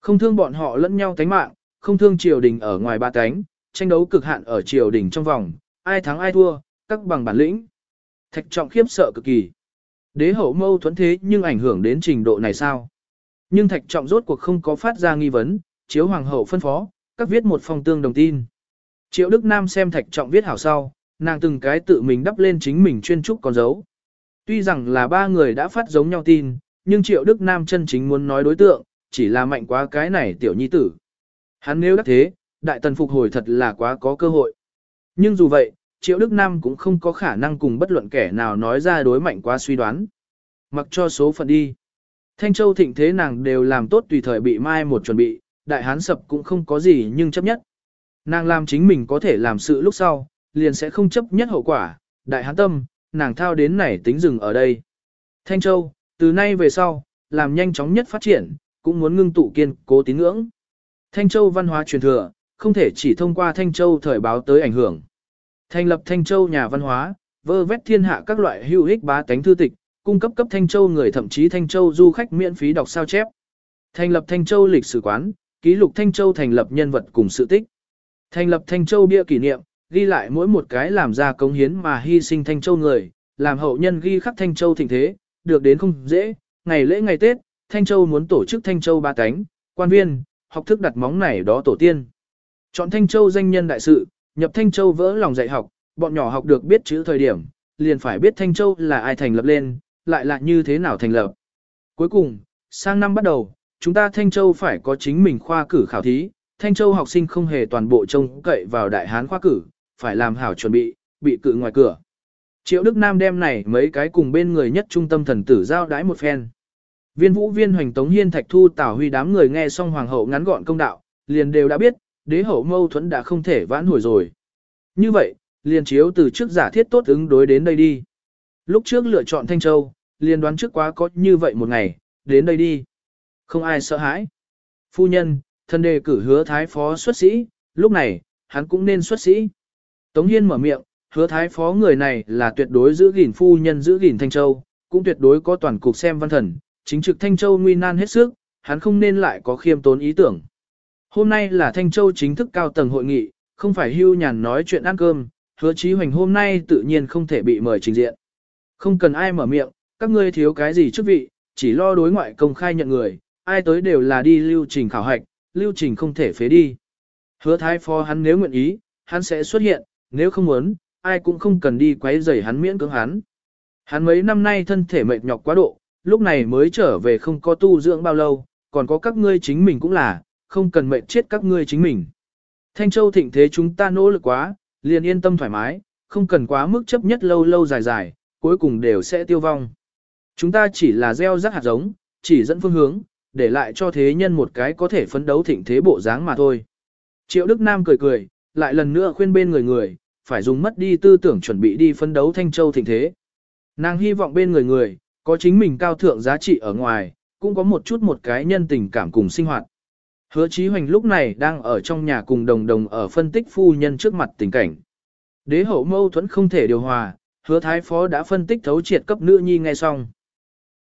Speaker 1: Không thương bọn họ lẫn nhau tánh mạng, không thương triều đình ở ngoài ba cánh, tranh đấu cực hạn ở triều đình trong vòng, ai thắng ai thua, các bằng bản lĩnh. Thạch trọng khiếp sợ cực kỳ. Đế hậu mâu thuẫn thế nhưng ảnh hưởng đến trình độ này sao? Nhưng thạch trọng rốt cuộc không có phát ra nghi vấn, chiếu hoàng hậu phân phó, các viết một phong tương đồng tin. Triệu Đức Nam xem thạch trọng viết hảo sau, nàng từng cái tự mình đắp lên chính mình chuyên trúc con dấu. Tuy rằng là ba người đã phát giống nhau tin, nhưng Triệu Đức Nam chân chính muốn nói đối tượng, chỉ là mạnh quá cái này tiểu nhi tử. Hắn nếu đắc thế, đại tần phục hồi thật là quá có cơ hội. Nhưng dù vậy, Triệu Đức Nam cũng không có khả năng cùng bất luận kẻ nào nói ra đối mạnh quá suy đoán. Mặc cho số phận đi. Thanh Châu thịnh thế nàng đều làm tốt tùy thời bị mai một chuẩn bị, đại hán sập cũng không có gì nhưng chấp nhất. Nàng làm chính mình có thể làm sự lúc sau, liền sẽ không chấp nhất hậu quả, đại hán tâm, nàng thao đến này tính dừng ở đây. Thanh Châu, từ nay về sau, làm nhanh chóng nhất phát triển, cũng muốn ngưng tụ kiên cố tín ngưỡng. Thanh Châu văn hóa truyền thừa, không thể chỉ thông qua Thanh Châu thời báo tới ảnh hưởng. Thành lập Thanh Châu nhà văn hóa, vơ vét thiên hạ các loại hữu ích bá tánh thư tịch, cung cấp cấp Thanh Châu người thậm chí Thanh Châu du khách miễn phí đọc sao chép. Thành lập Thanh Châu lịch sử quán, ký lục Thanh Châu thành lập nhân vật cùng sự tích. Thành lập Thanh Châu bia kỷ niệm, ghi lại mỗi một cái làm ra công hiến mà hy sinh Thanh Châu người, làm hậu nhân ghi khắc Thanh Châu thịnh thế, được đến không dễ, ngày lễ ngày Tết, Thanh Châu muốn tổ chức Thanh Châu ba cánh, quan viên, học thức đặt móng này đó tổ tiên. Chọn Thanh Châu danh nhân đại sự, nhập Thanh Châu vỡ lòng dạy học, bọn nhỏ học được biết chữ thời điểm, liền phải biết Thanh Châu là ai thành lập lên, lại là như thế nào thành lập. Cuối cùng, sang năm bắt đầu, chúng ta Thanh Châu phải có chính mình khoa cử khảo thí, Thanh Châu học sinh không hề toàn bộ trông cậy vào đại hán khoa cử, phải làm hảo chuẩn bị, bị cự ngoài cửa. Triệu Đức Nam đem này mấy cái cùng bên người nhất trung tâm thần tử giao đái một phen. Viên vũ viên hoành tống hiên thạch thu tảo huy đám người nghe xong hoàng hậu ngắn gọn công đạo, liền đều đã biết, đế hậu mâu thuẫn đã không thể vãn hồi rồi. Như vậy, liền chiếu từ trước giả thiết tốt ứng đối đến đây đi. Lúc trước lựa chọn Thanh Châu, liền đoán trước quá có như vậy một ngày, đến đây đi. Không ai sợ hãi. Phu nhân, thân đề cử hứa thái phó xuất sĩ, lúc này, hắn cũng nên xuất sĩ. Tống Hiên mở miệng, hứa thái phó người này là tuyệt đối giữ gìn phu nhân giữ gìn Thanh Châu, cũng tuyệt đối có toàn cục xem văn thần, chính trực Thanh Châu nguy nan hết sức, hắn không nên lại có khiêm tốn ý tưởng. Hôm nay là Thanh Châu chính thức cao tầng hội nghị, không phải hưu nhàn nói chuyện ăn cơm, hứa chí hoành hôm nay tự nhiên không thể bị mời trình diện. Không cần ai mở miệng, các ngươi thiếu cái gì chức vị, chỉ lo đối ngoại công khai nhận người, ai tới đều là đi lưu trình khảo hạch, lưu trình không thể phế đi. Hứa thái phó hắn nếu nguyện ý, hắn sẽ xuất hiện, nếu không muốn, ai cũng không cần đi quấy rầy hắn miễn cưỡng hắn. Hắn mấy năm nay thân thể mệt nhọc quá độ, lúc này mới trở về không có tu dưỡng bao lâu, còn có các ngươi chính mình cũng là, không cần mệt chết các ngươi chính mình. Thanh Châu thịnh thế chúng ta nỗ lực quá, liền yên tâm thoải mái, không cần quá mức chấp nhất lâu lâu dài dài, cuối cùng đều sẽ tiêu vong. Chúng ta chỉ là gieo rắc hạt giống, chỉ dẫn phương hướng, để lại cho thế nhân một cái có thể phấn đấu thịnh thế bộ dáng mà thôi. Triệu Đức Nam cười cười, lại lần nữa khuyên bên người người, phải dùng mất đi tư tưởng chuẩn bị đi phấn đấu Thanh Châu thịnh thế. Nàng hy vọng bên người người, có chính mình cao thượng giá trị ở ngoài, cũng có một chút một cái nhân tình cảm cùng sinh hoạt. Hứa Chí Hoành lúc này đang ở trong nhà cùng đồng đồng ở phân tích phu nhân trước mặt tình cảnh. Đế hậu mâu thuẫn không thể điều hòa, hứa thái phó đã phân tích thấu triệt cấp nữ nhi nghe xong.